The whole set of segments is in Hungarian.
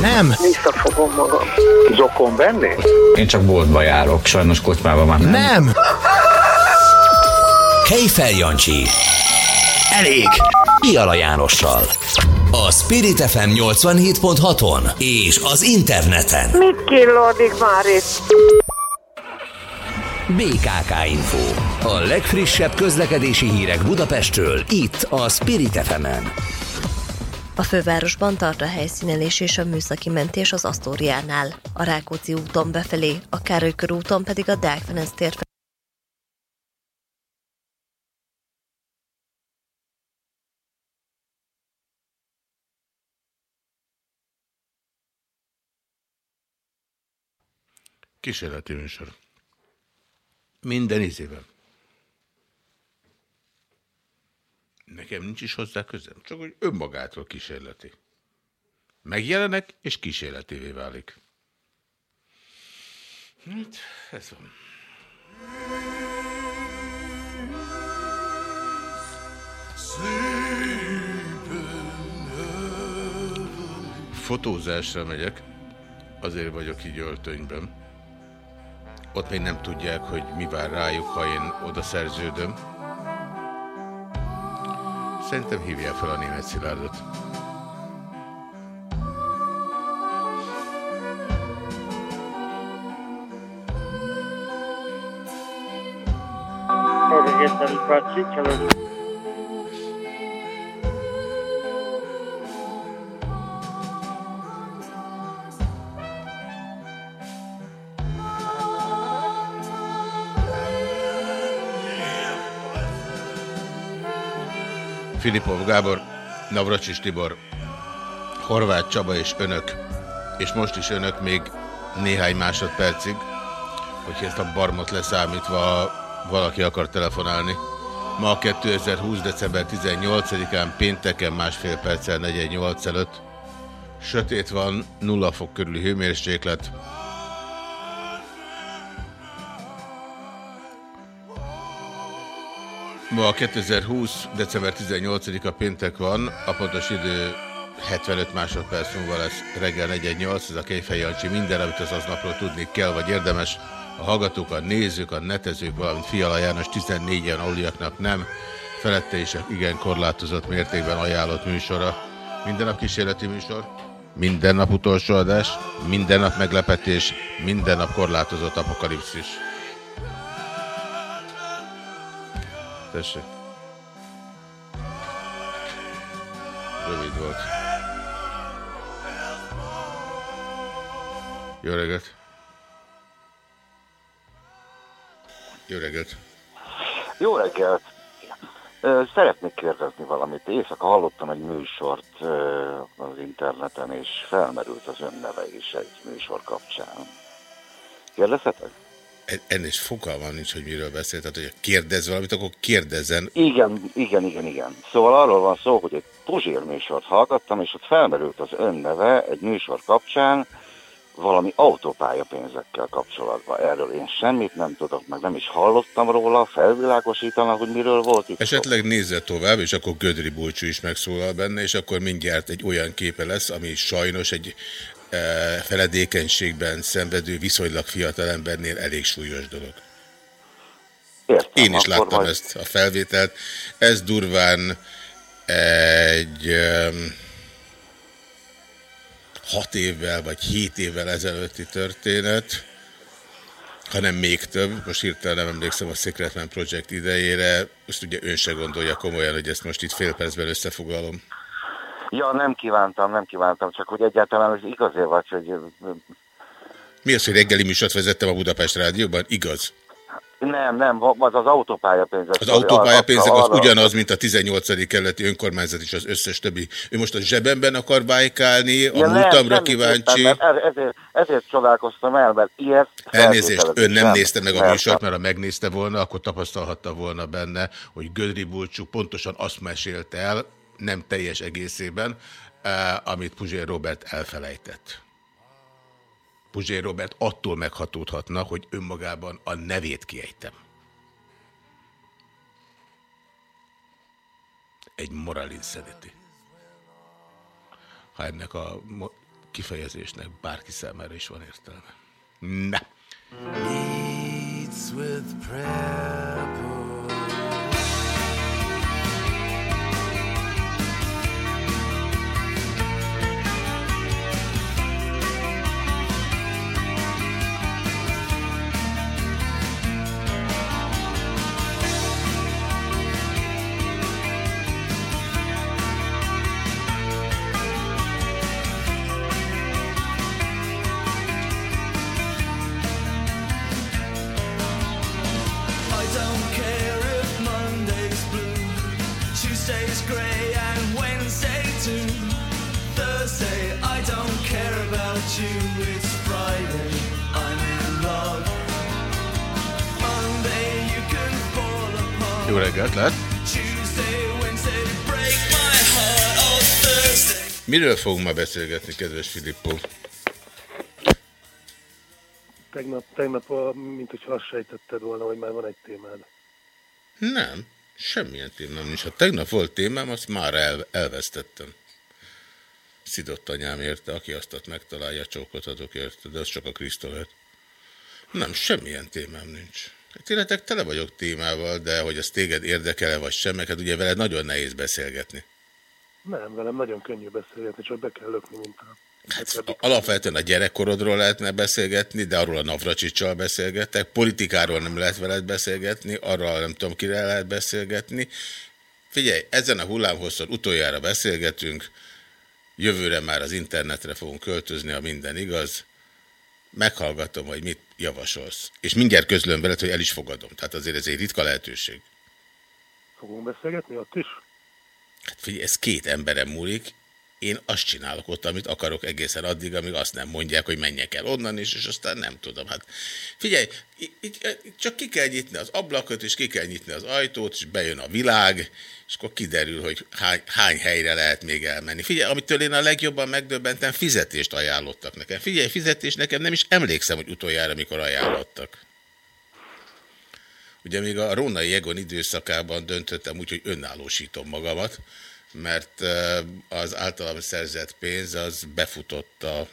Nem. Visszafogom magam. Zokon venni? Én csak boltba járok, sajnos kocsmában már nem. Nem. Kejfel Jancsi. Elég. Piala Jánossal. A Spirit FM 87.6-on és az interneten. Mit killódik már itt? BKK Info. A legfrissebb közlekedési hírek Budapestről itt a Spirit fm A fővárosban tart a helyszínelés és a műszaki mentés az Asztóriánál, a Rákóczi úton befelé, a Károly körúton pedig a Deák Ferenc tér Kísérleti műsor. Minden izében. Nekem nincs is hozzá közem, csak hogy önmagától kísérleti. Megjelenek, és kísérletévé válik. Hát, ez van. Fotózásra megyek, azért vagyok így öltönyben. Ott még nem tudják, hogy mi vár rájuk, ha én oda szerződöm. Szerintem hívják fel a német Szilárdot. Filipov Gábor, Navracsis Tibor, Horváth Csaba és önök, és most is önök még néhány másodpercig, hogy ezt a barmot leszámítva valaki akar telefonálni. Ma 2020. december 18-án pénteken másfél perccel 48 előtt. Sötét van, nulla fok körüli hőmérséklet. Ma 2020. december 18-a péntek van, a pontos idő 75 másodperc múlva lesz reggel 418, ez a Kejfej Jancsi minden, amit az aznapról tudni kell, vagy érdemes. A hallgatók, a nézők, a netezők, valamint Fiala János 14-en auliaknak nem, felette is igen korlátozott mértékben ajánlott műsora. Minden nap kísérleti műsor, minden nap utolsó adás, minden nap meglepetés, minden nap korlátozott apokalipszis. Tessék. Rövid volt. Jó reggelt! Jó reggelt! Jó reggelt! Szeretnék kérdezni valamit. Éjszaka hallottam egy műsort az interneten, és felmerült az önneve is egy műsor kapcsán. Kérdezhetek? En- Ennél is fogalmam nincs, hogy miről beszélt. Tehát, hogyha kérdez valamit, akkor kérdezzen. Igen, igen, igen, igen. Szóval arról van szó, hogy egy Puzsér műsort hallgattam, és ott felmerült az önneve egy műsor kapcsán, valami autópálya pénzekkel kapcsolatban. Erről én semmit nem tudok, meg nem is hallottam róla, felvilágosítanak, hogy miről volt itt. Esetleg nézze tovább, és akkor Gödri Bulcsú is megszólal benne, és akkor mindjárt egy olyan képe lesz, ami sajnos egy e, feledékenységben szenvedő, viszonylag fiatal embernél elég súlyos dolog. Értem, Én is láttam majd- ezt a felvételt. Ez durván egy hat évvel vagy hét évvel ezelőtti történet, hanem még több. Most hirtelen nem emlékszem a Secretman Project idejére. Most ugye ön se gondolja komolyan, hogy ezt most itt fél percben összefoglalom. Ja, nem kívántam, nem kívántam, csak hogy egyáltalán ez igaz-e vagy, hogy Mi az, hogy reggeli műsort vezettem a Budapest Rádióban? Igaz. Nem, nem, az az autópályapénzek. Az autópályapénzek az ugyanaz, mint a 18. keleti önkormányzat és az összes többi. Ő most a zsebemben akar bájkálni, a ja, múltamra nem, kíváncsi. Nem, ezért, ezért csodálkoztam el, mert ilyet... Elnézést, ön nem nézte meg a műsort, mert ha megnézte volna, akkor tapasztalhatta volna benne, hogy Gödri Bulcsú pontosan azt mesélt el, nem teljes egészében, eh, amit Puzsér Robert elfelejtett. Puzsér Robert attól meghatódhatna, hogy önmagában a nevét kiejtem. Egy moralin szereti. Ha ennek a kifejezésnek bárki számára is van értelme. Ne! With prayer, Jó reggelt, lehet? Miről fogunk ma beszélgetni, kedves Filippó? Tegnap, tegnap mint hogyha azt sejtetted volna, hogy már van egy témád. Nem, semmilyen témám nincs. Ha tegnap volt témám, azt már el, elvesztettem. Szidott anyám érte, aki azt megtalálja, csókot adok érte, de az csak a Krisztovet. Nem, semmilyen témám nincs. Tényleg tele vagyok témával, de hogy az téged érdekele vagy sem, mert hát ugye veled nagyon nehéz beszélgetni. Nem, velem nagyon könnyű beszélgetni, csak be kell lökni, mint a... Hát, alapvetően a gyerekkorodról lehetne beszélgetni, de arról a Navracsicsal beszélgettek, politikáról nem lehet veled beszélgetni, arról nem tudom, kire lehet beszélgetni. Figyelj, ezen a hullámhosszon utoljára beszélgetünk, jövőre már az internetre fogunk költözni, a minden igaz. Meghallgatom, hogy mit javasolsz. És mindjárt közlöm veled, hogy el is fogadom. Tehát azért ez egy ritka lehetőség. Fogunk beszélgetni ott is? Hát figyelj, ez két emberem múlik. Én azt csinálok ott, amit akarok egészen addig, amíg azt nem mondják, hogy menjek el onnan is, és aztán nem tudom. Hát figyelj, csak ki kell nyitni az ablakot, és ki kell nyitni az ajtót, és bejön a világ, és akkor kiderül, hogy hány, hány helyre lehet még elmenni. Figyelj, amitől én a legjobban megdöbbentem, fizetést ajánlottak nekem. Figyelj, fizetés nekem nem is emlékszem, hogy utoljára mikor ajánlottak. Ugye még a Rónai Egon időszakában döntöttem úgy, hogy önállósítom magamat, mert az általam szerzett pénz az befutott a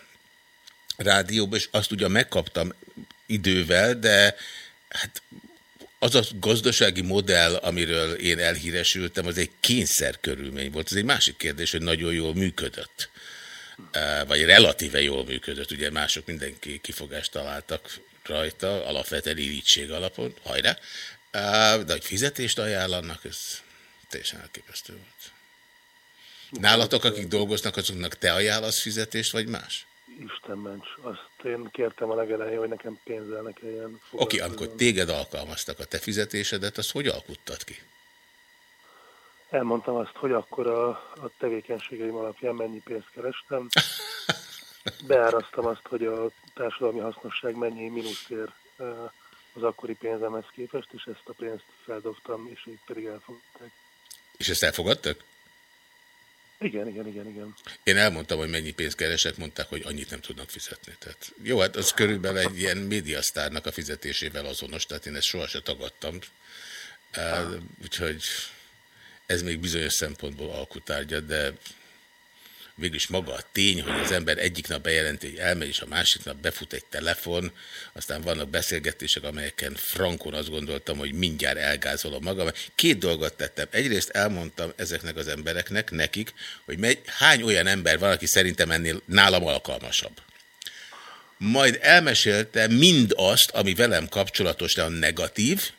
rádióba, és azt ugye megkaptam idővel, de hát az a gazdasági modell, amiről én elhíresültem, az egy kényszer körülmény volt. Ez egy másik kérdés, hogy nagyon jól működött. Vagy relatíve jól működött. Ugye mások mindenki kifogást találtak rajta, alapvetően irítség alapon, hajrá. De hogy fizetést ajánlanak, ez teljesen elképesztő volt. Nálatok, akik dolgoznak, azoknak te ajánlasz fizetést, vagy más? Isten ments. Azt én kértem a legelején, hogy nekem pénzzel ne kelljen Oké, okay, amikor téged alkalmaztak a te fizetésedet, az hogy alkuttad ki? Elmondtam azt, hogy akkor a, a tevékenységeim alapján mennyi pénzt kerestem. Beáraztam azt, hogy a társadalmi hasznosság mennyi mínuszt ér az akkori pénzemhez képest, és ezt a pénzt feldobtam, és ők pedig elfogadták. És ezt elfogadtak? Igen, igen, igen, igen. Én elmondtam, hogy mennyi pénzt keresek, mondták, hogy annyit nem tudnak fizetni. Tehát, jó, hát az körülbelül egy ilyen médiasztárnak a fizetésével azonos, tehát én ezt sohasem tagadtam. Uh, úgyhogy ez még bizonyos szempontból alkutárgya, de végülis maga a tény, hogy az ember egyik nap bejelenti, hogy elmegy, és a másik nap befut egy telefon, aztán vannak beszélgetések, amelyeken frankon azt gondoltam, hogy mindjárt elgázolom magam. Két dolgot tettem. Egyrészt elmondtam ezeknek az embereknek, nekik, hogy megy, hány olyan ember van, aki szerintem ennél nálam alkalmasabb. Majd elmeséltem mind azt, ami velem kapcsolatos, de a negatív,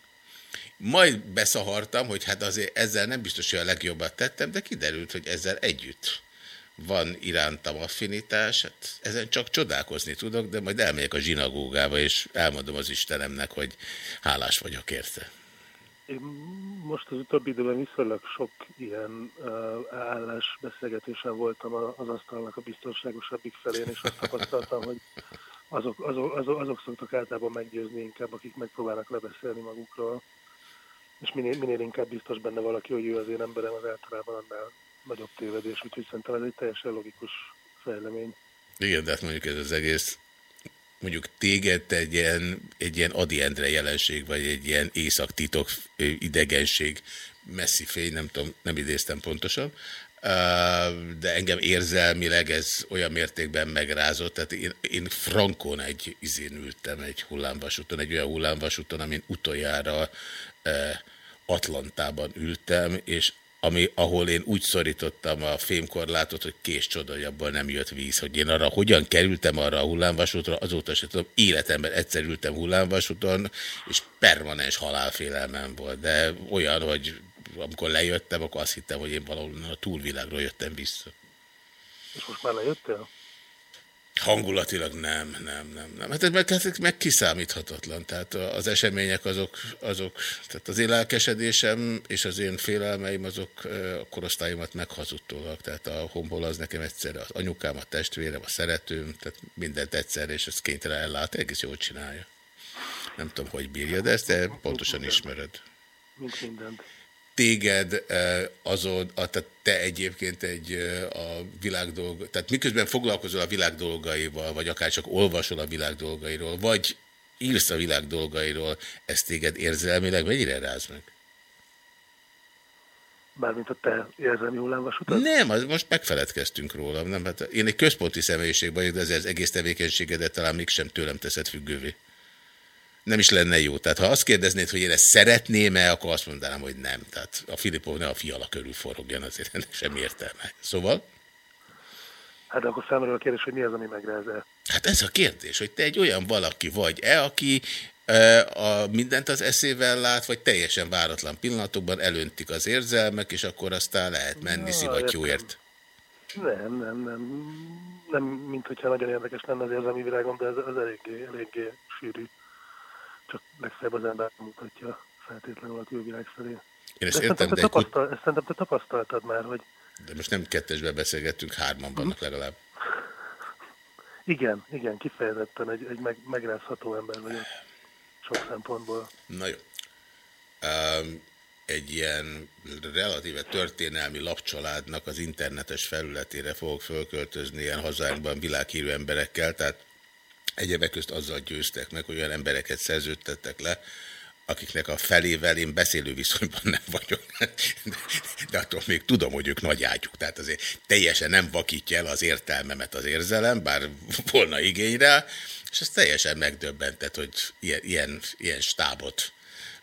majd beszahartam, hogy hát azért ezzel nem biztos, hogy a legjobbat tettem, de kiderült, hogy ezzel együtt van irántam affinitás, hát ezen csak csodálkozni tudok, de majd elmegyek a zsinagógába, és elmondom az Istenemnek, hogy hálás vagyok érte. Én most az utóbbi időben viszonylag sok ilyen uh, állásbeszélgetésen voltam az asztalnak a biztonságosabbik felén, és azt tapasztaltam, hogy azok, azok, azok, azok szoktak általában meggyőzni inkább, akik megpróbálnak lebeszélni magukról. És minél, minél inkább biztos benne valaki, hogy ő az én emberem, az általában annál nagyobb tévedés, úgyhogy szerintem ez egy teljesen logikus fejlemény. Igen, de hát mondjuk ez az egész, mondjuk téged egy ilyen, egy ilyen Adi Endre jelenség, vagy egy ilyen északtitok idegenség, messzi fény, nem tudom, nem idéztem pontosan, de engem érzelmileg ez olyan mértékben megrázott, tehát én, én frankon egy izén ültem, egy hullámvasúton, egy olyan hullámvasúton, amin utoljára Atlantában ültem, és ami, ahol én úgy szorítottam a fémkorlátot, hogy kés csoda, hogy abból nem jött víz. Hogy én arra hogyan kerültem arra a hullámvasútra, azóta se tudom, életemben egyszer ültem hullámvasúton, és permanens halálfélelmem volt. De olyan, hogy amikor lejöttem, akkor azt hittem, hogy én valahol a túlvilágról jöttem vissza. És most már lejöttél? Hangulatilag nem, nem, nem, nem. Hát ez meg, ez meg kiszámíthatatlan. Tehát az események azok, azok, tehát az én lelkesedésem és az én félelmeim azok a korosztályomat meghazudtolak. Tehát a hombol az nekem egyszerre az anyukám, a testvérem, a szeretőm, tehát mindent egyszerre, és ezt kénytelen ellát, egész jól csinálja. Nem tudom, hogy bírja, de ezt te pontosan ismered. Mint mindent téged azon, a, tehát te egyébként egy a világ dolga, tehát miközben foglalkozol a világ dolgaival, vagy akár csak olvasol a világ dolgairól, vagy írsz a világ dolgairól, ez téged érzelmileg mennyire ráz meg? Mármint a te érzelmi hullámvasutat? Nem, az most megfeledkeztünk róla. Nem, hát én egy központi személyiség vagyok, de ezért az egész tevékenységedet talán mégsem tőlem teszed függővé nem is lenne jó. Tehát ha azt kérdeznéd, hogy én ezt szeretném-e, akkor azt mondanám, hogy nem. Tehát a Filipov ne a fiala körül forogjon, azért ennek sem értelme. Szóval? Hát akkor felmerül a kérdés, hogy mi az, ami megráz Hát ez a kérdés, hogy te egy olyan valaki vagy-e, aki a mindent az eszével lát, vagy teljesen váratlan pillanatokban elöntik az érzelmek, és akkor aztán lehet menni Na, szivattyúért. Nem, nem, nem. Nem, mint hogyha nagyon érdekes lenne az érzelmi világom, de ez, ez eléggé, eléggé sűrű csak legfeljebb az ember mutatja feltétlenül a külvilág felé. Én ezt, értem, de... Tapasztal, ezt szerintem te tapasztaltad már, hogy... De most nem kettesbe beszélgettünk, hárman vannak legalább. Igen, igen, kifejezetten egy, egy meg, megrázható ember vagyok sok szempontból. Na jó. Um, egy ilyen relatíve történelmi lapcsaládnak az internetes felületére fogok fölköltözni ilyen hazánkban világhírű emberekkel, tehát Egyebek közt azzal győztek meg, hogy olyan embereket szerződtettek le, akiknek a felével én beszélő viszonyban nem vagyok. De attól még tudom, hogy ők nagy ágyuk. Tehát azért teljesen nem vakítja el az értelmemet az érzelem, bár volna igényre, és ez teljesen megdöbbentett, hogy ilyen, ilyen, ilyen stábot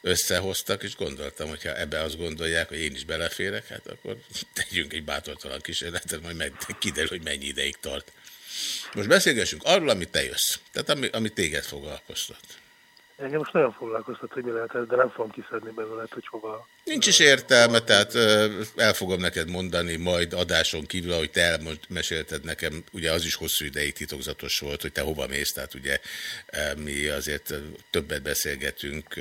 összehoztak, és gondoltam, hogyha ebbe azt gondolják, hogy én is beleférek, hát akkor tegyünk egy bátortalan kísérletet, majd meg, kiderül, hogy mennyi ideig tart. Most beszélgessünk arról, amit te jössz. Tehát ami, ami téged foglalkoztat. Engem most nagyon foglalkoztat, hogy mi lehet ez, de nem fogom kiszedni belőle, hogy hova... Nincs is értelme, tehát el fogom neked mondani majd adáson kívül, ahogy te elmesélted nekem, ugye az is hosszú ideig titokzatos volt, hogy te hova mész, tehát ugye mi azért többet beszélgetünk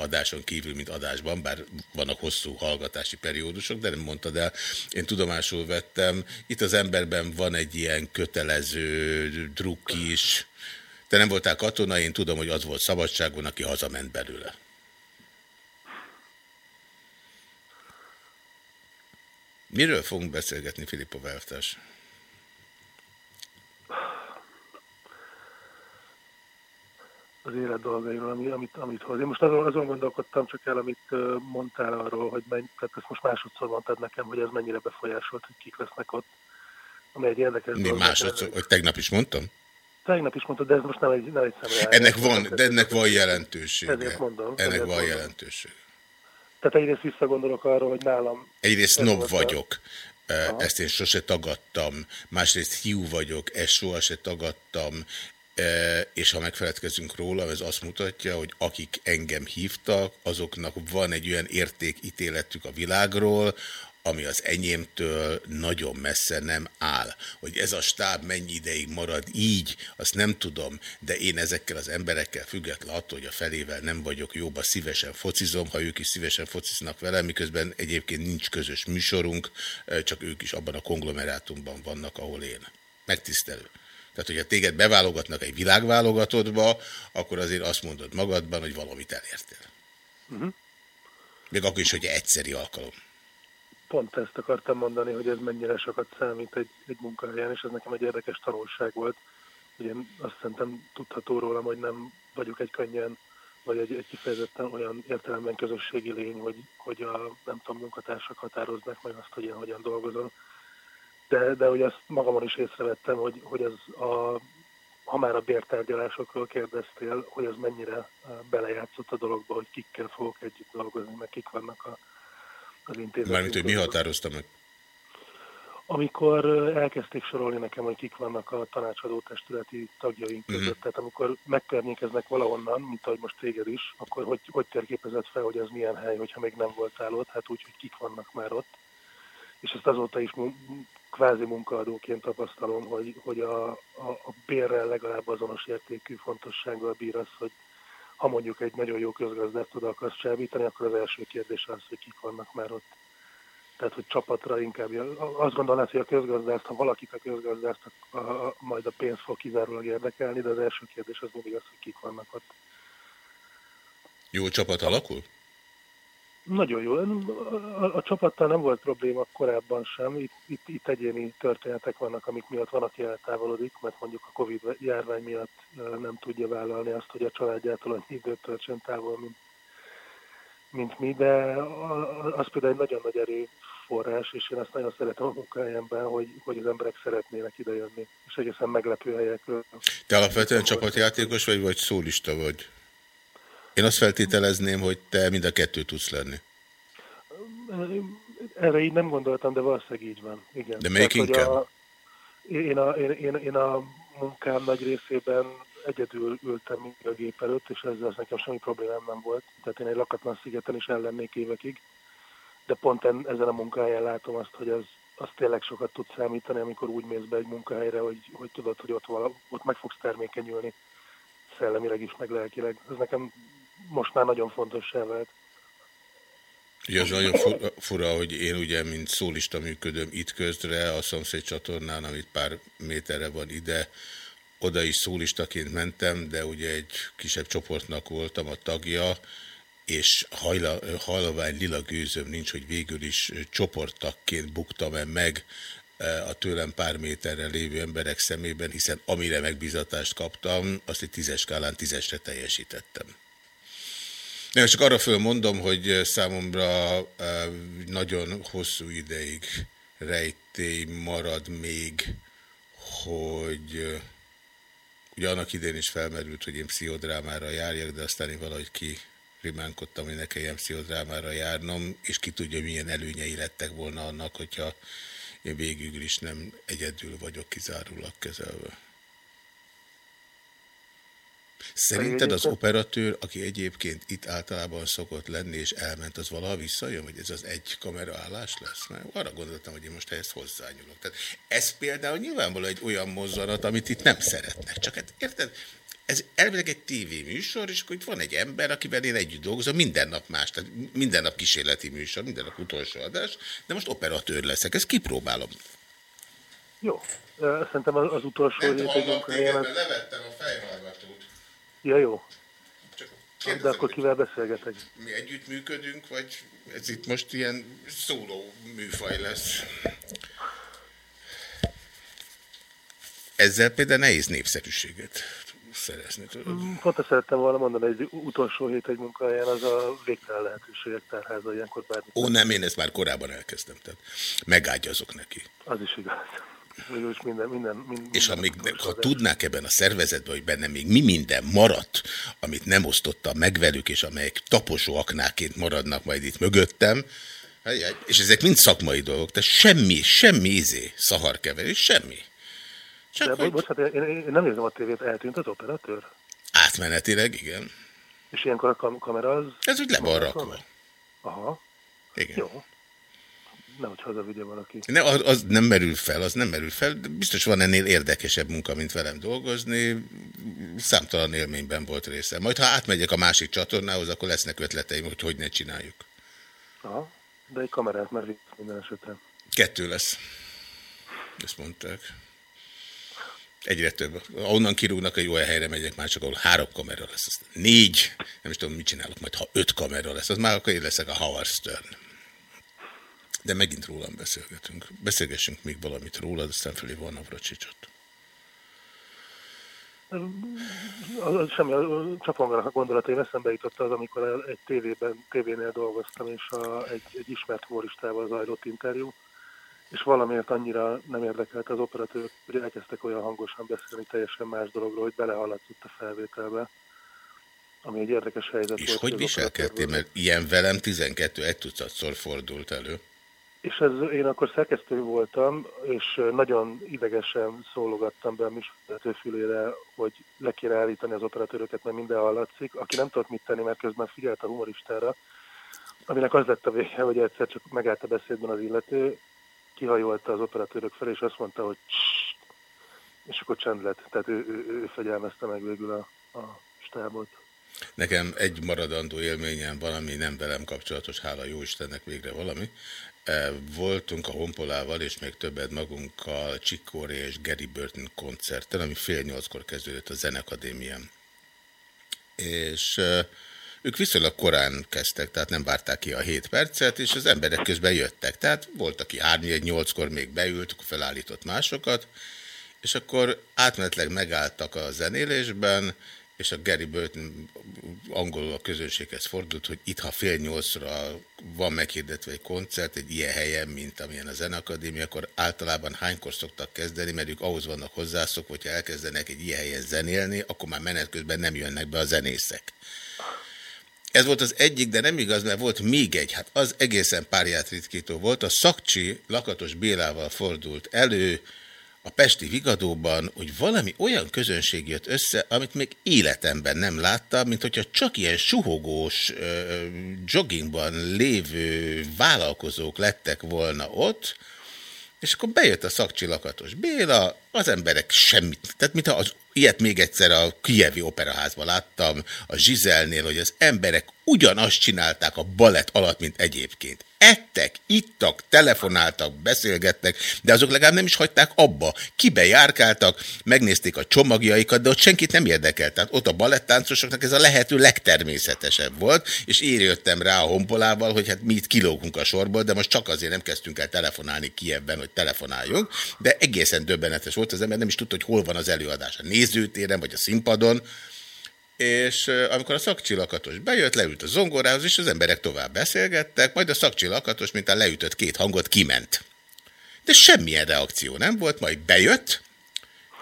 adáson kívül, mint adásban, bár vannak hosszú hallgatási periódusok, de nem mondtad el. Én tudomásul vettem, itt az emberben van egy ilyen kötelező druk is, te nem voltál katona, én tudom, hogy az volt szabadságon, aki hazament belőle. Miről fogunk beszélgetni, Filippo Veltás? Az élet dolgairól, ami, amit, amit hoz. Én most azon, azon gondolkodtam csak el, amit mondtál arról, hogy menj, tehát ezt most másodszor mondtad nekem, hogy ez mennyire befolyásolt, hogy kik lesznek ott. Ami egy érdekes Mi másodszor, hogy tegnap is mondtam? Tegnap is mondtad, de ez most nem egy, nem egy szemre. Ennek van, de ennek van jelentősége. Ezért mondom. Ennek van mondom. jelentősége. Tehát egyrészt visszagondolok arra, hogy nálam... Egyrészt nob vagyok. Aha. Ezt én sose tagadtam. Másrészt hiú vagyok, ezt soha se tagadtam. És ha megfeledkezünk róla, ez azt mutatja, hogy akik engem hívtak, azoknak van egy olyan értékítéletük a világról, ami az enyémtől nagyon messze nem áll. Hogy ez a stáb mennyi ideig marad így, azt nem tudom, de én ezekkel az emberekkel független attól, hogy a felével nem vagyok jóba, szívesen focizom, ha ők is szívesen fociznak velem, miközben egyébként nincs közös műsorunk, csak ők is abban a konglomerátumban vannak, ahol én. Megtisztelő. Tehát, hogyha téged beválogatnak egy világválogatottba, akkor azért azt mondod magadban, hogy valamit elértél. Uh-huh. Még akkor is, hogy egyszeri alkalom. Pont ezt akartam mondani, hogy ez mennyire sokat számít egy, egy munkahelyen, és ez nekem egy érdekes tanulság volt. Ugye azt szerintem tudható rólam, hogy nem vagyok egy könnyen, vagy egy, egy kifejezetten olyan értelemben közösségi lény, hogy, hogy a nem tudom, munkatársak határoznak meg azt, hogy én hogyan dolgozom de, de hogy azt magamon is észrevettem, hogy, hogy ez a, ha már a bértárgyalásokról kérdeztél, hogy ez mennyire eh, belejátszott a dologba, hogy kikkel fogok együtt dolgozni, meg kik vannak a, az intézetek. Mármint, hogy mi határozta meg? Amikor elkezdték sorolni nekem, hogy kik vannak a tanácsadó testületi tagjaink között, uh-huh. tehát amikor megkörnyékeznek valahonnan, mint ahogy most téged is, akkor hogy, hogy térképezett fel, hogy ez milyen hely, hogyha még nem voltál ott, hát úgy, hogy kik vannak már ott. És ezt azóta is kvázi munkaadóként tapasztalom, hogy, hogy a, a, a bérrel legalább azonos értékű fontossággal bír az, hogy ha mondjuk egy nagyon jó közgazdát oda akarsz csábítani, akkor az első kérdés az, hogy kik vannak már ott. Tehát, hogy csapatra inkább, azt gondolnád, hogy a közgazdást, ha valakit a közgazdást, majd a pénz fog kizárólag érdekelni, de az első kérdés az mindig az, hogy kik vannak ott. Jó csapat alakul? Nagyon jó. A, a csapattal nem volt probléma korábban sem. Itt, itt, itt egyéni történetek vannak, amik miatt van, aki eltávolodik, mert mondjuk a Covid járvány miatt nem tudja vállalni azt, hogy a családjától annyi időt töltsön távol, mint, mint mi, de az például egy nagyon nagy erőforrás, és én azt nagyon szeretem a munkahelyemben, hogy, hogy az emberek szeretnének idejönni, és egészen meglepő helyekről. Te alapvetően csapatjátékos vagy, vagy szólista vagy? Én azt feltételezném, hogy te mind a kettő tudsz lenni. Erre így nem gondoltam, de valószínűleg így van. Igen. De melyik Tehát, inkább? A, én, a, én, én, én a munkám nagy részében egyedül ültem mindig a gép előtt, és ezzel az nekem semmi problémám nem volt. Tehát én egy lakatlan szigeten is ellennék évekig, de pont en, ezen a munkahelyen látom azt, hogy az, az tényleg sokat tud számítani, amikor úgy mész be egy munkahelyre, hogy, hogy tudod, hogy ott, vala, ott meg fogsz termékenyülni szellemileg is, meg lelkileg. Ez nekem most már nagyon fontos vált. Ugye az nagyon fura, hogy én ugye, mint szólista működöm itt közre, a szomszéd csatornán, amit pár méterre van ide, oda is szólistaként mentem, de ugye egy kisebb csoportnak voltam a tagja, és hajla, hajlavány lila gőzöm nincs, hogy végül is csoporttakként buktam -e meg e, a tőlem pár méterre lévő emberek szemében, hiszen amire megbizatást kaptam, azt egy tízes skálán tízesre teljesítettem. Nem, csak arra fölmondom, hogy számomra nagyon hosszú ideig rejtély marad még, hogy ugye annak idén is felmerült, hogy én pszichodrámára járjak, de aztán én valahogy ki rimánkodtam, hogy ne kelljen pszichodrámára járnom, és ki tudja, milyen előnyei lettek volna annak, hogyha én végül is nem egyedül vagyok kizárólag kezelve. Szerinted az operatőr, aki egyébként itt általában szokott lenni, és elment, az valaha visszajön, hogy ez az egy kamera állás lesz? Mert arra gondoltam, hogy én most ehhez hozzányúlok. Tehát ez például nyilvánvalóan egy olyan mozzanat, amit itt nem szeretnek. Csak hát érted, ez elvileg egy tévéműsor, és akkor itt van egy ember, akivel én együtt dolgozom, minden nap más, tehát minden nap kísérleti műsor, minden nap utolsó adás, de most operatőr leszek, ezt kipróbálom. Jó, szerintem az, az utolsó rétegünk... Levettem a fejhallgatót. Ja, jó. Csak De akkor kivel beszélgetek? Mi együtt működünk, vagy ez itt most ilyen szóló műfaj lesz? Ezzel például nehéz népszerűséget szerezni. Mm, pont ezt szerettem volna mondani, hogy utolsó hét egy munkahelyen az a végtelen lehetőségek tárháza, ilyenkor bármi. Ó, nem, én ezt már korábban elkezdtem, tehát megágyazok neki. Az is igaz végül minden, minden, minden És ha, még, ha tudnák ebben a szervezetben, hogy benne még mi minden maradt, amit nem osztottam meg velük, és amelyek taposó aknáként maradnak majd itt mögöttem, és ezek mind szakmai dolgok, tehát semmi, semmi izé, szaharkeverés, semmi. Csak De, hogy... bocsánat, én, én nem érzem a tévét, eltűnt az operatőr? Átmenetileg, igen. És ilyenkor a kam kamera az... Ez úgy le van rakva. Aha. Igen. Jó nehogy hazavigye valaki. Ne, az, az nem merül fel, az nem merül fel. Biztos van ennél érdekesebb munka, mint velem dolgozni. Számtalan élményben volt része. Majd ha átmegyek a másik csatornához, akkor lesznek ötleteim, hogy hogy ne csináljuk. Aha, de egy kamerát már vitt minden esetben. Kettő lesz. Ezt mondták. Egyre több. Onnan kirúgnak, hogy jó helyre megyek, már csak ahol három kamera lesz. Aztán négy, nem is tudom, mit csinálok, majd ha öt kamera lesz, az már akkor én leszek a Howard Stern. De megint rólam beszélgetünk. Beszélgessünk még valamit róla, aztán felé van Navracsicsot. Az, semmi, a csapongara gondolatai eszembe jutott az, amikor egy tévében, tévénél dolgoztam, és a, egy, egy ismert humoristával zajlott interjú, és valamiért annyira nem érdekelt az operatőr, hogy elkezdtek olyan hangosan beszélni teljesen más dologról, hogy belehallatszott a felvételbe, ami egy érdekes helyzet és volt. hogy viselkedtél, mert ilyen velem 12 egy tucatszor fordult elő. És ez, én akkor szerkesztő voltam, és nagyon idegesen szólogattam be a műsorvezető hogy le kéne állítani az operatőröket, mert minden hallatszik. Aki nem tudott mit tenni, mert közben figyelt a humoristára, aminek az lett a vége, hogy egyszer csak megállt a beszédben az illető, kihajolta az operatőrök felé, és azt mondta, hogy és akkor csend lett. Tehát ő, ő, ő fegyelmezte meg végül a, a stábot. Nekem egy maradandó élményem valami nem velem kapcsolatos, hála jó Istennek végre valami. Voltunk a Honpolával, és még többet magunkkal Csikóri és Gary Burton koncerten, ami fél nyolckor kezdődött a Zenekadémián. És ők viszonylag korán kezdtek, tehát nem várták ki a 7 percet, és az emberek közben jöttek. Tehát volt, aki 3-8-kor még beült, akkor felállított másokat, és akkor átmenetleg megálltak a zenélésben, és a Gary Burton angolul a közönséghez fordult, hogy itt, ha fél nyolcra van meghirdetve egy koncert egy ilyen helyen, mint amilyen a Zenakadémia, akkor általában hánykor szoktak kezdeni, mert ők ahhoz vannak hozzászok, hogyha elkezdenek egy ilyen helyen zenélni, akkor már menet közben nem jönnek be a zenészek. Ez volt az egyik, de nem igaz, mert volt még egy, hát az egészen párját ritkító volt. A Szakcsi Lakatos Bélával fordult elő a Pesti Vigadóban, hogy valami olyan közönség jött össze, amit még életemben nem láttam, mint hogyha csak ilyen suhogós, joggingban lévő vállalkozók lettek volna ott, és akkor bejött a szakcsillakatos Béla, az emberek semmit, tehát mintha az, ilyet még egyszer a Kijevi operaházban láttam, a Zsizelnél, hogy az emberek ugyanazt csinálták a balett alatt, mint egyébként ettek, ittak, telefonáltak, beszélgettek, de azok legalább nem is hagyták abba. Kibe járkáltak, megnézték a csomagjaikat, de ott senkit nem érdekelt. Tehát ott a balettáncosoknak ez a lehető legtermészetesebb volt, és én jöttem rá a honpolával, hogy hát mi itt kilógunk a sorból, de most csak azért nem kezdtünk el telefonálni Kievben, hogy telefonáljunk, de egészen döbbenetes volt az ember, nem is tudta, hogy hol van az előadás, a nézőtéren vagy a színpadon, és amikor a szakcsillakatos bejött, leült a zongorához, és az emberek tovább beszélgettek, majd a szakcsillakatos, mint a leütött két hangot, kiment. De semmilyen reakció nem volt, majd bejött,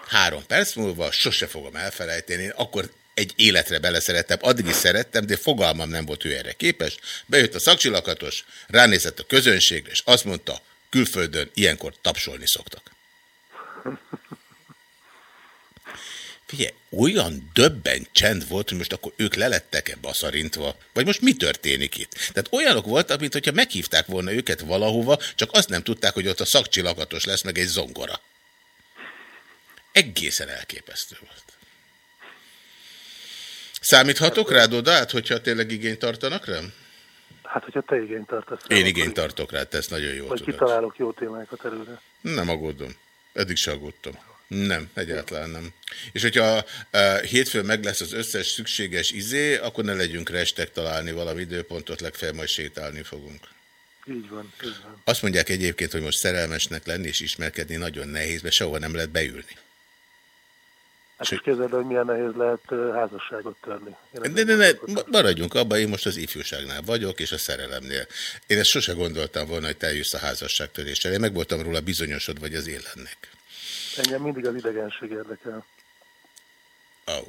három perc múlva, sose fogom elfelejteni, akkor egy életre beleszerettem, addig is szerettem, de fogalmam nem volt ő erre képes. Bejött a szakcsillakatos, ránézett a közönségre, és azt mondta, külföldön ilyenkor tapsolni szoktak. Figyelj, olyan döbben csend volt, hogy most akkor ők lelettek-e baszarintva? Vagy most mi történik itt? Tehát olyanok voltak, mint hogyha meghívták volna őket valahova, csak azt nem tudták, hogy ott a szakcsillagatos lesz, meg egy zongora. Egészen elképesztő volt. Számíthatok rád odát, hogyha tényleg igényt tartanak rám? Hát, hogyha te igényt tartasz. Én igényt tartok rá, te ezt nagyon jól Vagy tudod. kitalálok jó témákat előre. Nem aggódom. Eddig se aggódtam. Nem, egyáltalán nem. És hogyha uh, hétfőn meg lesz az összes szükséges izé, akkor ne legyünk restek találni valami időpontot, legfeljebb majd sétálni fogunk. Így van, így van. Azt mondják egyébként, hogy most szerelmesnek lenni és ismerkedni nagyon nehéz, mert sehova nem lehet beülni. Hát és képzeld, hogy milyen nehéz lehet házasságot törni. Én De, de, de, maradjunk abban, én most az ifjúságnál vagyok, és a szerelemnél. Én ezt sose gondoltam volna, hogy te a házasságtöréssel. Én meg voltam róla bizonyosod, vagy az élennek. Engem mindig az idegenség érdekel. Ó, oh.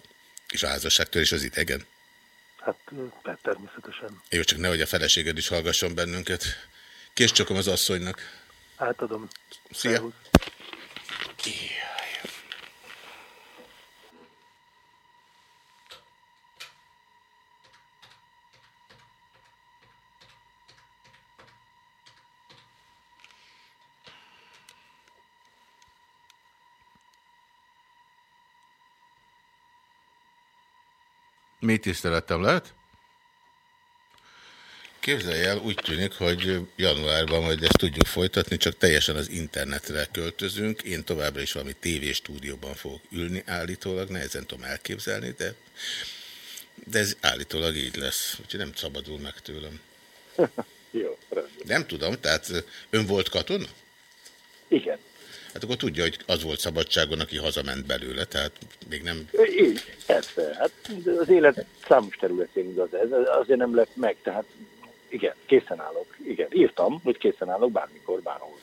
és a házasságtörés az idegen? Hát természetesen. Jó, csak nehogy a feleséged is hallgasson bennünket. Kés csokom az asszonynak. Átadom. Szia. Szervusz. Mély tiszteletem lehet? Képzelj el, úgy tűnik, hogy januárban majd ezt tudjuk folytatni, csak teljesen az internetre költözünk. Én továbbra is valami tévéstúdióban fogok ülni állítólag, nehezen tudom elképzelni, de, de ez állítólag így lesz, úgyhogy nem szabadul meg tőlem. Jó, rendben. Nem tudom, tehát ön volt katona? Igen. Hát akkor tudja, hogy az volt szabadságon, aki hazament belőle, tehát még nem... Így, persze. Hát az élet számos területén igaz ez, azért nem lett meg, tehát igen, készen állok. Igen, írtam, hogy készen állok bármikor, bárhol.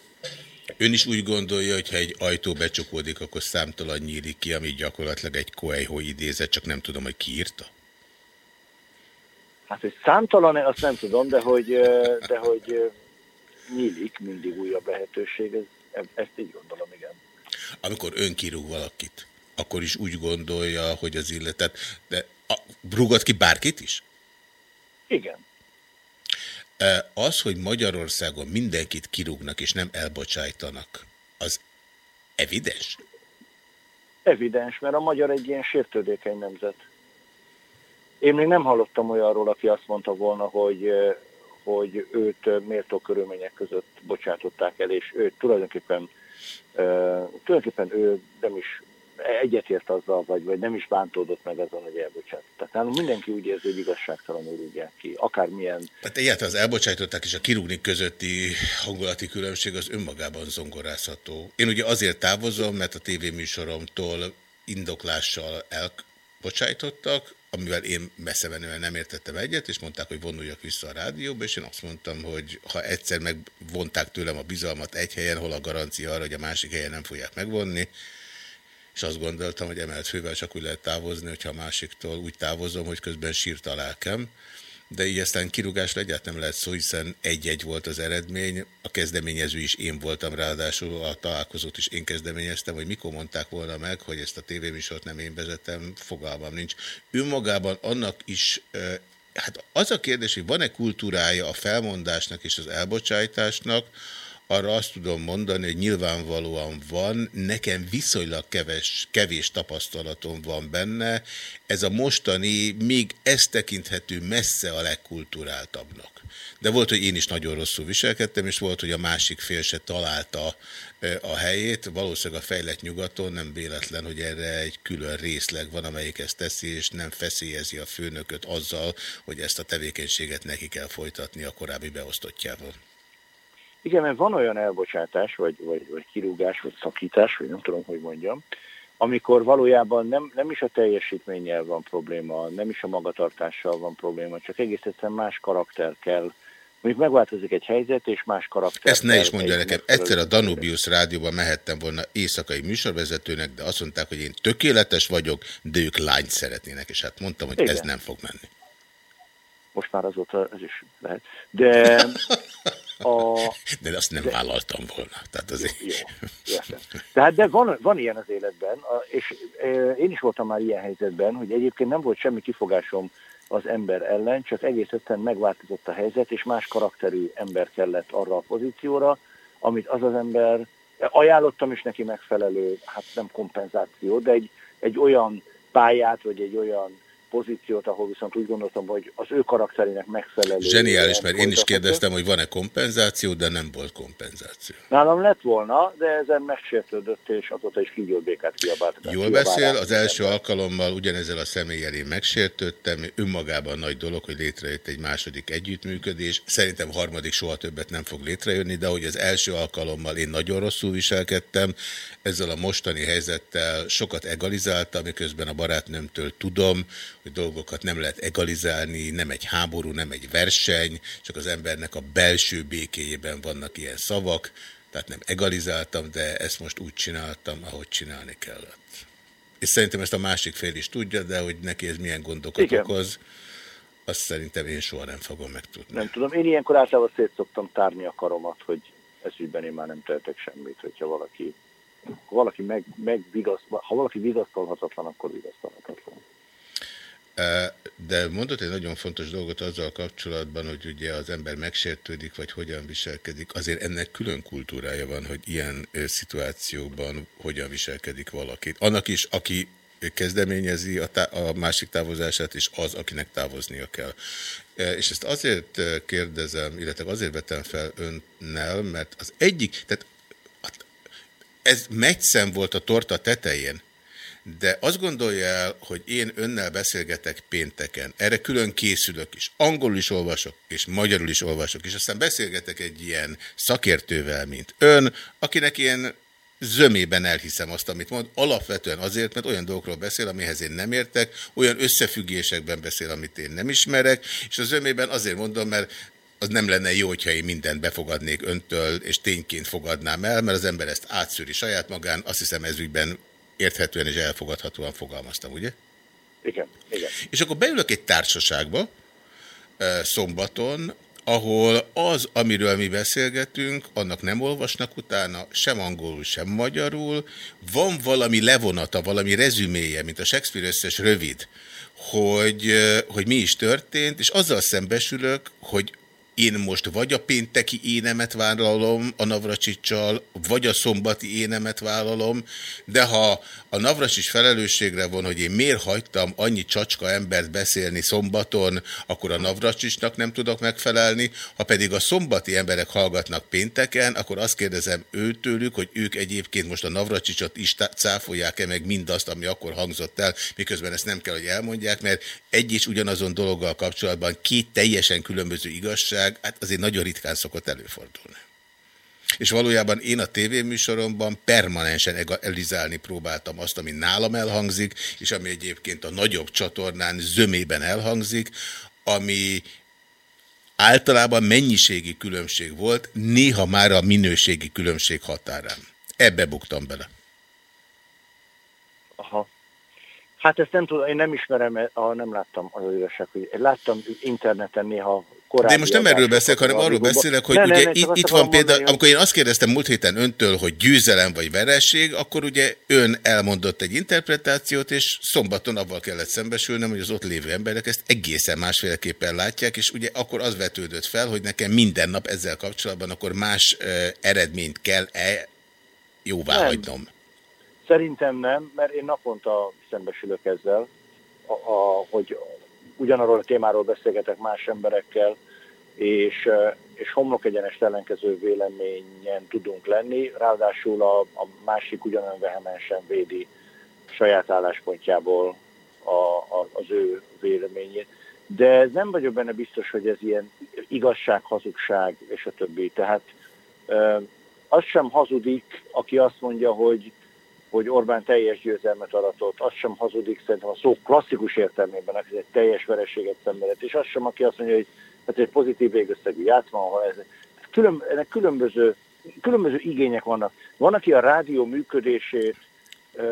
Ön is úgy gondolja, hogy ha egy ajtó becsukódik, akkor számtalan nyílik ki, ami gyakorlatilag egy Coelho idézet, csak nem tudom, hogy ki írta? Hát, hogy számtalan-e, azt nem tudom, de hogy, de hogy nyílik mindig újabb lehetőség, ez, ezt így gondolom, igen. Amikor ön kirúg valakit, akkor is úgy gondolja, hogy az illetet, de a, rúgat ki bárkit is? Igen. Az, hogy Magyarországon mindenkit kirúgnak és nem elbocsájtanak, az evidens? Evidens, mert a magyar egy ilyen sértődékeny nemzet. Én még nem hallottam olyanról, aki azt mondta volna, hogy, hogy őt méltó körülmények között bocsátották el, és ő tulajdonképpen, tulajdonképpen ő nem is egyetért azzal, vagy, vagy nem is bántódott meg azon, hogy elbocsát. Tehát nálunk mindenki úgy érzi, hogy igazságtalanul rúgják ki, akármilyen... Hát egyáltalán az elbocsátották és a kirúgni közötti hangulati különbség az önmagában zongorázható. Én ugye azért távozom, mert a tévéműsoromtól indoklással elbocsájtottak, amivel én messze menően nem értettem egyet, és mondták, hogy vonuljak vissza a rádióba, és én azt mondtam, hogy ha egyszer megvonták tőlem a bizalmat egy helyen, hol a garancia arra, hogy a másik helyen nem fogják megvonni, és azt gondoltam, hogy emelt fővel csak úgy lehet távozni, hogyha a másiktól úgy távozom, hogy közben sírt a lelkem. De így aztán kirúgásra egyáltalán nem lehet szó, hiszen egy-egy volt az eredmény. A kezdeményező is én voltam, ráadásul a találkozót is én kezdeményeztem, hogy mikor mondták volna meg, hogy ezt a tévéműsort nem én vezetem, fogalmam nincs. Ő magában annak is Hát az a kérdés, hogy van-e kultúrája a felmondásnak és az elbocsájtásnak, arra azt tudom mondani, hogy nyilvánvalóan van, nekem viszonylag keves, kevés tapasztalatom van benne, ez a mostani még ezt tekinthető messze a legkulturáltabbnak. De volt, hogy én is nagyon rosszul viselkedtem, és volt, hogy a másik fél se találta a helyét. Valószínűleg a fejlett nyugaton nem véletlen, hogy erre egy külön részleg van, amelyik ezt teszi, és nem feszélyezi a főnököt azzal, hogy ezt a tevékenységet neki kell folytatni a korábbi beosztottjával. Igen, mert van olyan elbocsátás, vagy, vagy, vagy kirúgás, vagy szakítás, vagy nem tudom, hogy mondjam, amikor valójában nem, nem is a teljesítménnyel van probléma, nem is a magatartással van probléma, csak egész egyszerűen más karakter kell. Mondjuk megváltozik egy helyzet, és más karakter Ezt ne is mondja nekem. Egyszer a Danubius rádióban mehettem volna éjszakai műsorvezetőnek, de azt mondták, hogy én tökéletes vagyok, de ők lányt szeretnének, és hát mondtam, hogy Igen. ez nem fog menni. Most már azóta ez is lehet. De A... De azt nem de... vállaltam volna. Tehát azért... Jó, jó, Tehát de van, van ilyen az életben, és én is voltam már ilyen helyzetben, hogy egyébként nem volt semmi kifogásom az ember ellen, csak egész egyszerűen megváltozott a helyzet, és más karakterű ember kellett arra a pozícióra, amit az az ember, ajánlottam is neki megfelelő, hát nem kompenzáció, de egy, egy olyan pályát, vagy egy olyan pozíciót, ahol viszont úgy gondoltam, hogy az ő karakterének megfelelő. Zseniális, mert én is kérdeztem, hogy van-e kompenzáció, de nem volt kompenzáció. Nálam lett volna, de ezen megsértődött, és azóta is kígyó békát kiabált. Jól beszél, az első alkalommal ugyanezzel a személlyel én megsértődtem, önmagában nagy dolog, hogy létrejött egy második együttműködés. Szerintem harmadik soha többet nem fog létrejönni, de hogy az első alkalommal én nagyon rosszul viselkedtem, ezzel a mostani helyzettel sokat egalizáltam, miközben a barátnőmtől tudom, hogy dolgokat nem lehet egalizálni, nem egy háború, nem egy verseny, csak az embernek a belső békéjében vannak ilyen szavak, tehát nem egalizáltam, de ezt most úgy csináltam, ahogy csinálni kellett. És szerintem ezt a másik fél is tudja, de hogy neki ez milyen gondokat Igen. okoz, azt szerintem én soha nem fogom megtudni. Nem tudom, én ilyenkor általában szét szoktam tárni a karomat, hogy ez ügyben én már nem tehetek semmit, hogyha valaki, valaki meg, meg vigasztal, ha valaki vigasztalhatatlan, akkor vigasztalhatatlan. De mondott egy nagyon fontos dolgot azzal kapcsolatban, hogy ugye az ember megsértődik, vagy hogyan viselkedik. Azért ennek külön kultúrája van, hogy ilyen szituációban hogyan viselkedik valaki. Annak is, aki kezdeményezi a, a másik távozását, és az, akinek távoznia kell. És ezt azért kérdezem, illetve azért vetem fel önnel, mert az egyik, tehát ez megyszem volt a torta tetején, de azt gondolja el, hogy én önnel beszélgetek pénteken. Erre külön készülök is. Angolul is olvasok, és magyarul is olvasok, és aztán beszélgetek egy ilyen szakértővel, mint ön, akinek én zömében elhiszem azt, amit mond, alapvetően azért, mert olyan dolgokról beszél, amihez én nem értek, olyan összefüggésekben beszél, amit én nem ismerek, és a zömében azért mondom, mert az nem lenne jó, hogyha én mindent befogadnék öntől, és tényként fogadnám el, mert az ember ezt átszűri saját magán, azt hiszem ez ügyben érthetően és elfogadhatóan fogalmaztam, ugye? Igen, igen. És akkor beülök egy társaságba szombaton, ahol az, amiről mi beszélgetünk, annak nem olvasnak utána, sem angolul, sem magyarul. Van valami levonata, valami rezüméje, mint a Shakespeare összes rövid, hogy, hogy mi is történt, és azzal szembesülök, hogy én most vagy a pénteki énemet vállalom a Navracsicsal, vagy a szombati énemet vállalom, de ha a Navracsics felelősségre von, hogy én miért hagytam annyi csacska embert beszélni szombaton, akkor a Navracsicsnak nem tudok megfelelni, ha pedig a szombati emberek hallgatnak pénteken, akkor azt kérdezem őtőlük, hogy ők egyébként most a Navracsicsot is cáfolják-e meg mindazt, ami akkor hangzott el, miközben ezt nem kell, hogy elmondják, mert egy és ugyanazon dologgal kapcsolatban két teljesen különböző igazság, hát azért nagyon ritkán szokott előfordulni. És valójában én a tévéműsoromban permanensen elizálni próbáltam azt, ami nálam elhangzik, és ami egyébként a nagyobb csatornán zömében elhangzik, ami általában mennyiségi különbség volt, néha már a minőségi különbség határán. Ebbe buktam bele. Aha. Hát ezt nem tudom, én nem ismerem, ah, nem láttam az igazság, hogy láttam interneten néha korábbi... De most nem erről beszélek, hanem arról beszélek, hogy ne, ugye ne, itt, itt van például, amikor én azt kérdeztem múlt héten öntől, hogy győzelem vagy vereség, akkor ugye ön elmondott egy interpretációt, és szombaton avval kellett szembesülnem, hogy az ott lévő emberek ezt egészen másféleképpen látják, és ugye akkor az vetődött fel, hogy nekem minden nap ezzel kapcsolatban akkor más eredményt kell-e jóvá nem. hagynom. Szerintem nem, mert én naponta szembesülök ezzel, a, a, hogy ugyanarról a témáról beszélgetek más emberekkel, és, és homlok egyenes ellenkező véleményen tudunk lenni, ráadásul a, a másik ugyanolyan vehemensen védi saját álláspontjából a, a, az ő véleményét. De nem vagyok benne biztos, hogy ez ilyen igazság, hazugság és a többi. Tehát az sem hazudik, aki azt mondja, hogy hogy Orbán teljes győzelmet aratott, az sem hazudik, szerintem a szó klasszikus értelmében, aki egy teljes vereséget szenvedett, és az sem, aki azt mondja, hogy hát egy pozitív végösszegű játszma, ahol ez, külön, ennek különböző, különböző igények vannak. Van, aki a rádió működését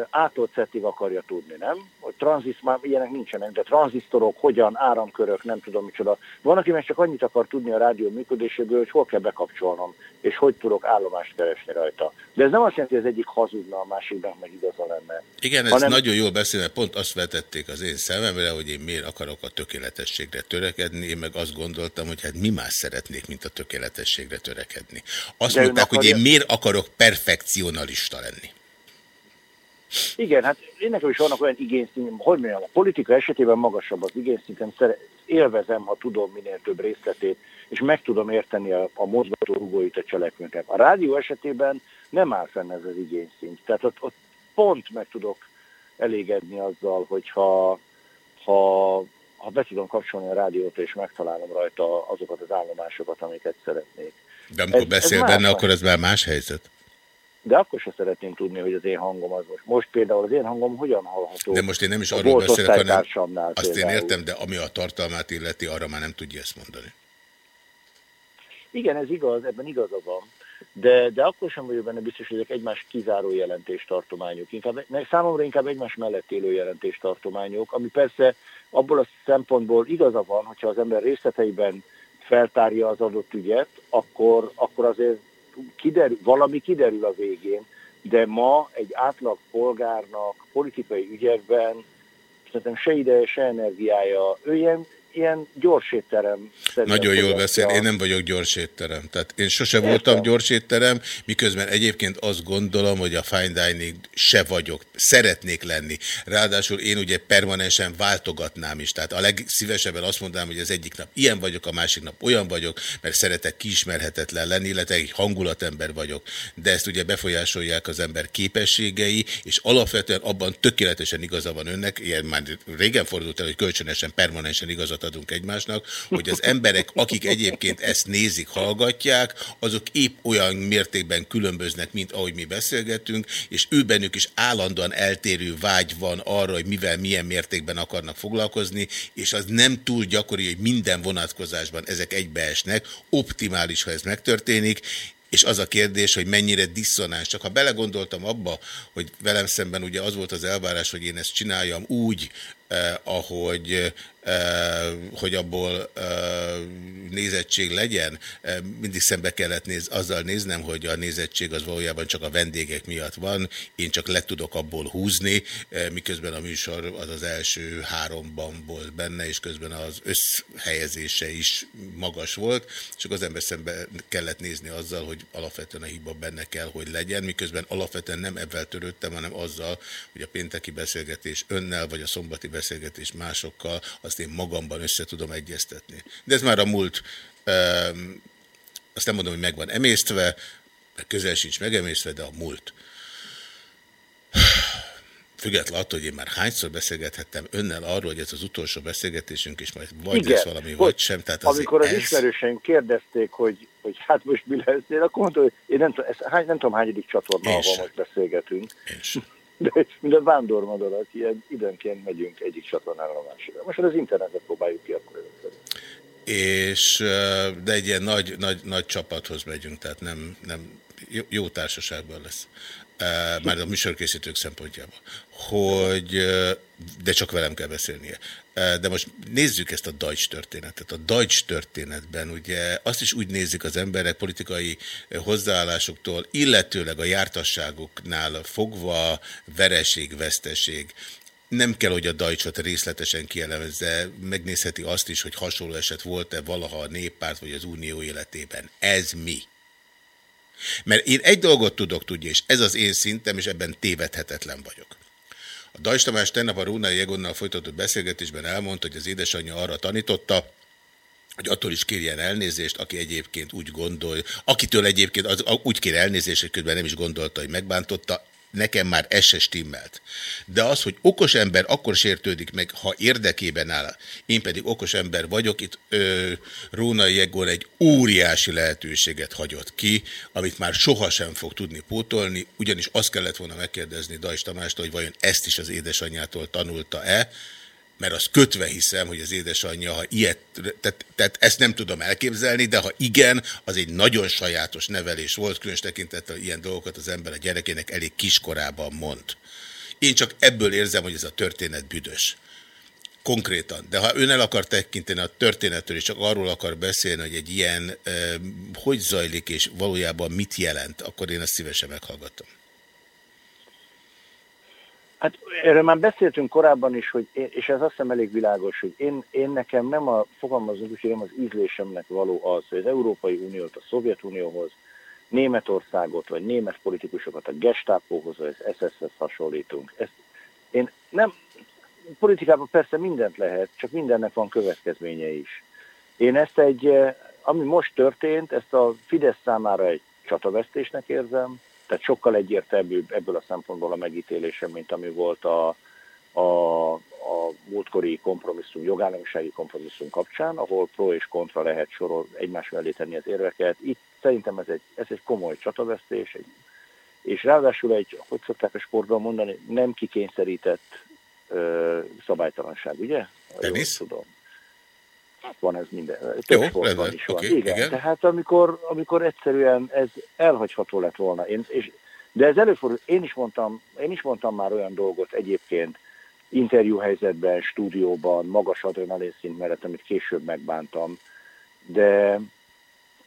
átolt szettig akarja tudni, nem? Hogy tranziszt, már ilyenek nincsenek, de tranzisztorok, hogyan, áramkörök, nem tudom micsoda. Van, aki meg csak annyit akar tudni a rádió működéséből, hogy hol kell bekapcsolnom, és hogy tudok állomást keresni rajta. De ez nem azt jelenti, hogy az egyik hazudna, a másiknak meg igaza lenne. Igen, ez hanem... nagyon jól beszél, mert pont azt vetették az én szememre, hogy én miért akarok a tökéletességre törekedni, én meg azt gondoltam, hogy hát mi más szeretnék, mint a tökéletességre törekedni. Azt de mondták, akarja... hogy én miért akarok perfekcionalista lenni. Igen, hát én nekem is vannak olyan igényszinten, hogy mondjam, a politika esetében magasabb az igényszintem, élvezem, ha tudom minél több részletét, és meg tudom érteni a, a mozgatórugóit, a cselekményeket. A rádió esetében nem áll fenn ez az igényszint. Tehát ott, ott pont meg tudok elégedni azzal, hogyha ha, ha be tudom kapcsolni a rádiót, és megtalálom rajta azokat az állomásokat, amiket szeretnék. De amikor ez, beszél ez benne, akkor ez már más helyzet? De akkor se szeretném tudni, hogy az én hangom az most. Most például az én hangom hogyan hallható? De most én nem is arról beszélek, hanem azt például. én értem, de ami a tartalmát illeti, arra már nem tudja ezt mondani. Igen, ez igaz, ebben igaza van. De, de akkor sem vagyok benne biztos, hogy ezek egymás kizáró jelentéstartományok. Inkább, számomra inkább egymás mellett élő jelentéstartományok, ami persze abból a szempontból igaza van, hogyha az ember részleteiben feltárja az adott ügyet, akkor, akkor azért kiderül, valami kiderül a végén, de ma egy átlag polgárnak politikai ügyekben szerintem se ideje, se energiája, ő ilyen, ilyen gyors étterem. Nagyon jól beszél, én nem vagyok gyors étterem. Tehát én sose Értem. voltam gyors étterem, miközben egyébként azt gondolom, hogy a fine dining se vagyok szeretnék lenni. Ráadásul én ugye permanensen váltogatnám is, tehát a legszívesebben azt mondanám, hogy az egyik nap ilyen vagyok, a másik nap olyan vagyok, mert szeretek kiismerhetetlen lenni, illetve egy hangulatember vagyok, de ezt ugye befolyásolják az ember képességei, és alapvetően abban tökéletesen igaza van önnek, ilyen már régen fordult el, hogy kölcsönösen, permanensen igazat adunk egymásnak, hogy az emberek, akik egyébként ezt nézik, hallgatják, azok épp olyan mértékben különböznek, mint ahogy mi beszélgetünk, és ő bennük is állandóan eltérő vágy van arra, hogy mivel milyen mértékben akarnak foglalkozni, és az nem túl gyakori, hogy minden vonatkozásban ezek egybeesnek, optimális, ha ez megtörténik, és az a kérdés, hogy mennyire diszonáns. Csak ha belegondoltam abba, hogy velem szemben ugye az volt az elvárás, hogy én ezt csináljam úgy, eh, ahogy hogy abból nézettség legyen. Mindig szembe kellett néz, azzal néznem, hogy a nézettség az valójában csak a vendégek miatt van, én csak le tudok abból húzni, miközben a műsor az az első háromban volt benne, és közben az összhelyezése is magas volt, csak az ember szembe kellett nézni azzal, hogy alapvetően a hiba benne kell, hogy legyen, miközben alapvetően nem ebben törődtem, hanem azzal, hogy a pénteki beszélgetés önnel, vagy a szombati beszélgetés másokkal, az azt én magamban össze tudom egyeztetni. De ez már a múlt, um, azt nem mondom, hogy meg van emésztve, mert közel sincs megemésztve, de a múlt. Függetlenül attól, hogy én már hányszor beszélgethettem önnel arról, hogy ez az utolsó beszélgetésünk, és majd vagy Igen, lesz valami, vagy sem. Tehát amikor az ez... ismerőseim kérdezték, hogy, hogy hát most mi lesz, én akkor mondtam, hogy én nem, ez, hány, nem tudom, hányadik csatorna, ahol most beszélgetünk. Én sem. De mint a vándormadarak, ilyen időnként megyünk egyik csatornára a másikra. Most az internetet próbáljuk ki akkor először. És, de egy ilyen nagy, nagy, nagy csapathoz megyünk, tehát nem, nem jó, jó társaságban lesz. Már a műsorkészítők szempontjából. Hogy de csak velem kell beszélnie. De most nézzük ezt a Deutsch történetet. A Deutsch történetben ugye azt is úgy nézik az emberek politikai hozzáállásoktól, illetőleg a jártasságoknál fogva vereség, veszteség. Nem kell, hogy a Dajcsot részletesen kielemezze, megnézheti azt is, hogy hasonló eset volt-e valaha a néppárt vagy az unió életében. Ez mi? Mert én egy dolgot tudok tudni, és ez az én szintem, és ebben tévedhetetlen vagyok. A Dajs Tamás tegnap a Rónai Jegonnal folytatott beszélgetésben elmondta, hogy az édesanyja arra tanította, hogy attól is kérjen elnézést, aki egyébként úgy gondol, akitől egyébként az, úgy kér elnézést, hogy közben nem is gondolta, hogy megbántotta, nekem már ez se stimmelt. De az, hogy okos ember akkor sértődik meg, ha érdekében áll, én pedig okos ember vagyok, itt ö, Rónai Jegor egy óriási lehetőséget hagyott ki, amit már sohasem fog tudni pótolni, ugyanis azt kellett volna megkérdezni Dajs Tamástól, hogy vajon ezt is az édesanyjától tanulta-e, mert az kötve hiszem, hogy az édesanyja, ha ilyet, tehát, tehát ezt nem tudom elképzelni, de ha igen, az egy nagyon sajátos nevelés volt, különös tekintettel ilyen dolgokat az ember a gyerekének elég kiskorában mond. Én csak ebből érzem, hogy ez a történet büdös. Konkrétan. De ha ön el akar tekinteni a történettől, és csak arról akar beszélni, hogy egy ilyen eh, hogy zajlik, és valójában mit jelent, akkor én ezt szívesen meghallgatom. Hát erről már beszéltünk korábban is, hogy én, és ez azt hiszem elég világos, hogy én, én nekem nem a, fogalmazunk úgy, nem az ízlésemnek való az, hogy az Európai Uniót a Szovjetunióhoz, Németországot, vagy német politikusokat a gestápóhoz, vagy az SS-hez hasonlítunk. Ezt én nem, politikában persze mindent lehet, csak mindennek van következménye is. Én ezt egy, ami most történt, ezt a Fidesz számára egy csatavesztésnek érzem, tehát sokkal egyértelműbb ebből a szempontból a megítélésem, mint ami volt a, a, a múltkori kompromisszum, jogállamisági kompromisszum kapcsán, ahol pro és kontra lehet sorol egymás mellé tenni az érveket. Itt szerintem ez egy, ez egy komoly csatavesztés, egy, és ráadásul egy, hogy szokták a sportban mondani, nem kikényszerített ö, szabálytalanság, ugye? Tenis? Tudom. Hát van ez minden. Több Jó, sportban is van. Okay, igen, igen. tehát amikor, amikor egyszerűen ez elhagyható lett volna. Én, és, de ez előfordul, én is, mondtam, én is mondtam már olyan dolgot egyébként interjúhelyzetben, stúdióban, magas adrenalin szint mellett, amit később megbántam, de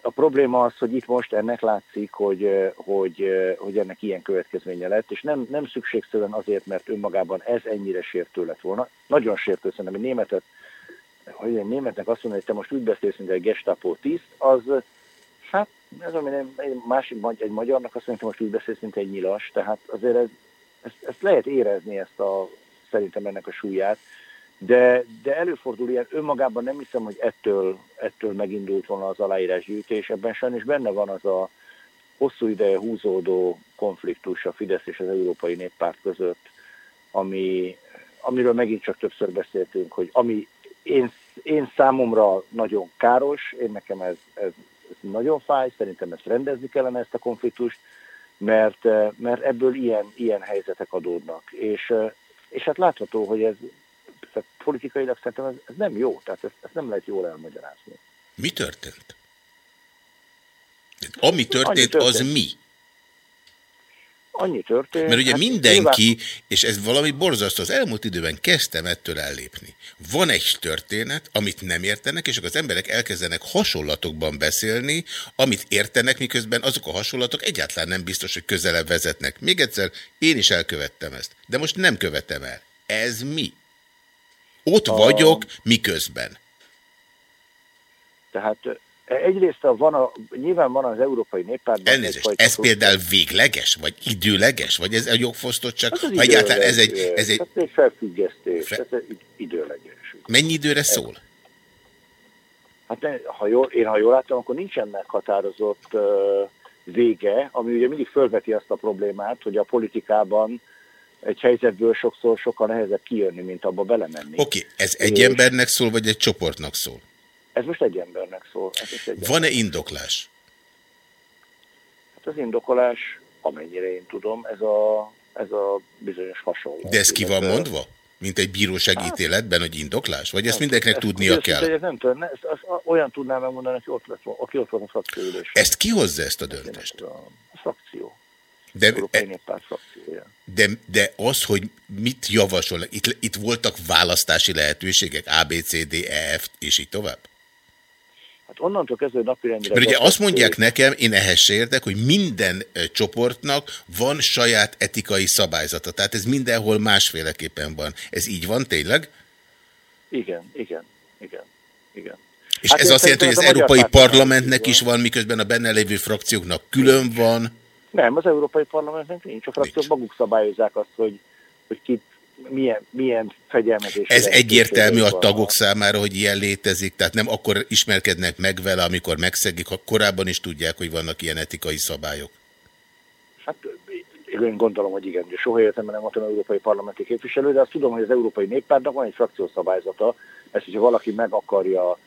a probléma az, hogy itt most ennek látszik, hogy, hogy, hogy ennek ilyen következménye lett, és nem, nem szükségszerűen azért, mert önmagában ez ennyire sértő lett volna. Nagyon sértő, szerintem, egy németet hogy egy németnek azt mondani, hogy te most úgy beszélsz, mint egy gestapo tiszt, az hát ez ami nem, egy másik egy magyarnak azt mondja, hogy most úgy beszélsz, mint egy nyilas, tehát azért ez ezt, ezt lehet érezni, ezt a, szerintem ennek a súlyát, de, de előfordul ilyen, önmagában nem hiszem, hogy ettől, ettől megindult volna az aláírásgyűjtés, ebben sajnos benne van az a hosszú ideje húzódó konfliktus a Fidesz és az Európai Néppárt között, ami, amiről megint csak többször beszéltünk, hogy ami én, én számomra nagyon káros, én nekem ez, ez, ez nagyon fáj, szerintem ezt rendezni kellene ezt a konfliktust, mert, mert ebből ilyen, ilyen helyzetek adódnak. És, és hát látható, hogy ez tehát politikailag szerintem ez, ez nem jó, tehát ezt, ezt nem lehet jól elmagyarázni. Mi történt? Ami történt, történt, az mi? Annyi történt. Mert ugye hát mindenki, nyilván... és ez valami borzasztó, az elmúlt időben kezdtem ettől ellépni. Van egy történet, amit nem értenek, és akkor az emberek elkezdenek hasonlatokban beszélni, amit értenek, miközben azok a hasonlatok egyáltalán nem biztos, hogy közelebb vezetnek. Még egyszer, én is elkövettem ezt, de most nem követem el. Ez mi? Ott a... vagyok, miközben. Tehát Egyrészt a, van a, nyilván van az Európai Néppártban... Elnézést, ez például végleges, vagy időleges, vagy ez a jogfosztottság? Hát ez egyáltalán ez egy... Ez egy, ez egy felfüggesztés, Fe... ez egy időleges. Mennyi időre szól? Hát ha jól, én ha jól láttam, akkor nincsen meghatározott uh, vége, ami ugye mindig fölveti azt a problémát, hogy a politikában egy helyzetből sokszor sokkal nehezebb kijönni, mint abba belemenni. Oké, okay, ez egy és... embernek szól, vagy egy csoportnak szól? Ez most egy embernek szól. Van-e indoklás? Hát az indokolás, amennyire én tudom, ez a, ez a bizonyos hasonló. De ez ki van mondva? Mint egy bíróság hát, ítéletben, hogy indoklás? Vagy ezt mindenkinek ezt, tudnia ezt, kell? Ez nem tudom, ezt, ezt, olyan tudnám megmondani, hogy ott lett, aki ott van a frakcióülés. Ezt ki hozza ezt a döntést? A, a frakció. De, e, de, de az, hogy mit javasol, itt, itt voltak választási lehetőségek, A, B, C, D, E, F, és így tovább? Hát onnantól kezdve napirendre... Mert ugye azt mondják nekem, én ehhez se értek, hogy minden csoportnak van saját etikai szabályzata. Tehát ez mindenhol másféleképpen van. Ez így van tényleg? Igen, igen, igen, igen. És hát ez azt jelenti, hogy az Európai Parlamentnek is van, miközben a benne lévő frakcióknak külön van? Nem, az Európai Parlamentnek nincs. A frakciók maguk szabályozzák azt, hogy, hogy kit milyen, milyen fegyelmezés. Ez egyértelmű a tagok számára, hogy ilyen létezik, tehát nem akkor ismerkednek meg vele, amikor megszegik, ha korábban is tudják, hogy vannak ilyen etikai szabályok. Hát én gondolom, hogy igen, de soha életemben nem voltam európai parlamenti képviselő, de azt tudom, hogy az Európai Néppártnak van egy frakciószabályzata, ezt, hogyha valaki meg akarja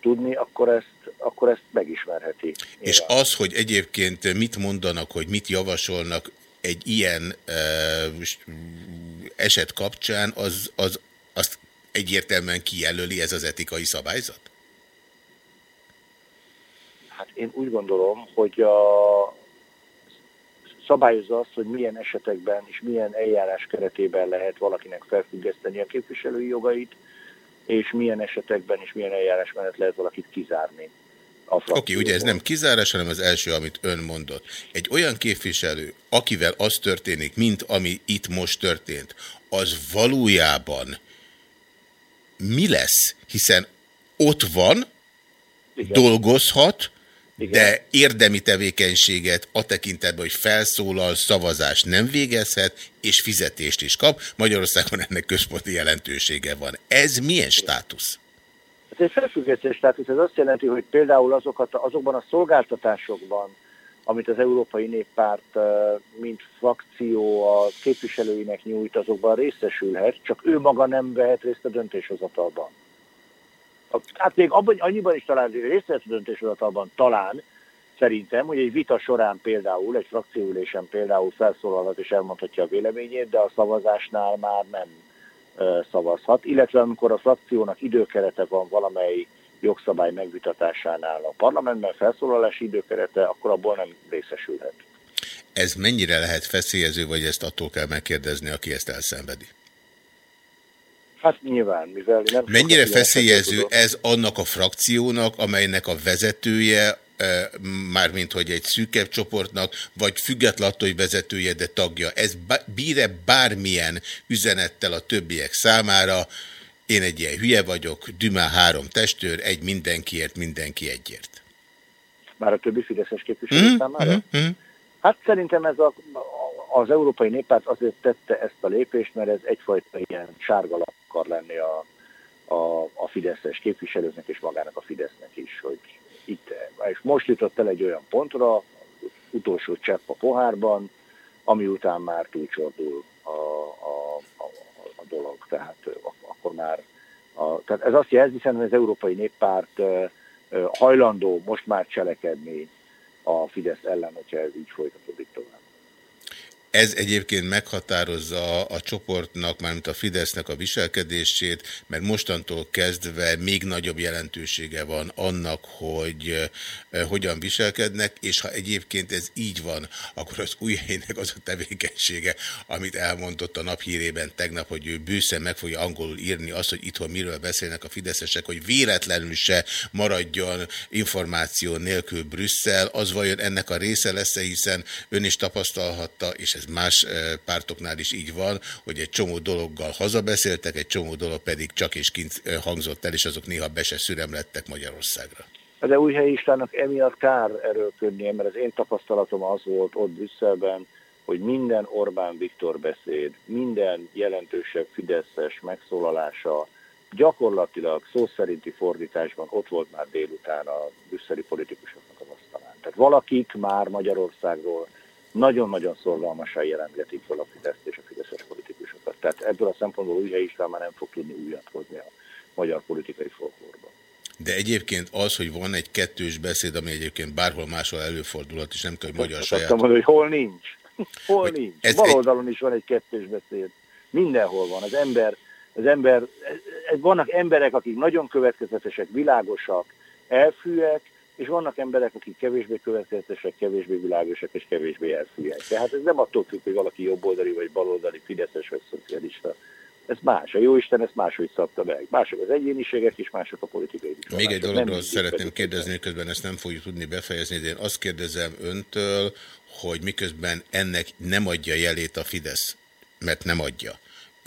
tudni, akkor ezt, akkor ezt megismerheti. Nyilván. És az, hogy egyébként mit mondanak, hogy mit javasolnak egy ilyen eset kapcsán, az, az, azt egyértelműen kijelöli ez az etikai szabályzat? Hát én úgy gondolom, hogy a szabályozza azt, hogy milyen esetekben és milyen eljárás keretében lehet valakinek felfüggeszteni a képviselői jogait, és milyen esetekben és milyen eljárás mellett lehet valakit kizárni. Oké, okay, ugye ez nem kizárás, hanem az első, amit ön mondott. Egy olyan képviselő, akivel az történik, mint ami itt most történt, az valójában mi lesz? Hiszen ott van, Igen. dolgozhat, igen. de érdemi tevékenységet a tekintetben, hogy felszólal, szavazást nem végezhet, és fizetést is kap. Magyarországon ennek központi jelentősége van. Ez milyen státusz? Ez egy felfüggesztés státusz, ez azt jelenti, hogy például azokat, azokban a szolgáltatásokban, amit az Európai Néppárt, mint frakció a képviselőinek nyújt, azokban részesülhet, csak ő maga nem vehet részt a döntéshozatalban. Hát még abban, annyiban is talán részt vesz a döntéshozatalban, talán, szerintem, hogy egy vita során például, egy frakcióülésen például felszólalhat és elmondhatja a véleményét, de a szavazásnál már nem szavazhat, illetve amikor a frakciónak időkerete van valamely jogszabály megvitatásánál a parlamentben felszólalási időkerete, akkor abból nem részesülhet. Ez mennyire lehet feszélyező, vagy ezt attól kell megkérdezni, aki ezt elszenvedi? Hát nyilván, mivel nem... Mennyire feszélyező ez annak a frakciónak, amelynek a vezetője mármint hogy egy szűkebb csoportnak, vagy független attól, hogy vezetője, de tagja. Ez bír-e bármilyen üzenettel a többiek számára? Én egy ilyen hülye vagyok, Dümá három testőr, egy mindenkiért, mindenki egyért. Már a többi fideszes képviselő mm -hmm. számára? Mm -hmm. Hát szerintem ez a, az Európai Néppárt azért tette ezt a lépést, mert ez egyfajta ilyen sárgalap akar lenni a, a, a Fideszes képviselőknek és magának a Fidesznek is, hogy itt, és most jutott el egy olyan pontra, utolsó csepp a pohárban, ami után már túlcsordul a, a, a, a dolog, tehát akkor már a, tehát ez azt jelzi, hogy az Európai Néppárt hajlandó most már cselekedni a Fidesz ellen, hogyha ez így folytatódik tovább. Ez egyébként meghatározza a csoportnak, mármint a Fidesznek a viselkedését, mert mostantól kezdve még nagyobb jelentősége van annak, hogy eh, hogyan viselkednek, és ha egyébként ez így van, akkor az új az a tevékenysége, amit elmondott a naphírében tegnap, hogy ő bőszen meg fogja angolul írni azt, hogy itthon miről beszélnek a fideszesek, hogy véletlenül se maradjon információ nélkül Brüsszel, az vajon ennek a része lesz-e, hiszen ön is tapasztalhatta, és ez más pártoknál is így van, hogy egy csomó dologgal hazabeszéltek, egy csomó dolog pedig csak és kint hangzott el, és azok néha be se szüremlettek Magyarországra. De Újhelyi Istvánnak emiatt kár erőlködnie, mert az én tapasztalatom az volt ott Brüsszelben, hogy minden Orbán Viktor beszéd, minden jelentősebb Fideszes megszólalása gyakorlatilag szó szerinti fordításban ott volt már délután a brüsszeli politikusoknak az asztalán. Tehát valakik már Magyarországról nagyon-nagyon szorgalmasan jelentgetik fel a Fideszt és a fideszes politikusokat. Tehát ebből a szempontból Újhely István már nem fog tudni újat hozni a magyar politikai folklórban. De egyébként az, hogy van egy kettős beszéd, ami egyébként bárhol máshol előfordulhat, és nem kell, hogy magyar saját... Mondani, hogy hol nincs. Hol hogy nincs. Ez Baloldalon egy... is van egy kettős beszéd. Mindenhol van. Az ember, az ember, vannak emberek, akik nagyon következetesek, világosak, elfűek, és vannak emberek, akik kevésbé következetesek, kevésbé világosak és kevésbé elfűek. Tehát ez nem attól függ, hogy valaki jobboldali vagy baloldali, fideszes vagy szocialista. Ez más. A Jóisten ezt máshogy szabta meg. Mások az egyéniségek is, mások a politikai viszonyok. Még egy dologról szeretném kérdezni, közben ezt nem fogjuk tudni befejezni, de én azt kérdezem öntől, hogy miközben ennek nem adja jelét a Fidesz, mert nem adja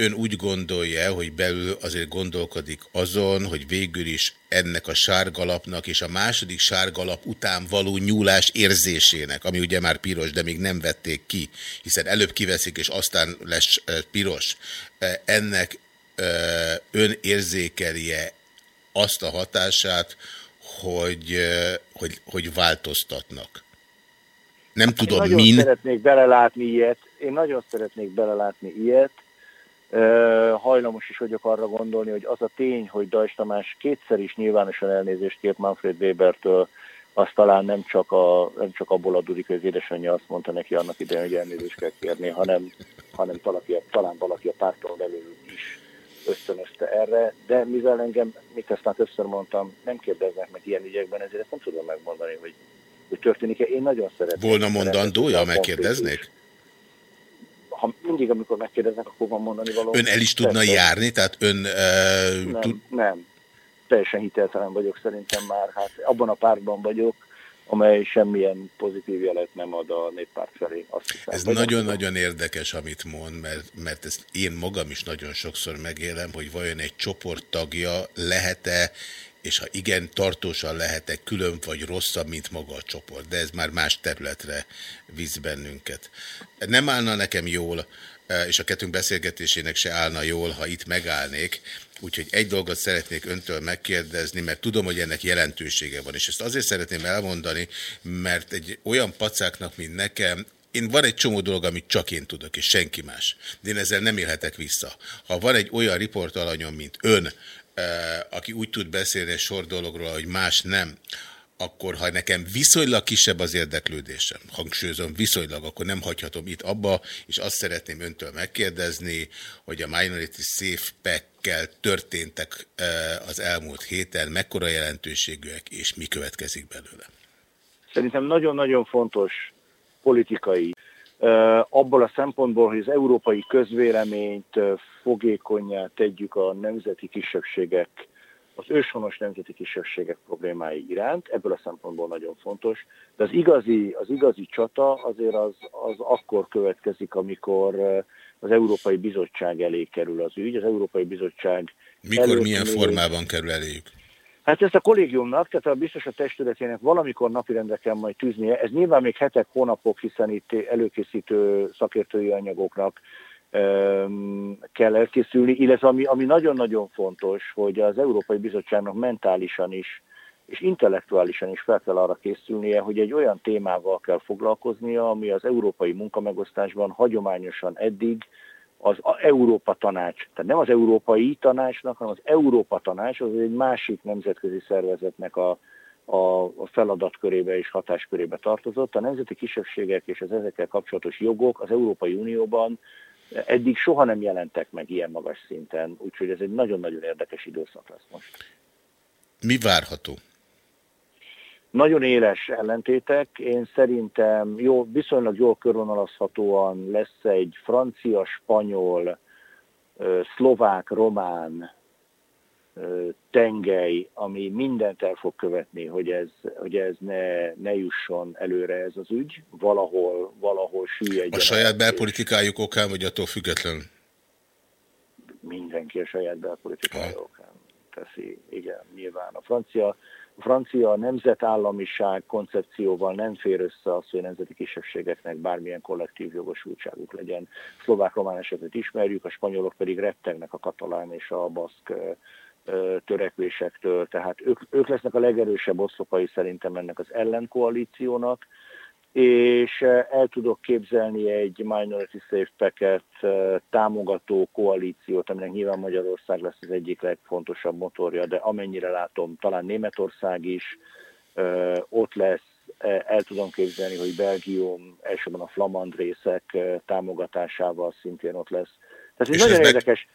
ön úgy gondolja, hogy belül azért gondolkodik azon, hogy végül is ennek a sárgalapnak és a második sárgalap után való nyúlás érzésének, ami ugye már piros, de még nem vették ki, hiszen előbb kiveszik, és aztán lesz piros, ennek ön érzékelje azt a hatását, hogy, hogy, hogy változtatnak. Nem hát tudom, Én min. szeretnék belelátni ilyet. Én nagyon szeretnék belelátni ilyet, hajlamos is vagyok arra gondolni, hogy az a tény, hogy Dajs Tamás kétszer is nyilvánosan elnézést kért Manfred Webertől, az talán nem csak, a, nem csak abból adódik, hogy az édesanyja azt mondta neki annak idején, hogy elnézést kell kérni, hanem, hanem valaki, talán valaki a párton belül is ösztönözte erre, de mivel engem, mit ezt már többször mondtam, nem kérdeznek meg ilyen ügyekben, ezért ezt nem tudom megmondani, hogy, hogy történik-e. Én nagyon szeretném. Volna mondandója, megkérdeznék? Ha mindig, amikor megkérdeznek, akkor van mondani való. Ön el is tudna Persze. járni? Tehát ön... Uh, nem, tud... nem. Teljesen hiteltelen vagyok szerintem már. Hát abban a pártban vagyok, amely semmilyen pozitív jelet nem ad a néppárt felé. Azt hiszem, Ez nagyon-nagyon érdekes, amit mond, mert, mert ezt én magam is nagyon sokszor megélem, hogy vajon egy csoport tagja lehet-e és ha igen, tartósan lehetek külön vagy rosszabb, mint maga a csoport. De ez már más területre visz bennünket. Nem állna nekem jól, e, és a kettőnk beszélgetésének se állna jól, ha itt megállnék, Úgyhogy egy dolgot szeretnék öntől megkérdezni, mert tudom, hogy ennek jelentősége van, és ezt azért szeretném elmondani, mert egy olyan pacáknak, mint nekem, én van egy csomó dolog, amit csak én tudok, és senki más. De én ezzel nem élhetek vissza. Ha van egy olyan riportalanyom, mint ön, aki úgy tud beszélni egy sor dologról, hogy más nem, akkor ha nekem viszonylag kisebb az érdeklődésem, hangsúlyozom viszonylag, akkor nem hagyhatom itt abba, és azt szeretném öntől megkérdezni, hogy a Minority Safe Pack-kel történtek az elmúlt héten, mekkora jelentőségűek, és mi következik belőle? Szerintem nagyon-nagyon fontos politikai abból a szempontból, hogy az európai közvéleményt fogékonyá tegyük a nemzeti kisebbségek, az őshonos nemzeti kisebbségek problémái iránt, ebből a szempontból nagyon fontos, de az igazi, az igazi csata azért az, az akkor következik, amikor az Európai Bizottság elé kerül az ügy. Az Európai Bizottság Mikor, milyen formában kerül eléjük? Hát ezt a kollégiumnak, tehát a biztos a testületének valamikor napirendre kell majd tűznie. Ez nyilván még hetek, hónapok, hiszen itt előkészítő szakértői anyagoknak öm, kell elkészülni, illetve ami, ami nagyon-nagyon fontos, hogy az Európai Bizottságnak mentálisan is és intellektuálisan is fel kell arra készülnie, hogy egy olyan témával kell foglalkoznia, ami az európai munkamegosztásban hagyományosan eddig az Európa Tanács, tehát nem az Európai Tanácsnak, hanem az Európa Tanács, az egy másik nemzetközi szervezetnek a, a, a feladatkörébe és hatáskörébe tartozott. A nemzeti kisebbségek és az ezekkel kapcsolatos jogok az Európai Unióban eddig soha nem jelentek meg ilyen magas szinten, úgyhogy ez egy nagyon-nagyon érdekes időszak lesz most. Mi várható? Nagyon éles ellentétek. Én szerintem jó, viszonylag jól körvonalazhatóan lesz egy francia, spanyol, szlovák, román tengely, ami mindent el fog követni, hogy ez, hogy ez ne, ne jusson előre ez az ügy, valahol, valahol süllyedjen. A saját belpolitikájuk okán, vagy attól független? Mindenki a saját belpolitikájuk okán teszi, igen, nyilván. A francia a francia nemzetállamiság koncepcióval nem fér össze az, hogy nemzeti kisebbségeknek bármilyen kollektív jogosultságuk legyen. Szlovák-román esetet ismerjük, a spanyolok pedig rettegnek a katalán és a baszk törekvésektől, tehát ők, ők lesznek a legerősebb oszlopai szerintem ennek az ellenkoalíciónak, és eh, el tudok képzelni egy Minority Safe Packet eh, támogató koalíciót, aminek nyilván Magyarország lesz az egyik legfontosabb motorja, de amennyire látom, talán Németország is eh, ott lesz, el tudom képzelni, hogy Belgium, elsősorban a flamand részek támogatásával szintén ott lesz. Tehát ez nagyon érdekes,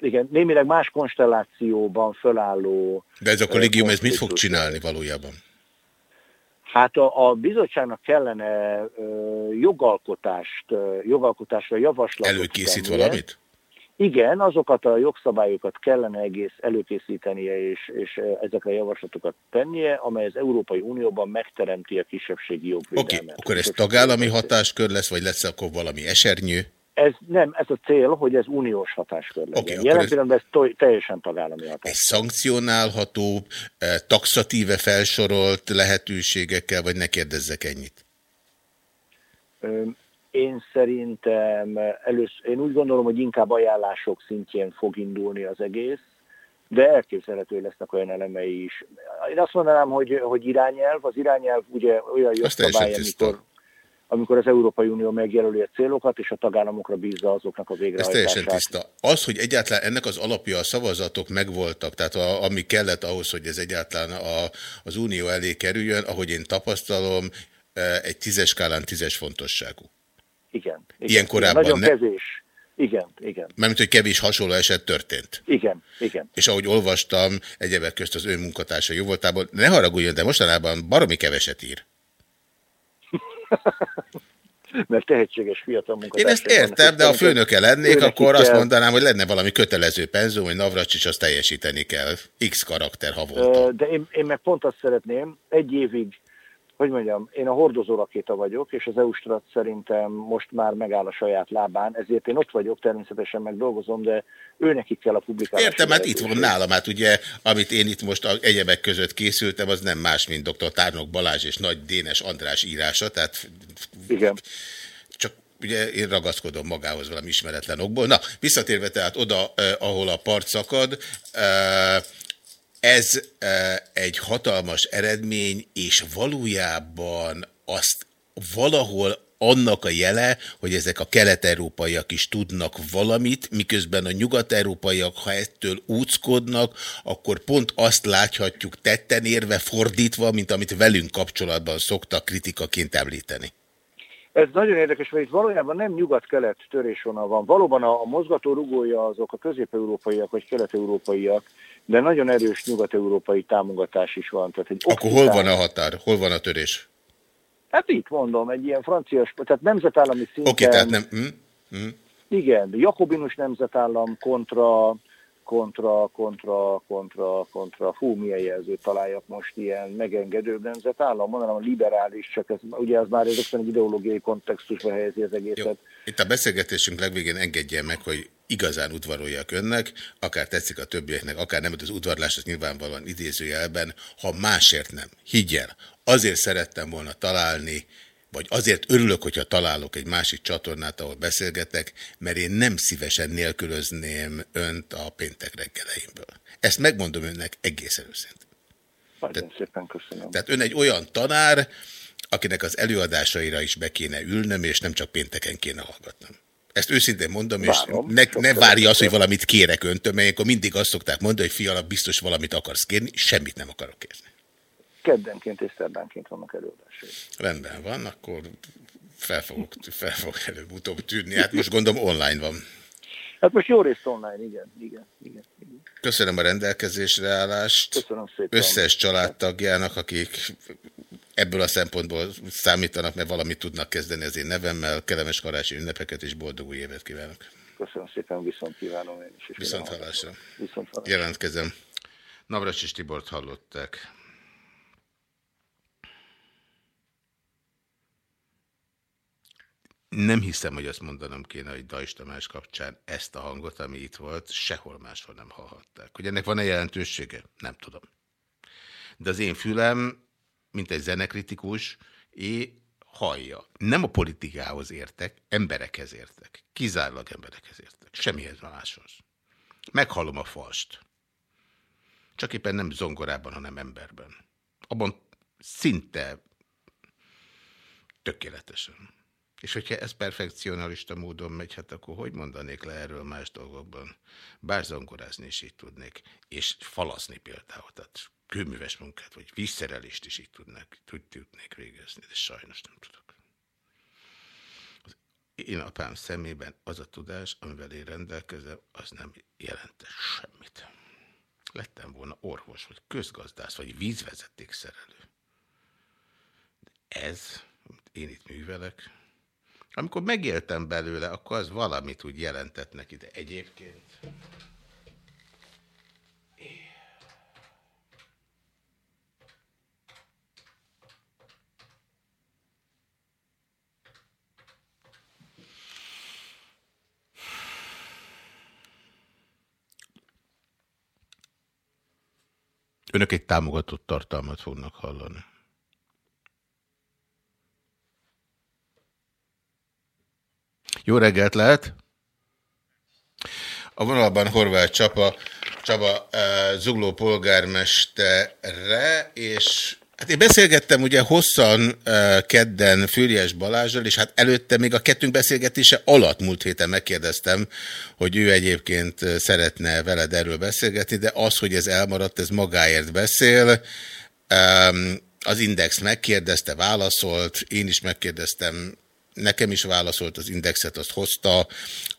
igen, némileg más konstellációban fölálló... De ez a kollégium, ez mit fog csinálni valójában? Hát a, a bizottságnak kellene ö, jogalkotást, ö, jogalkotásra javaslatot Előkészít tennie. valamit? Igen, azokat a jogszabályokat kellene egész előkészítenie és, és ezekre a javaslatokat tennie, amely az Európai Unióban megteremti a kisebbségi jogvédelmet. Oké, okay, akkor ez tagállami hatáskör lesz, vagy lesz akkor valami esernyő? Ez nem, ez a cél, hogy ez uniós hatáskör legyen. Okay, Jelen ez... pillanatban ez teljesen tagállami hatáskör. Egy szankcionálható, eh, taxatíve felsorolt lehetőségekkel, vagy ne kérdezzek ennyit? Én szerintem először, én úgy gondolom, hogy inkább ajánlások szintjén fog indulni az egész, de elképzelhető, lesznek olyan elemei is. Én azt mondanám, hogy, hogy irányelv, az irányelv ugye olyan jogszabály, amikor amikor az Európai Unió megjelöli a célokat, és a tagállamokra bízza azoknak a végrehajtását. Ez teljesen tiszta. Az, hogy egyáltalán ennek az alapja a szavazatok megvoltak, tehát a, ami kellett ahhoz, hogy ez egyáltalán a, az Unió elé kerüljön, ahogy én tapasztalom, e, egy tízes skálán tízes fontosságú. Igen. igen Ilyen korábban Nagyon ne... kevés. Igen, igen. Mármint, hogy kevés hasonló eset történt. Igen, igen. És ahogy olvastam, egyebek közt az ő munkatársa jó voltából, ne haragudjon, de mostanában baromi keveset ír. mert tehetséges fiatal munkatársak. Én ezt értem, de a főnöke lennék, akkor azt mondanám, hogy lenne valami kötelező penzum, hogy Navracsics azt teljesíteni kell. X karakter havonta. De én, én meg pont azt szeretném, egy évig hogy mondjam, én a hordozó rakéta vagyok, és az EU-strat szerintem most már megáll a saját lábán, ezért én ott vagyok, természetesen meg dolgozom, de ő nekik kell a publikálás. Értem, hát itt van nálam, hát ugye, amit én itt most egyebek között készültem, az nem más, mint dr. Tárnok Balázs és Nagy Dénes András írása, tehát... Igen. Csak ugye én ragaszkodom magához valami ismeretlen okból. Na, visszatérve tehát oda, eh, ahol a part szakad, eh, ez egy hatalmas eredmény, és valójában azt valahol annak a jele, hogy ezek a kelet-európaiak is tudnak valamit, miközben a nyugat-európaiak, ha ettől úckodnak, akkor pont azt láthatjuk tetten érve fordítva, mint amit velünk kapcsolatban szoktak kritikaként említeni. Ez nagyon érdekes, mert itt valójában nem nyugat-kelet törésvonal van. Valóban a, a mozgató rugója azok a közép-európaiak vagy kelet-európaiak, de nagyon erős nyugat-európai támogatás is van. Tehát egy Akkor hol van a határ? Hol van a törés? Hát itt mondom, egy ilyen francia, tehát nemzetállami szinten... Oké, okay, tehát nem... Mm, mm. Igen, jakobinus nemzetállam kontra, kontra, kontra, kontra, kontra, fú, milyen jelzőt találjak most ilyen megengedő nemzetállam, mondanám a liberális, csak ez, ugye az már rögtön egy ideológiai kontextusba helyezi az egészet. Jó. Itt a beszélgetésünk legvégén engedje meg, hogy igazán udvaroljak önnek, akár tetszik a többieknek, akár nem, az udvarlás az nyilvánvalóan idézőjelben, ha másért nem. Higgyel, azért szerettem volna találni vagy azért örülök, hogyha találok egy másik csatornát, ahol beszélgetek, mert én nem szívesen nélkülözném önt a péntek reggeleimből. Ezt megmondom önnek egészen őszintén. Nagyon szépen köszönöm. Tehát ön egy olyan tanár, akinek az előadásaira is be kéne ülnöm, és nem csak pénteken kéne hallgatnom. Ezt őszintén mondom, Várom, és ne, ne várja azt, hogy valamit kérek öntől, mert akkor mindig azt szokták mondani, hogy fiala, biztos valamit akarsz kérni, semmit nem akarok kérni keddenként és szerdánként vannak előadásai. Rendben van, akkor fel fogok, fel fog előbb-utóbb tűnni. Hát most gondolom online van. Hát most jó részt online, igen, igen, igen. igen. Köszönöm a rendelkezésre állást. Köszönöm szépen. Összes családtagjának, akik ebből a szempontból számítanak, mert valamit tudnak kezdeni az én nevemmel. Kellemes karácsonyi ünnepeket és boldog új évet kívánok. Köszönöm szépen, viszont kívánom én is. Viszont hallásra. Viszont hallásra. Jelentkezem. Navracsis Tibort hallották. Nem hiszem, hogy azt mondanom kéne, hogy Dajs Tamás kapcsán ezt a hangot, ami itt volt, sehol máshol nem hallhatták. Hogy ennek van-e jelentősége? Nem tudom. De az én fülem, mint egy zenekritikus, é hallja. Nem a politikához értek, emberekhez értek. Kizárólag emberekhez értek. Semmihez máshoz. Meghallom a falst. Csak éppen nem zongorában, hanem emberben. Abban szinte tökéletesen. És hogyha ez perfekcionalista módon megy, hát akkor hogy mondanék le erről más dolgokban? Bár zongorázni is így tudnék, és falazni például, tehát kőműves munkát, vagy vízszerelést is így tudnék, tudnék végezni, de sajnos nem tudok. Én apám szemében az a tudás, amivel én rendelkezem, az nem jelente semmit. Lettem volna orvos, vagy közgazdász, vagy vízvezetékszerelő. De ez, amit én itt művelek, amikor megéltem belőle, akkor az valamit úgy jelentett neki, de egyébként... Önök egy támogatott tartalmat fognak hallani. Jó reggelt lehet! A vonalban Horváth Csapa, Csaba uh, Zugló polgármestere, és hát én beszélgettem ugye hosszan uh, kedden Füriyes Balázsral, és hát előtte még a kettőnk beszélgetése alatt múlt héten megkérdeztem, hogy ő egyébként szeretne veled erről beszélgetni, de az, hogy ez elmaradt, ez magáért beszél. Az Index megkérdezte, válaszolt, én is megkérdeztem nekem is válaszolt, az indexet azt hozta,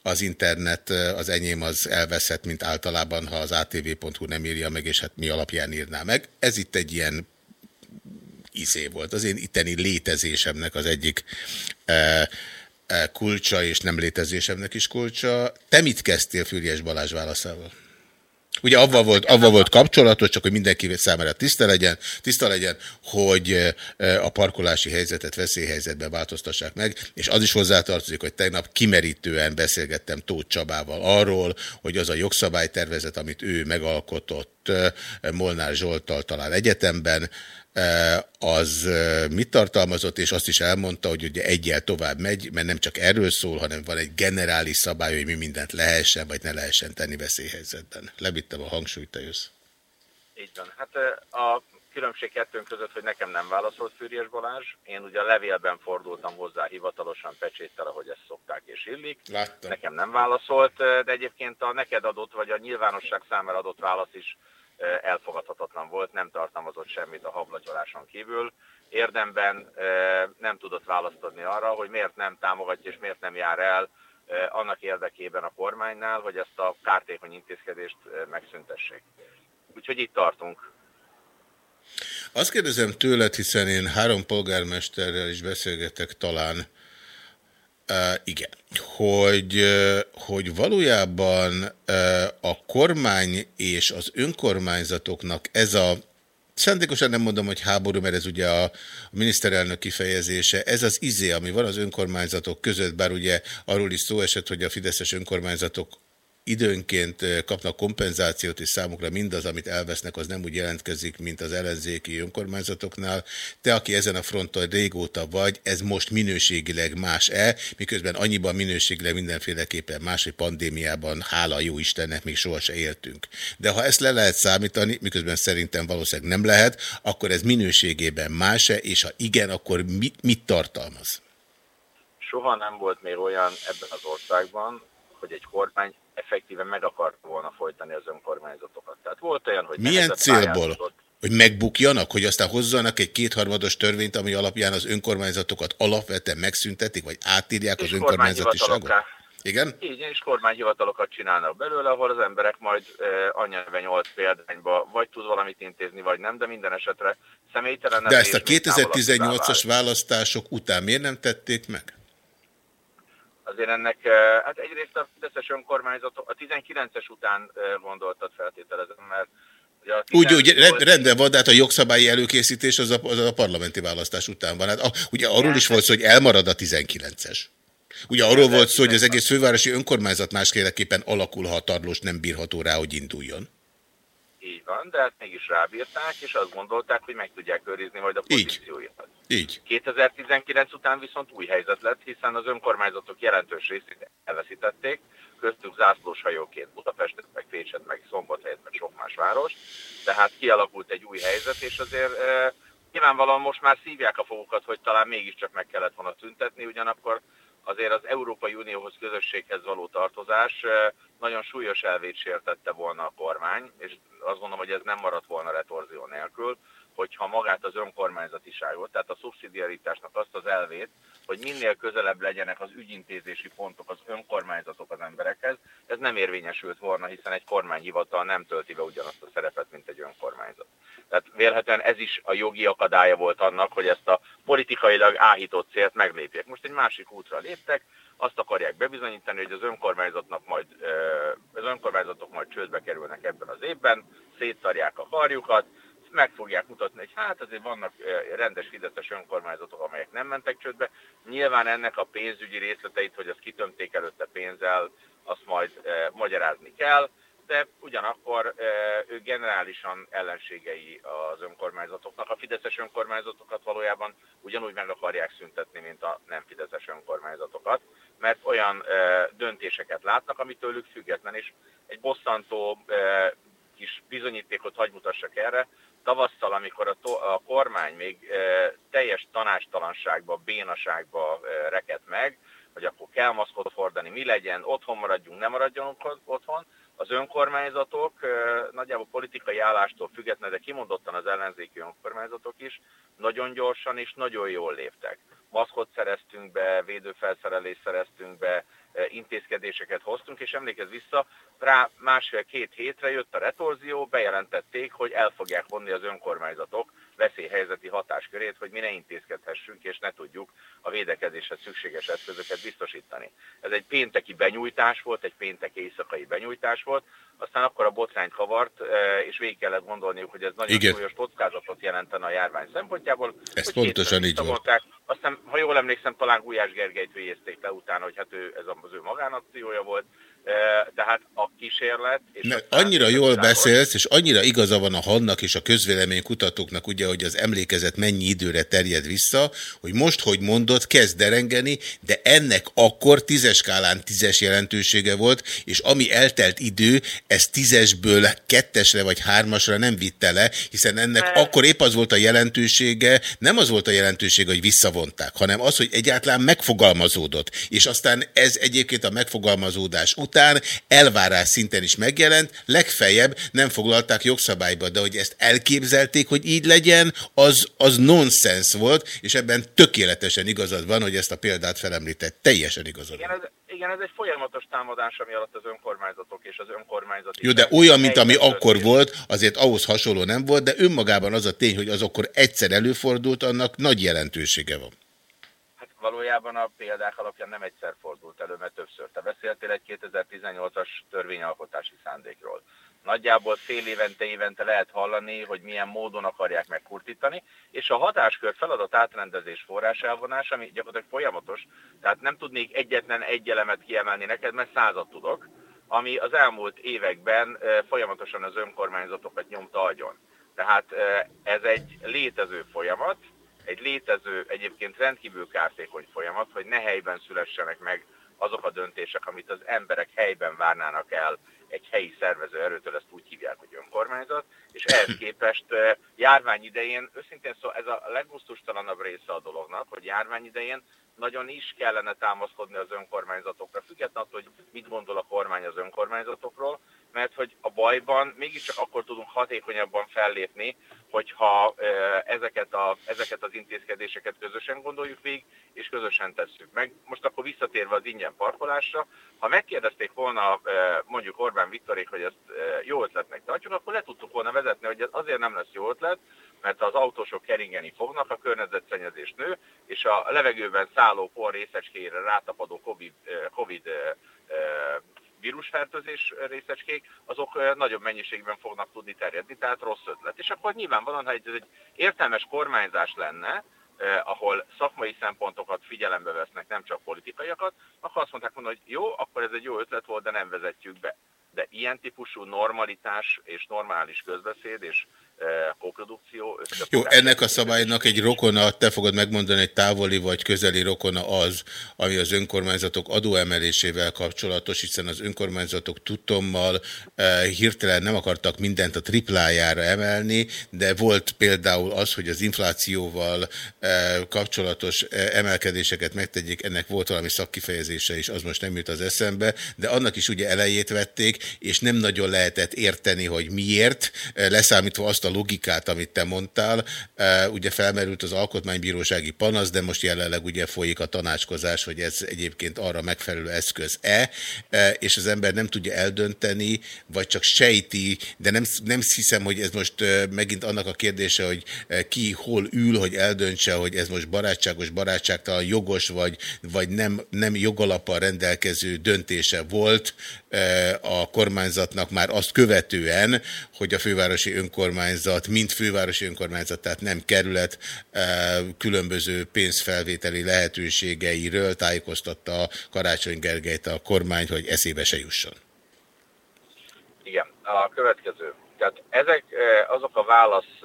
az internet, az enyém az elveszett, mint általában, ha az atv.hu nem írja meg, és hát mi alapján írná meg. Ez itt egy ilyen izé volt. Az én itteni létezésemnek az egyik e, e, kulcsa, és nem létezésemnek is kulcsa. Te mit kezdtél Füriyes Balázs válaszával? Ugye avval volt, avval volt kapcsolatos, csak hogy mindenki számára tiszta legyen, tiszta legyen, hogy a parkolási helyzetet veszélyhelyzetbe változtassák meg, és az is hozzátartozik, hogy tegnap kimerítően beszélgettem Tóth Csabával arról, hogy az a jogszabálytervezet, amit ő megalkotott Molnár Zsoltal talán egyetemben, az mit tartalmazott, és azt is elmondta, hogy ugye egyel tovább megy, mert nem csak erről szól, hanem van egy generális szabály, hogy mi mindent lehessen, vagy ne lehessen tenni veszélyhelyzetben. Levittem a hangsúlyt, te jössz. Így van. Hát a különbség kettőnk között, hogy nekem nem válaszolt Fűries Balázs. Én ugye a levélben fordultam hozzá hivatalosan pecséttel, ahogy ezt szokták és illik. Láttam. Nekem nem válaszolt, de egyébként a neked adott, vagy a nyilvánosság számára adott válasz is elfogadhatatlan volt, nem tartalmazott semmit a hablatyoláson kívül. Érdemben nem tudott választ adni arra, hogy miért nem támogatja és miért nem jár el annak érdekében a kormánynál, hogy ezt a kártékony intézkedést megszüntessék. Úgyhogy itt tartunk. Azt kérdezem tőled, hiszen én három polgármesterrel is beszélgetek talán igen, hogy, hogy valójában a kormány és az önkormányzatoknak ez a Szándékosan nem mondom, hogy háború, mert ez ugye a miniszterelnök kifejezése. Ez az izé, ami van az önkormányzatok között, bár ugye arról is szó esett, hogy a fideszes önkormányzatok időnként kapnak kompenzációt, és számukra mindaz, amit elvesznek, az nem úgy jelentkezik, mint az ellenzéki önkormányzatoknál. Te, aki ezen a fronton régóta vagy, ez most minőségileg más-e, miközben annyiban minőségileg mindenféleképpen más, hogy pandémiában, hála jó Istennek, még soha se éltünk. De ha ezt le lehet számítani, miközben szerintem valószínűleg nem lehet, akkor ez minőségében más-e, és ha igen, akkor mit, mit tartalmaz? Soha nem volt még olyan ebben az országban, hogy egy kormány effektíven meg akarta volna folytani az önkormányzatokat. Tehát volt olyan, hogy... Milyen célból? Hogy megbukjanak, hogy aztán hozzanak egy kétharmados törvényt, ami alapján az önkormányzatokat alapvetően megszüntetik, vagy átírják az önkormányzatiságot? Igen? Így, és kormányhivatalokat csinálnak belőle, ahol az emberek majd e, anyanyelven 8 példányba vagy tud valamit intézni, vagy nem, de minden esetre személytelen... De ezt a 2018-as választások után miért nem tették meg? Azért ennek, eh, hát egyrészt a Fideszes önkormányzatok, a 19-es után eh, gondoltad feltételezem, mert úgy, úgy, rendben van, de hát a jogszabályi előkészítés az a, az a parlamenti választás után van. Hát, a, ugye arról is volt szó, hogy elmarad a 19-es. Ugye arról volt szó, hogy az egész fővárosi önkormányzat másképpen alakul, ha a tarlós nem bírható rá, hogy induljon. Így van, de hát mégis rábírták, és azt gondolták, hogy meg tudják őrizni majd a pozíciójukat. Így. 2019 után viszont új helyzet lett, hiszen az önkormányzatok jelentős részét elveszítették, köztük zászlós hajóként Budapestet, meg Pécset, meg Szombathelyet, meg sok más város. Tehát kialakult egy új helyzet, és azért e, nyilvánvalóan most már szívják a fogukat, hogy talán mégiscsak meg kellett volna tüntetni, ugyanakkor azért az Európai Unióhoz közösséghez való tartozás nagyon súlyos elvét sértette volna a kormány, és azt gondolom, hogy ez nem maradt volna retorzió nélkül, hogyha magát az önkormányzatiságot, tehát a szubszidiaritásnak azt az elvét, hogy minél közelebb legyenek az ügyintézési pontok, az önkormányzatok az emberekhez, ez nem érvényesült volna, hiszen egy kormányhivatal nem tölti be ugyanazt a szerepet, mint egy önkormányzat. Tehát vélhetően ez is a jogi akadálya volt annak, hogy ezt a politikailag áhított célt meglépjék. Most egy másik útra léptek, azt akarják bebizonyítani, hogy az önkormányzatnak majd, az önkormányzatok majd csődbe kerülnek ebben az évben, szétszarják a karjukat, meg fogják mutatni, hogy hát azért vannak rendes fizetes önkormányzatok, amelyek nem mentek csődbe. Nyilván ennek a pénzügyi részleteit, hogy azt kitömték előtte pénzzel, azt majd magyarázni kell, de ugyanakkor ők generálisan ellenségei az önkormányzatoknak. A fideszes önkormányzatokat valójában ugyanúgy meg akarják szüntetni, mint a nem fideszes önkormányzatokat, mert olyan döntéseket látnak, ami tőlük független, és egy bosszantó kis bizonyítékot hagy mutassak erre, tavasszal, amikor a, to- a kormány még e, teljes tanástalanságba, bénaságba e, reket meg, hogy akkor kell maszkot fordani, mi legyen, otthon maradjunk, nem maradjunk otthon, az önkormányzatok nagyjából politikai állástól függetlenül, de kimondottan az ellenzéki önkormányzatok is nagyon gyorsan és nagyon jól léptek. Maszkot szereztünk be, védőfelszerelést szereztünk be, intézkedéseket hoztunk, és emlékezz vissza, rá másfél-két hétre jött a retorzió, bejelentették, hogy el fogják vonni az önkormányzatok veszélyhelyzeti hatáskörét, hogy mi ne intézkedhessünk, és ne tudjuk a védekezéshez szükséges eszközöket biztosítani. Ez egy pénteki benyújtás volt, egy péntek éjszakai benyújtás volt, aztán akkor a botrányt kavart, e, és végig kellett gondolniuk, hogy ez nagyon Igen. súlyos kockázatot jelentene a járvány szempontjából. Ez pontosan így volt. Aztán, ha jól emlékszem, talán Gulyás Gergelyt véjezték le utána, hogy hát ő, ez az ő magánakciója volt, tehát a kísérlet... És ne, annyira jól beszélsz, és annyira igaza van a Hannak és a közvélemény kutatóknak, ugye, hogy az emlékezet mennyi időre terjed vissza, hogy most, hogy mondod, kezd derengeni, de ennek akkor tízes skálán tízes jelentősége volt, és ami eltelt idő, ez tízesből kettesre vagy hármasra nem vitte le, hiszen ennek ne. akkor épp az volt a jelentősége, nem az volt a jelentősége, hogy visszavonták, hanem az, hogy egyáltalán megfogalmazódott, és aztán ez egyébként a megfogalmazódás után után elvárás szinten is megjelent, legfeljebb nem foglalták jogszabályba, de hogy ezt elképzelték, hogy így legyen, az, az nonsens volt, és ebben tökéletesen igazad van, hogy ezt a példát felemlített. Teljesen igazad igen, ez, igen, ez egy folyamatos támadás, ami alatt az önkormányzatok és az önkormányzat... Jó, de olyan, mint ami akkor volt, azért ahhoz hasonló nem volt, de önmagában az a tény, hogy az akkor egyszer előfordult, annak nagy jelentősége van valójában a példák alapján nem egyszer fordult elő, mert többször. Te beszéltél egy 2018-as törvényalkotási szándékról. Nagyjából fél évente, évente lehet hallani, hogy milyen módon akarják megkurtítani, és a hatáskör feladat átrendezés forrás elvonás, ami gyakorlatilag folyamatos, tehát nem tudnék egyetlen egy elemet kiemelni neked, mert százat tudok, ami az elmúlt években folyamatosan az önkormányzatokat nyomta agyon. Tehát ez egy létező folyamat, egy létező, egyébként rendkívül kártékony folyamat, hogy ne helyben szülessenek meg azok a döntések, amit az emberek helyben várnának el egy helyi szervező erőtől, ezt úgy hívják, hogy önkormányzat, és ehhez képest járvány idején, őszintén szó, ez a leggusztustalanabb része a dolognak, hogy járvány idején nagyon is kellene támaszkodni az önkormányzatokra, függetlenül hogy mit gondol a kormány az önkormányzatokról, mert hogy a bajban mégiscsak akkor tudunk hatékonyabban fellépni, hogyha ezeket, a, ezeket az intézkedéseket közösen gondoljuk végig, és közösen tesszük meg. Most akkor visszatérve az ingyen parkolásra, ha megkérdezték volna mondjuk Orbán Viktorék, hogy ezt jó ötletnek tartjuk, akkor le tudtuk volna vezetni, hogy ez azért nem lesz jó ötlet, mert az autósok keringeni fognak, a környezetszennyezés nő, és a levegőben szálló por részecskére rátapadó COVID, COVID vírusfertőzés részecskék, azok nagyobb mennyiségben fognak tudni terjedni, tehát rossz ötlet. És akkor nyilvánvalóan, ha ez egy értelmes kormányzás lenne, eh, ahol szakmai szempontokat figyelembe vesznek, nem csak politikaiakat, akkor azt mondták volna, hogy jó, akkor ez egy jó ötlet volt, de nem vezetjük be. De ilyen típusú normalitás és normális közbeszéd és koprodukció. Jó, ennek a szabálynak egy rokona, te fogod megmondani, egy távoli vagy közeli rokona az, ami az önkormányzatok adóemelésével kapcsolatos, hiszen az önkormányzatok tudtommal eh, hirtelen nem akartak mindent a triplájára emelni, de volt például az, hogy az inflációval eh, kapcsolatos eh, emelkedéseket megtegyék, ennek volt valami szakkifejezése is, az most nem jut az eszembe, de annak is ugye elejét vették, és nem nagyon lehetett érteni, hogy miért, eh, leszámítva azt a a logikát, amit te mondtál. Ugye felmerült az alkotmánybírósági panasz, de most jelenleg ugye folyik a tanácskozás, hogy ez egyébként arra megfelelő eszköz-e, és az ember nem tudja eldönteni, vagy csak sejti, de nem, nem hiszem, hogy ez most megint annak a kérdése, hogy ki hol ül, hogy eldöntse, hogy ez most barátságos, barátságtalan, jogos, vagy, vagy nem, nem jogalappal rendelkező döntése volt a kormányzatnak már azt követően, hogy a fővárosi önkormányzat mint fővárosi önkormányzat, tehát nem kerület, eh, különböző pénzfelvételi lehetőségeiről tájékoztatta Karácsony Gergelyt a kormány, hogy eszébe se jusson. Igen, a következő. Tehát ezek eh, azok a válasz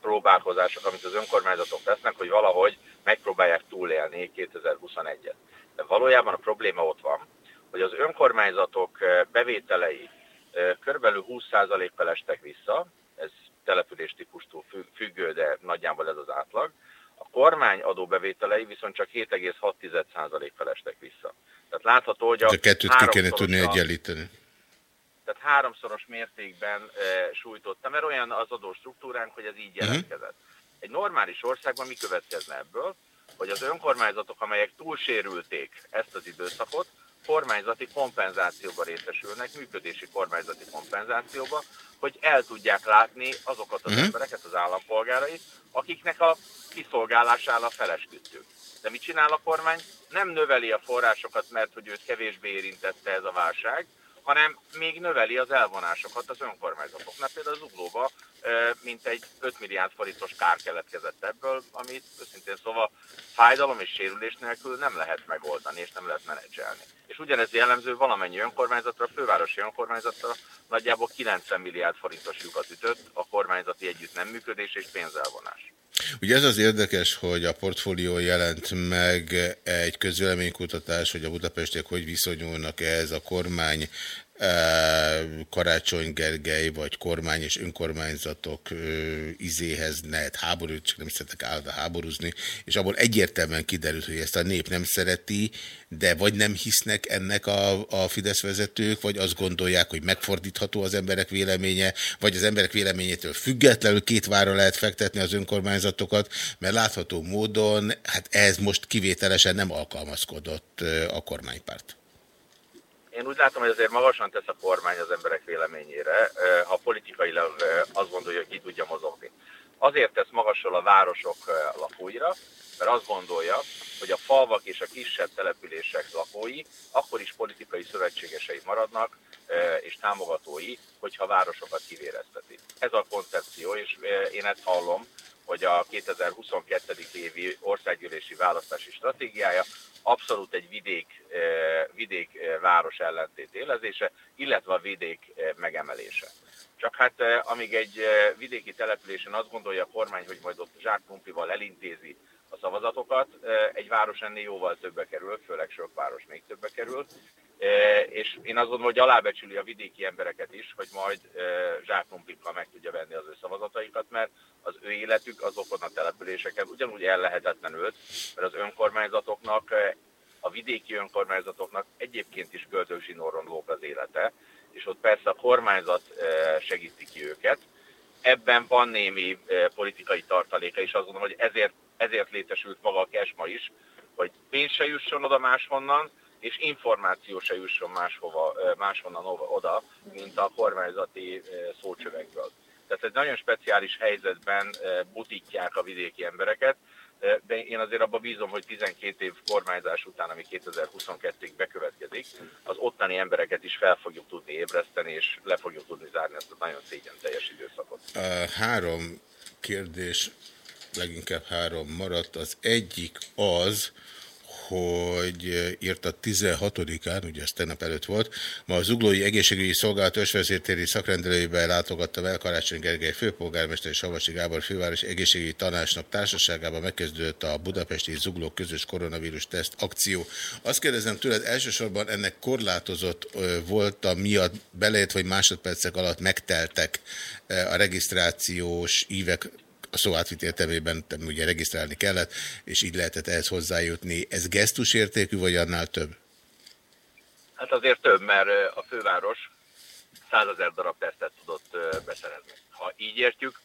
próbálkozások, amit az önkormányzatok tesznek, hogy valahogy megpróbálják túlélni 2021-et. De valójában a probléma ott van, hogy az önkormányzatok bevételei körülbelül 20%-kal estek vissza, ez település típustól függő, de nagyjából ez az átlag. A kormány adóbevételei viszont csak 7,6%-kal estek vissza. Tehát látható, hogy a... De kettőt ki kéne tudni egyenlíteni. Tehát háromszoros mértékben e, sújtotta, mert olyan az adóstruktúránk, hogy ez így mhm. jelentkezett. Uh-huh. Egy normális országban mi következne ebből? Hogy az önkormányzatok, amelyek túlsérülték ezt az időszakot, kormányzati kompenzációba részesülnek, működési kormányzati kompenzációba, hogy el tudják látni azokat az uh-huh. embereket, az állampolgárait, akiknek a kiszolgálására felesküdtünk. De mit csinál a kormány? Nem növeli a forrásokat, mert hogy őt kevésbé érintette ez a válság, hanem még növeli az elvonásokat az önkormányzatoknak. Például az uglóba mint egy 5 milliárd forintos kár keletkezett ebből, amit őszintén szóval fájdalom és sérülés nélkül nem lehet megoldani, és nem lehet menedzselni. És ugyanez jellemző valamennyi önkormányzatra, a fővárosi önkormányzatra nagyjából 90 milliárd forintos lyukat ütött a kormányzati együtt nem működés és pénzelvonás. Ugye ez az érdekes, hogy a portfólió jelent meg egy közvéleménykutatás, hogy a budapestiek hogy viszonyulnak ez a kormány Karácsony Gergely, vagy kormány és önkormányzatok izéhez lehet háborúzni, csak nem szeretek állva háborúzni, és abból egyértelműen kiderült, hogy ezt a nép nem szereti, de vagy nem hisznek ennek a, a Fidesz vezetők, vagy azt gondolják, hogy megfordítható az emberek véleménye, vagy az emberek véleményétől függetlenül két vára lehet fektetni az önkormányzatokat, mert látható módon, hát ez most kivételesen nem alkalmazkodott a kormánypárt. Én úgy látom, hogy azért magasan tesz a kormány az emberek véleményére, ha politikailag azt gondolja, hogy ki tudja mozogni. azért tesz magasról a városok lakóira, mert azt gondolja, hogy a falvak és a kisebb települések lakói akkor is politikai szövetségesei maradnak, és támogatói, hogyha városokat kivérezteti. Ez a koncepció, és én ezt hallom, hogy a 2022. évi országgyűlési választási stratégiája abszolút egy vidék, vidék város ellentét élezése, illetve a vidék megemelése. Csak hát amíg egy vidéki településen azt gondolja a kormány, hogy majd ott zsákpumpival elintézi szavazatokat, egy város ennél jóval többe kerül, főleg sok város még többe kerül, és én azt gondolom, hogy alábecsüli a vidéki embereket is, hogy majd zsáknumpikkal meg tudja venni az ő szavazataikat, mert az ő életük azokon a településeken ugyanúgy ellehetetlenült, mert az önkormányzatoknak, a vidéki önkormányzatoknak egyébként is köldögzsinóron lóg az élete, és ott persze a kormányzat segíti ki őket. Ebben van némi politikai tartaléka, és azt gondolom, hogy ezért, ezért létesült maga a kesma is, hogy pénz se jusson oda máshonnan, és információ se jusson máshova, máshonnan oda, mint a kormányzati szócsövekből. Tehát egy nagyon speciális helyzetben butítják a vidéki embereket, de én azért abban bízom, hogy 12 év kormányzás után, ami 2022-ig bekövetkezik, az ottani embereket is fel fogjuk tudni ébreszteni, és le fogjuk tudni zárni ezt a nagyon szégyen teljes időszakot. Három kérdés, leginkább három maradt. Az egyik az, hogy írta 16-án, ugye ez tegnap előtt volt, ma az Zuglói Egészségügyi Szolgálat ősvezértéri szakrendelőibe látogatta el Karácsony Gergely főpolgármester és Havasi Gábor főváros egészségügyi tanácsnak társaságában megkezdődött a budapesti Zugló közös koronavírus teszt akció. Azt kérdezem tőled, elsősorban ennek korlátozott volt a miatt belejött, hogy másodpercek alatt megteltek a regisztrációs ívek a szó átvit értelmében ugye regisztrálni kellett, és így lehetett ehhez hozzájutni. Ez gesztusértékű, vagy annál több? Hát azért több, mert a főváros százezer darab tesztet tudott beszerezni. Ha így értjük,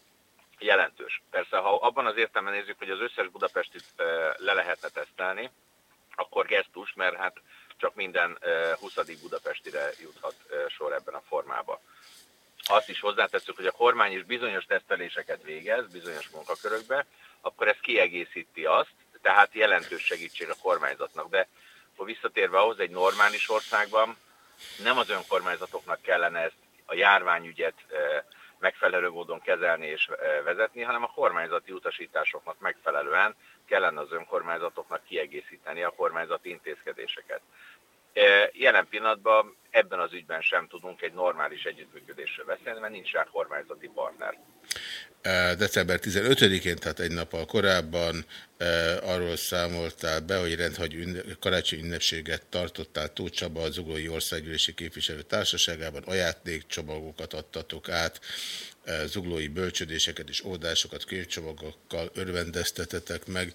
jelentős. Persze, ha abban az értelemben nézzük, hogy az összes Budapestit le lehetne tesztelni, akkor gesztus, mert hát csak minden 20. budapestire juthat sor ebben a formában azt is hozzátesszük, hogy a kormány is bizonyos teszteléseket végez, bizonyos munkakörökbe, akkor ez kiegészíti azt, tehát jelentős segítség a kormányzatnak. De ha visszatérve ahhoz, egy normális országban nem az önkormányzatoknak kellene ezt a járványügyet megfelelő módon kezelni és vezetni, hanem a kormányzati utasításoknak megfelelően kellene az önkormányzatoknak kiegészíteni a kormányzati intézkedéseket. Jelen pillanatban ebben az ügyben sem tudunk egy normális együttműködésről beszélni, mert nincs rá kormányzati partner. December 15-én, tehát egy nappal korábban arról számoltál be, hogy rendhagyó karácsony ünnepséget tartottál Tóth Csaba, az Zuglói Országgyűlési Képviselő Társaságában, ajándékcsomagokat adtatok át zuglói bölcsödéseket és oldásokat könyvcsomagokkal örvendeztetetek meg.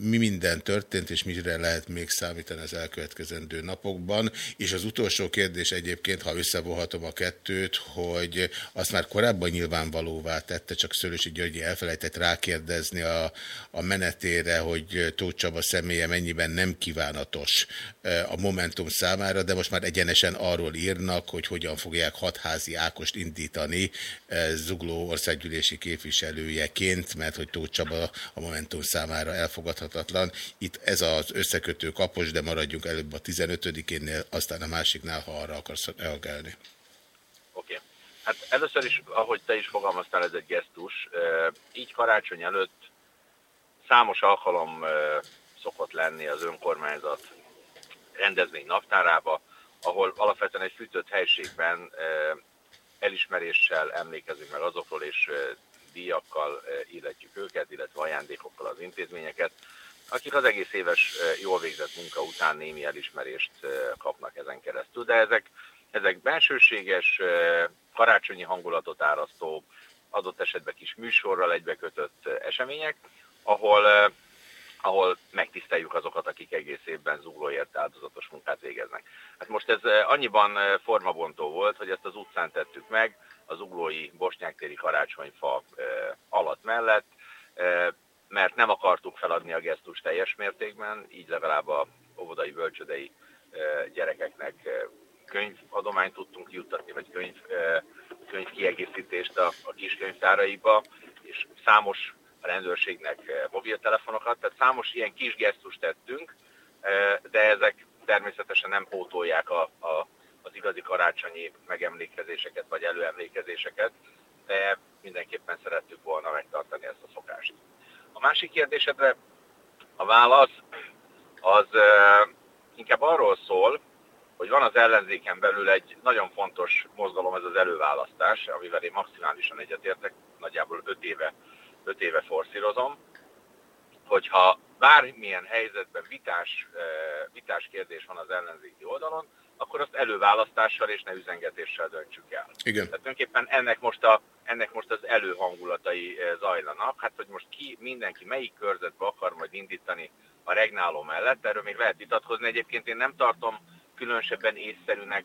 Mi minden történt, és mire lehet még számítani az elkövetkezendő napokban? És az utolsó kérdés egyébként, ha összevonhatom a kettőt, hogy azt már korábban nyilvánvalóvá tette, csak Szörösi Györgyi elfelejtett rákérdezni a, a menetére, hogy Tóth Csaba személye mennyiben nem kívánatos a Momentum számára, de most már egyenesen arról írnak, hogy hogyan fogják hatházi Ákost indítani Zugló országgyűlési képviselőjeként, mert hogy Tóth Csaba a Momentum számára elfogadhatatlan. Itt ez az összekötő kapos, de maradjunk előbb a 15-énnél, aztán a másiknál, ha arra akarsz reagálni. Oké. Okay. Hát először is, ahogy te is fogalmaztál, ez egy gesztus. Így karácsony előtt számos alkalom szokott lenni az önkormányzat rendezvény naptárába, ahol alapvetően egy fűtött helységben elismeréssel emlékezünk meg azokról, és díjakkal illetjük őket, illetve ajándékokkal az intézményeket, akik az egész éves jól végzett munka után némi elismerést kapnak ezen keresztül. De ezek, ezek bensőséges, karácsonyi hangulatot árasztó, adott esetben kis műsorral egybekötött események, ahol ahol megtiszteljük azokat, akik egész évben zuglóért áldozatos munkát végeznek. Hát most ez eh, annyiban eh, formabontó volt, hogy ezt az utcán tettük meg, az uglói Bosnyáktéri karácsonyfa eh, alatt mellett, mert nem akartuk feladni a gesztus teljes mértékben, így legalább a óvodai bölcsödei gyerekeknek könyvadományt tudtunk juttatni, vagy könyv, könyv kiegészítést a, a kiskönyvtáraiba, és számos a rendőrségnek mobiltelefonokat, tehát számos ilyen kis gesztust tettünk, de ezek természetesen nem pótolják a, a, az igazi karácsonyi megemlékezéseket vagy előemlékezéseket, de mindenképpen szerettük volna megtartani ezt a szokást. A másik kérdésedre a válasz az inkább arról szól, hogy van az ellenzéken belül egy nagyon fontos mozgalom, ez az előválasztás, amivel én maximálisan egyetértek, nagyjából 5 éve, 5 éve forszírozom, hogyha bármilyen helyzetben vitás, vitás kérdés van az ellenzéki oldalon, akkor azt előválasztással és ne üzengetéssel döntsük el. Igen. Tehát tulajdonképpen ennek most, a, ennek most az előhangulatai zajlanak, hát hogy most ki, mindenki melyik körzetbe akar majd indítani a regnáló mellett, erről még lehet vitatkozni. Egyébként én nem tartom különösebben észszerűnek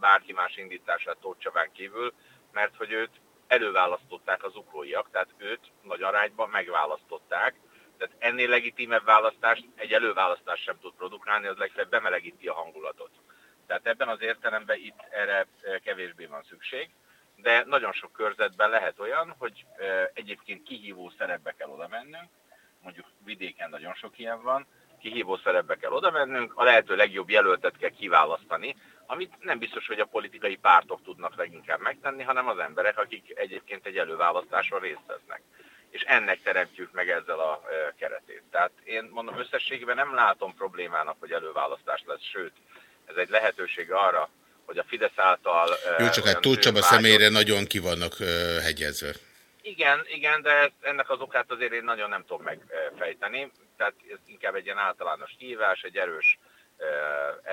bárki más indítását Tóth Csabán kívül, mert hogy őt előválasztották az ukróiak, tehát őt nagy arányban megválasztották, tehát ennél legitimebb választást egy előválasztás sem tud produkálni, az legfeljebb bemelegíti a hangulatot. Tehát ebben az értelemben itt erre kevésbé van szükség, de nagyon sok körzetben lehet olyan, hogy egyébként kihívó szerepbe kell oda mennünk, mondjuk vidéken nagyon sok ilyen van, kihívó szerepbe kell oda mennünk, a lehető legjobb jelöltet kell kiválasztani, amit nem biztos, hogy a politikai pártok tudnak leginkább megtenni, hanem az emberek, akik egyébként egy előválasztáson részt vesznek. És ennek teremtjük meg ezzel a keretét. Tehát én mondom, összességében nem látom problémának, hogy előválasztás lesz, sőt, ez egy lehetőség arra, hogy a Fidesz által... Jó, csak hát Tóth Csaba személyre nagyon ki vannak hegyezve. Igen, igen, de ennek az okát azért én nagyon nem tudom megfejteni. Tehát ez inkább egy ilyen általános hívás, egy erős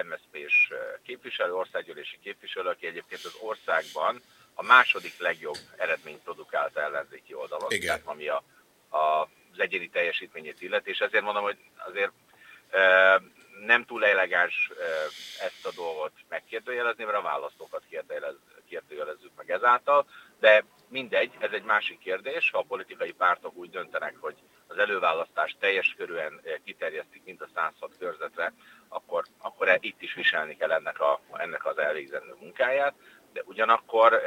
MSZP-s képviselő, országgyűlési képviselő, aki egyébként az országban a második legjobb eredményt produkált ellenzéki oldalon. Igen. Tehát, ami a, a, az egyéni teljesítményét illeti, és ezért mondom, hogy azért nem túl elegáns ezt a dolgot megkérdőjelezni, mert a választókat kérdőjelezzük meg ezáltal, de mindegy, ez egy másik kérdés, ha a politikai pártok úgy döntenek, hogy az előválasztást teljes körűen kiterjesztik, mint a 106 körzetre, akkor, akkor e- itt is viselni kell ennek, a, ennek az elvégzendő munkáját, de ugyanakkor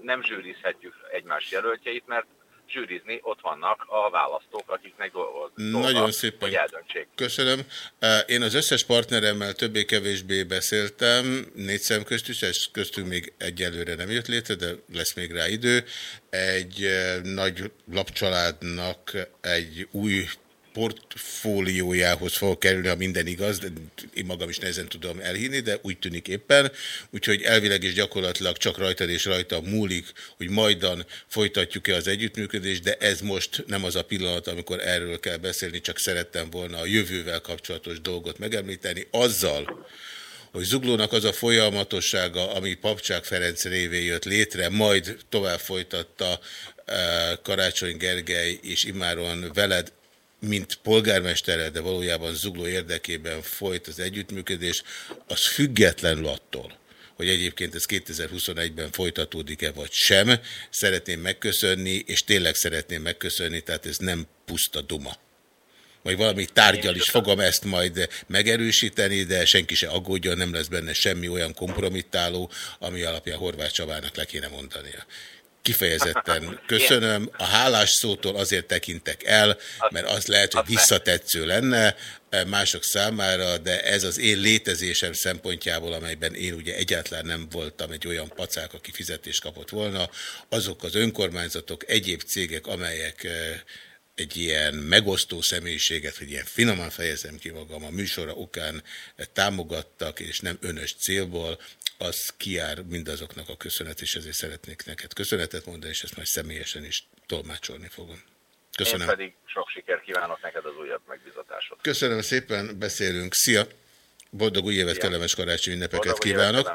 nem zsűrizhetjük egymás jelöltjeit, mert zsűrizni, ott vannak a választók, akiknek dolga, Nagyon szépen hogy eldöntsék. köszönöm. Én az összes partneremmel többé-kevésbé beszéltem, négy szem közt is, ez köztünk még egyelőre nem jött létre, de lesz még rá idő. Egy nagy lapcsaládnak egy új portfóliójához fog kerülni, ha minden igaz, de én magam is nehezen tudom elhinni, de úgy tűnik éppen, úgyhogy elvileg és gyakorlatilag csak rajtad és rajta múlik, hogy majdan folytatjuk-e az együttműködést, de ez most nem az a pillanat, amikor erről kell beszélni, csak szerettem volna a jövővel kapcsolatos dolgot megemlíteni, azzal, hogy Zuglónak az a folyamatossága, ami Papcsák Ferenc révé jött létre, majd tovább folytatta Karácsony Gergely és imáron veled mint polgármesterrel, de valójában zugló érdekében folyt az együttműködés, az függetlenül attól, hogy egyébként ez 2021-ben folytatódik-e vagy sem, szeretném megköszönni, és tényleg szeretném megköszönni, tehát ez nem puszta duma. Majd valami tárgyal is fogom ezt majd megerősíteni, de senki se aggódjon, nem lesz benne semmi olyan kompromittáló, ami alapján Horváth Csabának le kéne mondania kifejezetten köszönöm. A hálás szótól azért tekintek el, mert az lehet, hogy visszatetsző lenne mások számára, de ez az én létezésem szempontjából, amelyben én ugye egyáltalán nem voltam egy olyan pacák, aki fizetést kapott volna, azok az önkormányzatok, egyéb cégek, amelyek egy ilyen megosztó személyiséget, hogy ilyen finoman fejezem ki magam, a műsora okán támogattak, és nem önös célból, az kiár mindazoknak a köszönet, és ezért szeretnék neked köszönetet mondani, és ezt majd személyesen is tolmácsolni fogom. Köszönöm. Én pedig sok sikert kívánok neked az újabb megbizatásod. Köszönöm szépen, beszélünk. Szia! Boldog új évet, kellemes karácsonyi ünnepeket kívánok!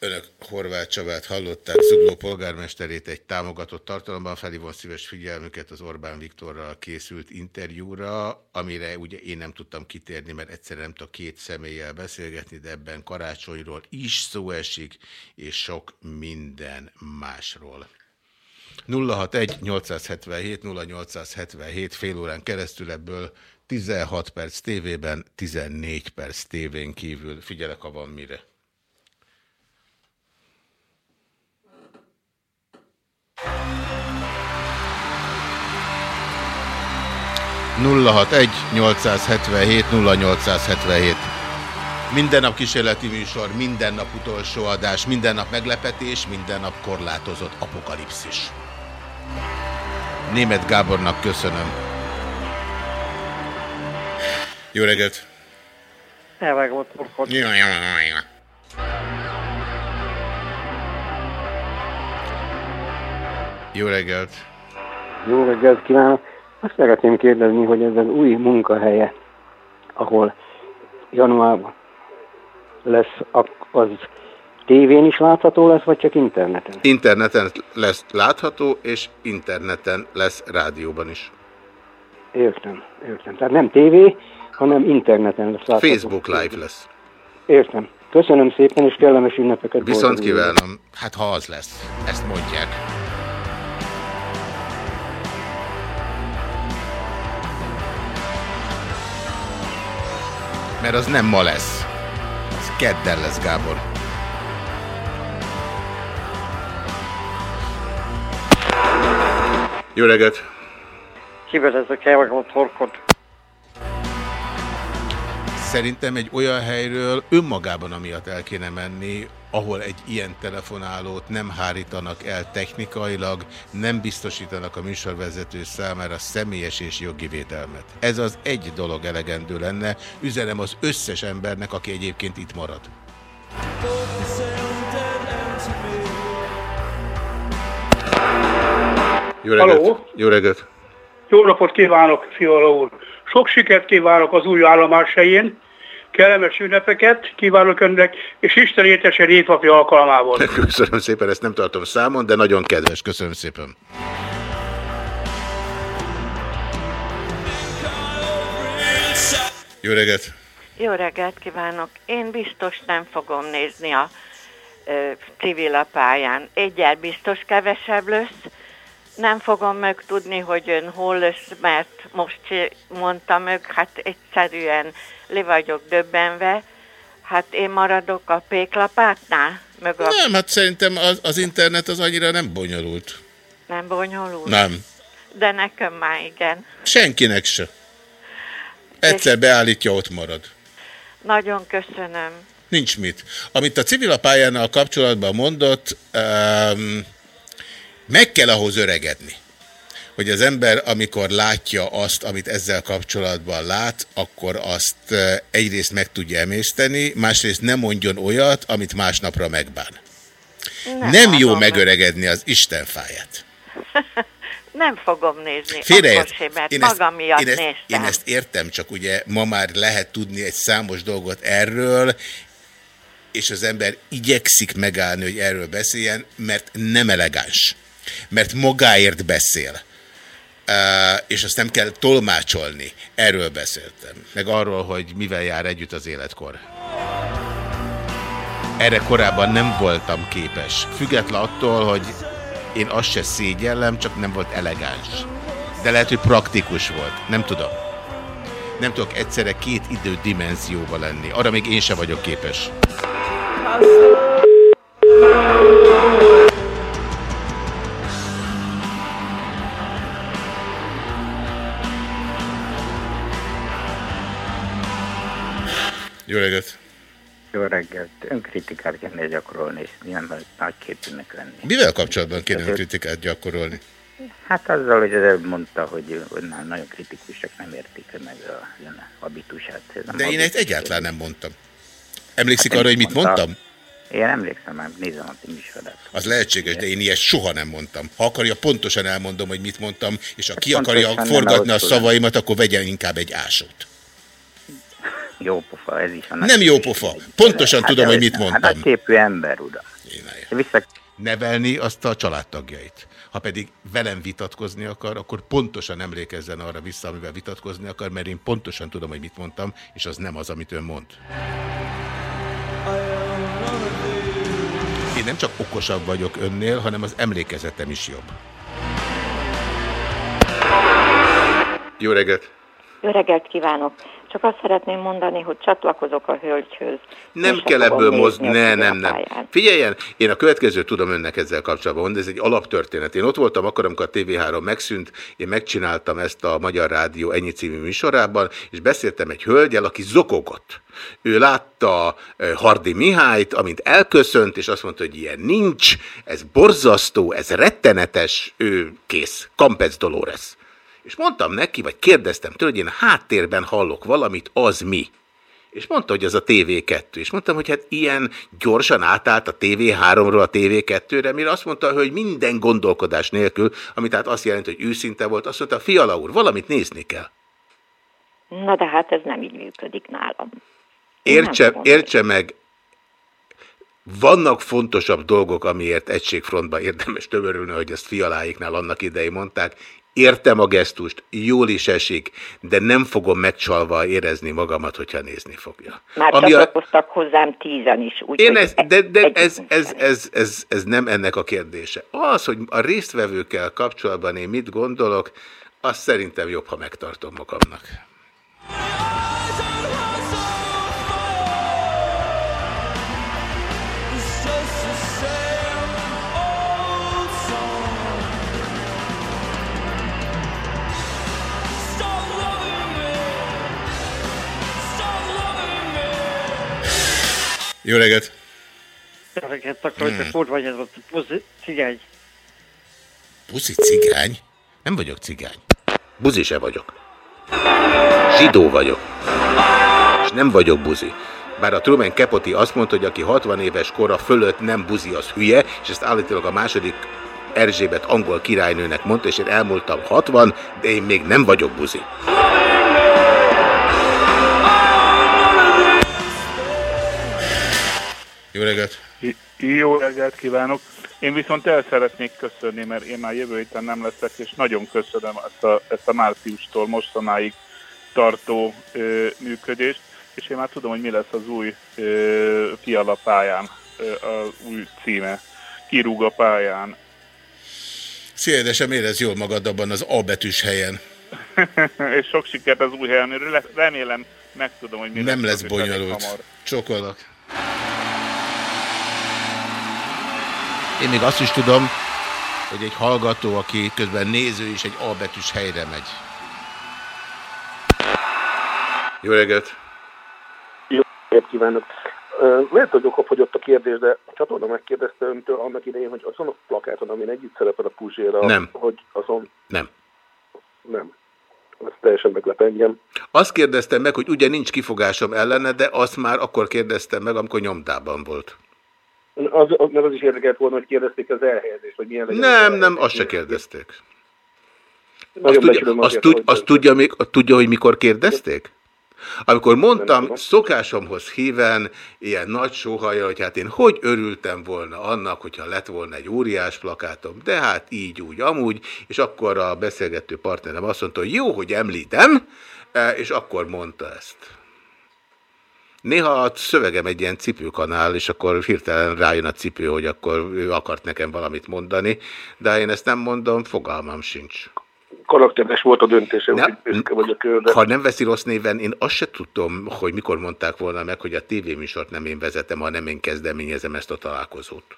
Önök Horváth Csabát hallották, Zugló polgármesterét egy támogatott tartalomban felhívom szíves figyelmüket az Orbán Viktorral készült interjúra, amire ugye én nem tudtam kitérni, mert egyszerűen nem tudok két személlyel beszélgetni, de ebben karácsonyról is szó esik, és sok minden másról. 061-877-0877 fél órán keresztül ebből 16 perc tévében, 14 perc tévén kívül. Figyelek, ha van mire. 061 877 0877 Minden nap kísérleti műsor, minden nap utolsó adás, minden nap meglepetés, minden nap korlátozott apokalipszis. Német Gábornak köszönöm. Jó reggelt! Elvágom a torkot. Ja. Jó reggelt! Jó reggelt kívánok! Azt szeretném kérdezni, hogy ez az új munkahelye, ahol januárban lesz, az tévén is látható lesz, vagy csak interneten? Interneten lesz látható, és interneten lesz rádióban is. Értem, értem. Tehát nem tévé, hanem interneten lesz látható. Facebook Live lesz. Értem. Köszönöm szépen, és kellemes ünnepeket. Viszont kívánom. Hát ha az lesz, ezt mondják. Mert az nem ma lesz. Az kedden lesz, Gábor. Jó reggelt! Kivezetek, elvágom a torkot. Szerintem egy olyan helyről önmagában amiatt el kéne menni, ahol egy ilyen telefonálót nem hárítanak el technikailag, nem biztosítanak a műsorvezető számára személyes és jogi védelmet. Ez az egy dolog elegendő lenne, üzenem az összes embernek, aki egyébként itt marad. Jó reggelt! Jó reggelt! Jó napot kívánok, Fiala úr! Sok sikert kívánok az új állomás helyén, kellemes ünnepeket kívánok önnek, és Isten értese névnapja alkalmából. Köszönöm szépen, ezt nem tartom számon, de nagyon kedves. Köszönöm szépen. Jó reggelt! Jó reggelt kívánok! Én biztos nem fogom nézni a ö, civil a pályán. Egyel biztos kevesebb lesz. Nem fogom meg tudni, hogy ön hol lesz, mert most mondta meg, hát egyszerűen le vagyok döbbenve. Hát én maradok a péklapátnál? Meg a... Nem, hát szerintem az, az internet az annyira nem bonyolult. Nem bonyolult? Nem. De nekem már igen. Senkinek se. Egyszer beállítja, ott marad. Nagyon köszönöm. Nincs mit. Amit a civil pályánál kapcsolatban mondott, um, meg kell ahhoz öregedni, hogy az ember, amikor látja azt, amit ezzel kapcsolatban lát, akkor azt egyrészt meg tudja emészteni, másrészt nem mondjon olyat, amit másnapra megbán. Nem, Nem jó megöregedni az Isten fáját. Nem fogom nézni. Félreért. Akkor sem, mert Én ezt, magam miatt én, ezt, néztem. én ezt értem, csak ugye ma már lehet tudni egy számos dolgot erről, és az ember igyekszik megállni, hogy erről beszéljen, mert nem elegáns. Mert magáért beszél. Uh, és azt nem kell tolmácsolni. Erről beszéltem. Meg arról, hogy mivel jár együtt az életkor. Erre korábban nem voltam képes. Független attól, hogy én azt se szégyellem, csak nem volt elegáns. De lehet, hogy praktikus volt. Nem tudom. Nem tudok egyszerre két idő dimenzióba lenni. Arra még én se vagyok képes. Jó reggelt! Jó reggelt! Önkritikát kéne gyakorolni, és nem nagyképűnek lenni. Mivel kapcsolatban kéne kritikát gyakorolni? Hát azzal, hogy az előbb mondta, hogy, na- nagyon kritikusak nem értik meg a ön habitusát. Ez De én habitus. ezt egyáltalán nem mondtam. Emlékszik Hát arra, hogy mit mondta. mondtam? Én emlékszem, már nézem a ti műsorát. Az lehetséges, de én ilyet soha nem mondtam. Ha akarja, pontosan elmondom, hogy mit mondtam, és ha ki pontosan akarja forgatni a szavaimat, akkor vegyen inkább egy ásót. Jó pofa, ez is a Nem jó pofa. Pontosan tudom, de hogy mit Hát mondtam. nagyképű ember, uram. Vissza... Nevelni azt a családtagjait. Ha pedig velem vitatkozni akar, akkor pontosan emlékezzen arra vissza, amivel vitatkozni akar, mert én pontosan tudom, hogy mit mondtam, és az nem az, amit ön mond. Én nem csak okosabb vagyok önnél, hanem az emlékezetem is jobb. Jó reggelt! Jó reggelt kívánok! Csak azt szeretném mondani, hogy csatlakozok a hölgyhöz. Nem kell ebből a ne, nem, nem. Figyeljen, én a következőt tudom önnek ezzel kapcsolatban mondani, ez egy alaptörténet. Én ott voltam akkor, amikor a TV3 megszűnt, én megcsináltam ezt a Magyar Rádió ennyi című műsorában, és beszéltem egy hölgyel, aki zokogott. Ő látta Hardi Mihályt, amint elköszönt, és azt mondta, hogy ilyen nincs, ez borzasztó, ez rettenetes, ő kész, Campez Dolores. És mondtam neki, vagy kérdeztem tőle, hogy én háttérben hallok valamit, az mi? És mondta, hogy az a TV2. És mondtam, hogy hát ilyen gyorsan átállt a TV3-ról a TV2-re, mire azt mondta, hogy minden gondolkodás nélkül, ami tehát azt jelenti, hogy őszinte volt, azt mondta, fiala úr, valamit nézni kell. Na de hát ez nem így működik nálam. Én Értse, értse meg, vannak fontosabb dolgok, amiért egységfrontba érdemes tömörülni, hogy ezt fialáiknál annak idején mondták. Értem a gesztust, jól is esik, de nem fogom megcsalva érezni magamat, hogyha nézni fogja. Már Ami a, csatlakoztak hozzám tízen is. Úgy, én ez, de, de ez, ez, ez, ez, ez nem ennek a kérdése. Az, hogy a résztvevőkkel kapcsolatban én mit gondolok, azt szerintem jobb, ha megtartom magamnak. Jó reggelt! Ezeket akarok, Hmm. hogy vagy ez a puzi cigány. Buzi cigány? Nem vagyok cigány. Buzi se vagyok. Zsidó vagyok. És nem vagyok buzi. Bár a Truman Capote azt mondta, hogy aki 60 éves kora fölött nem buzi, az hülye, és ezt állítólag a második Erzsébet angol királynőnek mondta, és én elmúltam 60, de én még nem vagyok buzi. Jó reggelt! Jó reggelt kívánok! Én viszont el szeretnék köszönni, mert én már jövő héten nem leszek, és nagyon köszönöm ezt a, ezt a márciustól mostanáig tartó ö, működést, és én már tudom, hogy mi lesz az új ö, fiala pályán, ö, az új címe. Kirúg a pályán. Szia, de sem érez jól magad abban az A betűs helyen. és sok sikert az új helyen, Re- remélem megtudom, hogy mi Nem lesz elég bonyolult. hamar. Én még azt is tudom, hogy egy hallgató, aki közben néző is egy A betűs helyre megy. Jó reggelt! Jó reggelt kívánok! Lehet, hogy okafogyott a kérdés, de a csatorna megkérdezte öntől annak idején, hogy azon a plakáton, amin együtt szerepel a Puzséra, Nem. hogy azon Nem. nem. Ez teljesen meglep engem. Azt kérdeztem meg, hogy ugye nincs kifogásom ellene, de azt már akkor kérdeztem meg, amikor nyomdában volt. Az, az, mert az is érdekelt volna, hogy kérdezték az elhelyezést, hogy milyen legyen. Nem, nem, azt se kérdezték. Azt tudja, azt, tud, azt tudja, még, tudja, hogy mikor kérdezték? Amikor mondtam szokásomhoz híven, ilyen nagy sóhajjal, hogy hát én hogy örültem volna annak, hogyha lett volna egy óriás plakátom, de hát így, úgy, amúgy, és akkor a beszélgető partnerem azt mondta, hogy jó, hogy említem, e, és akkor mondta ezt. Néha a szövegem egy ilyen cipőkanál, és akkor hirtelen rájön a cipő, hogy akkor ő akart nekem valamit mondani, de én ezt nem mondom, fogalmam sincs. Karakteres volt a döntése, Nem. hogy büszke vagyok őre. Ha nem veszi rossz néven, én azt se tudom, hogy mikor mondták volna meg, hogy a tévéműsort nem én vezetem, hanem én kezdeményezem ezt a találkozót.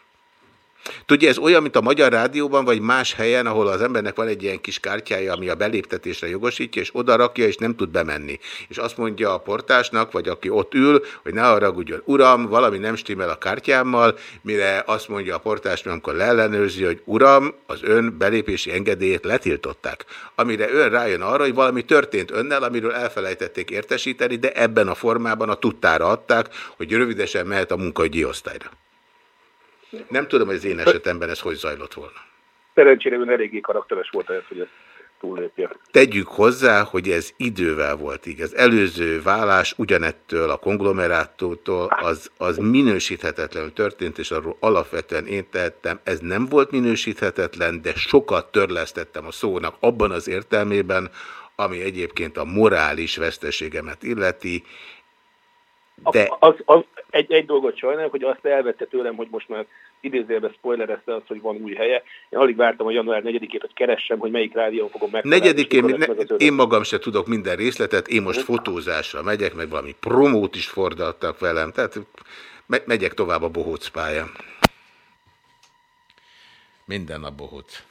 Tudja, ez olyan, mint a Magyar Rádióban, vagy más helyen, ahol az embernek van egy ilyen kis kártyája, ami a beléptetésre jogosítja, és oda rakja, és nem tud bemenni. És azt mondja a portásnak, vagy aki ott ül, hogy ne haragudjon, uram, valami nem stimmel a kártyámmal, mire azt mondja a portásnak, amikor leellenőrzi, hogy uram, az ön belépési engedélyét letiltották. Amire ön rájön arra, hogy valami történt önnel, amiről elfelejtették értesíteni, de ebben a formában a tudtára adták, hogy rövidesen mehet a munkaügyi osztályra. Nem tudom, hogy az én esetemben ez hogy zajlott volna. Szerencsére ön eléggé karakteres volt ehhez, hogy ezt túllépje. Tegyük hozzá, hogy ez idővel volt így. Az előző vállás ugyanettől a konglomerátótól az, az minősíthetetlenül történt, és arról alapvetően én tehettem. Ez nem volt minősíthetetlen, de sokat törlesztettem a szónak abban az értelmében, ami egyébként a morális veszteségemet illeti, de Az, az, egy, egy dolgot sajnálok, hogy azt elvette tőlem, hogy most már idézőjelben spoilerezte azt, hogy van új helye. Én alig vártam a január 4-ét, hogy keressem, hogy melyik rádió fogom megtalálni. Negyedikén, ne, meg én magam se tudok minden részletet, én most fotózásra megyek, meg valami promót is fordaltak velem, tehát me megyek tovább a bohóc pályán. Minden a bohóc.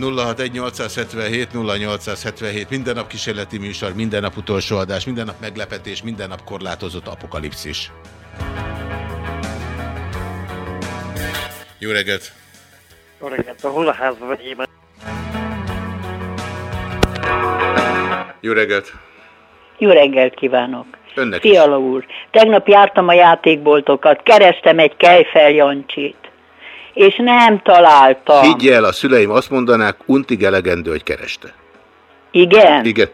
...061-877, 0877, minden nap kísérleti műsor, minden nap utolsó adás, minden nap meglepetés, minden nap korlátozott apokalipszis. Jó reggelt! Jó reggelt, a hullaházba vegyében. Jó reggelt! Jó reggelt kívánok! Önnek is. Fiala úr, tegnap jártam a játékboltokat, kerestem egy Kejfel Jancsit, és nem találtam. Higgy el, a szüleim azt mondanák, untig elegendő, hogy kereste. Igen? Igen.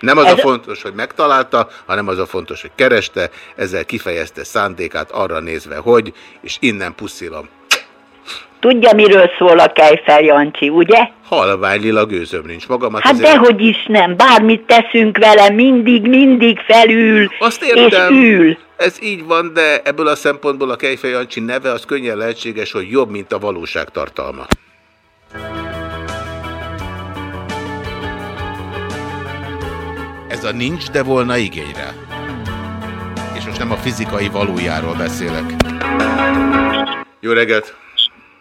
Nem az Ez- a fontos, hogy megtalálta, hanem az a fontos, hogy kereste, ezzel kifejezte szándékát arra nézve, hogy, és innen puszilom. Tudja, miről szól a Kejfel Jancsi, ugye? Halvány lila gőzöm nincs magamat. Hát dehogy is nem, bármit teszünk vele, mindig, mindig felül, Azt és értem, ül. ez így van, de ebből a szempontból a Kejfej Jancsi neve az könnyen lehetséges, hogy jobb, mint a valóság tartalma. Ez a nincs, de volna igényre. És most nem a fizikai valójáról beszélek. Jó reggelt!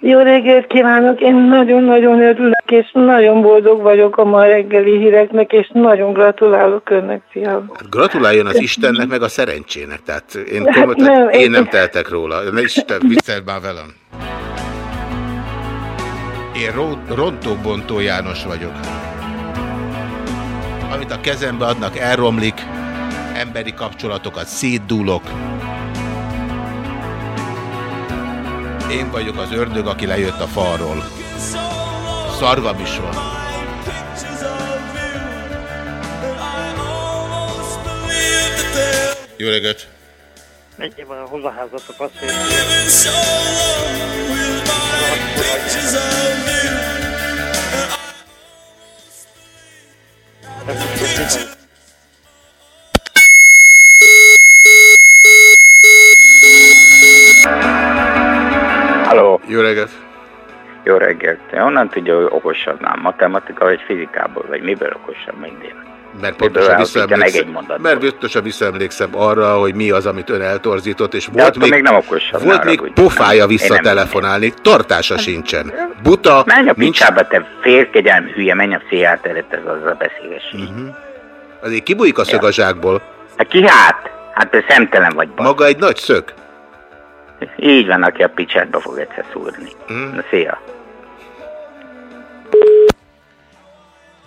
Jó reggelt kívánok! Én nagyon-nagyon örülök, és nagyon boldog vagyok a ma reggeli híreknek, és nagyon gratulálok önnek, fiam. Gratuláljon az Istennek, meg a szerencsének. Tehát én, Hát komoly, nem, én én- nem teltek róla. Ne Isten, viccel már velem. Én ro- rontó-bontó János vagyok. Amit a kezembe adnak, elromlik, emberi kapcsolatokat szétdúlok. Én vagyok az ördög, aki lejött a falról. Szarvam is van. Jó reggelt! Megyében a hullaházatok azt Halló. Jó reggelt! Jó reggelt. Honnan tudja, hogy okosabbnál? Matematika vagy fizikából? Vagy miből okosabb, mint én? Mert pontosan visszaemlékszem, mert pontosan visszaemlékszem arra, hogy mi az, amit ön eltorzított, és volt még, még nem okosabb, volt még haragudj. pofája Nem, visszatelefonálni, tartása sincsen. Buta, Menj a nincs... picsába, te félkegyelmi hülye, menj a széját előtt, ez az a beszélges. Uh-huh. Azért kibújik a szög a zsákból. Hát ki hát? Hát te szemtelen vagy. Bak. Maga egy nagy szög. Így van, aki a picsátba fog egyszer szúrni. Mhm. Na, szia.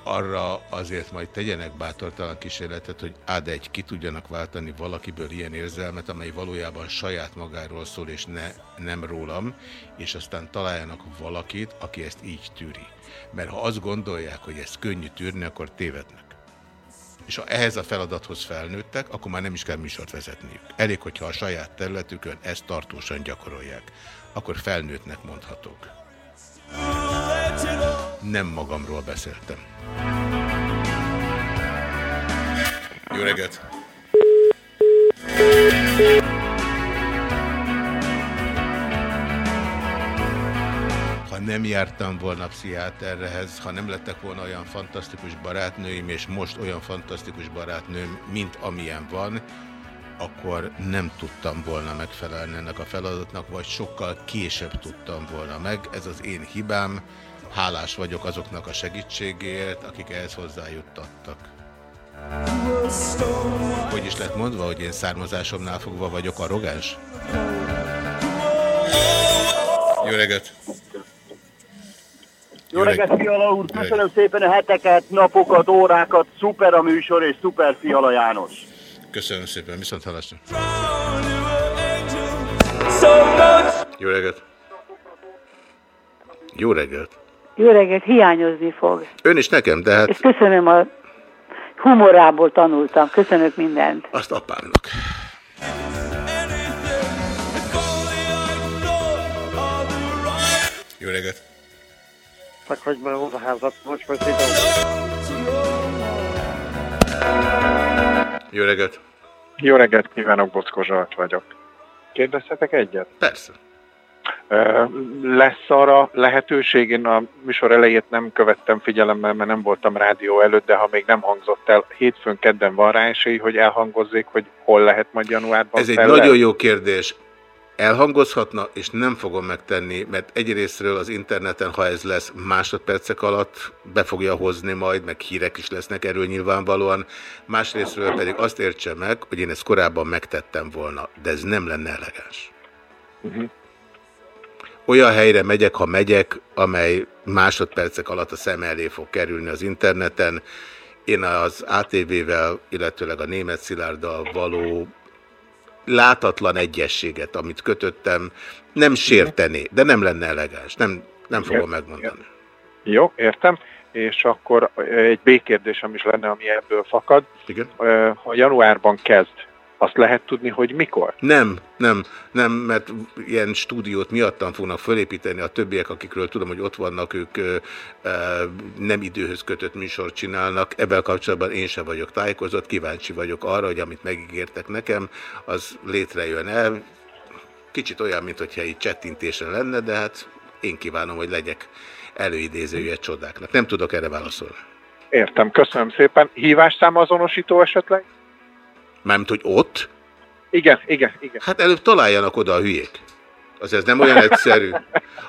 Arra azért majd tegyenek bátortalan kísérletet, hogy ad egy ki tudjanak váltani valakiből ilyen érzelmet, amely valójában saját magáról szól, és ne, nem rólam, és aztán találjanak valakit, aki ezt így tűri. Mert ha azt gondolják, hogy ezt könnyű tűrni, akkor tévednek. És ha ehhez a feladathoz felnőttek, akkor már nem is kell műsort vezetniük. Elég, hogyha a saját területükön ezt tartósan gyakorolják. Akkor felnőttnek mondhatók. Nem magamról beszéltem. Jó reggelt! Nem jártam volna pszichiáterhez, ha nem lettek volna olyan fantasztikus barátnőim, és most olyan fantasztikus barátnőm, mint amilyen van, akkor nem tudtam volna megfelelni ennek a feladatnak, vagy sokkal később tudtam volna meg. Ez az én hibám. Hálás vagyok azoknak a segítségéért, akik ehhez hozzájuttattak. Hogy is lett mondva, hogy én származásomnál fogva vagyok arrogáns? Jó reggelt! Jó reggelt, Fiala úr! Köszönöm szépen a heteket, napokat, órákat, szuper a műsor és szuper Fiala János. Köszönöm szépen, viszont hallásra. Jó reggelt! Jó reggelt! Jó reggelt, hiányozni fog. Ön is nekem, de És hát köszönöm a humorából tanultam. Köszönök mindent. azt apámnak. Jó reggelt! Csak hogy már hol a házat, most most ide. Jó reggelt! Jó reggelt kívánok, Bockó Zsolt vagyok. Kérdezhetek egyet? Persze. Lesz arra lehetőség, én a műsor elejét nem követtem figyelemmel, mert nem voltam rádió előtt, de ha még nem hangzott el, hétfőn kedden van rá esély, hogy elhangozzék, hogy hol lehet majd januárban Ez egy fel nagyon jó kérdés. Elhangozhatna, és nem fogom megtenni, mert egyrésztről az interneten, ha ez lesz másodpercek alatt, be fogja hozni majd, meg hírek is lesznek erről nyilvánvalóan. Másrésztről pedig azt értse meg, hogy én ezt korábban megtettem volna, de ez nem lenne elegáns. Mhm. Olyan helyre megyek, ha megyek, amely másodpercek alatt a szem elé fog kerülni az interneten. Én az ATV-vel, illetőleg a német Szilárddal való látatlan egyességet, amit kötöttem, nem sértené, de nem lenne elegáns. Nem, nem fogom megmondani. Jó, értem. És akkor egy B-kérdésem is lenne, ami ebből fakad. Igen. Ha januárban kezd, azt lehet tudni, hogy mikor? Nem, nem, nem, mert ilyen stúdiót miattam fognak fölépíteni a többiek, akikről tudom, hogy ott vannak, ők ö, ö, nem időhöz kötött műsort csinálnak. Ebben kapcsolatban én sem vagyok tájékozott, kíváncsi vagyok arra, hogy amit megígértek nekem, az létrejön el. Kicsit olyan, mintha így csettintésre lenne, de hát én kívánom, hogy legyek előidézője csodáknak. Nem tudok erre válaszolni. Értem, köszönöm szépen. Hívásszám azonosító esetleg? Mármint, hogy ott? Igen, igen, igen. Hát előbb találjanak oda a hülyék. Az ez nem olyan egyszerű.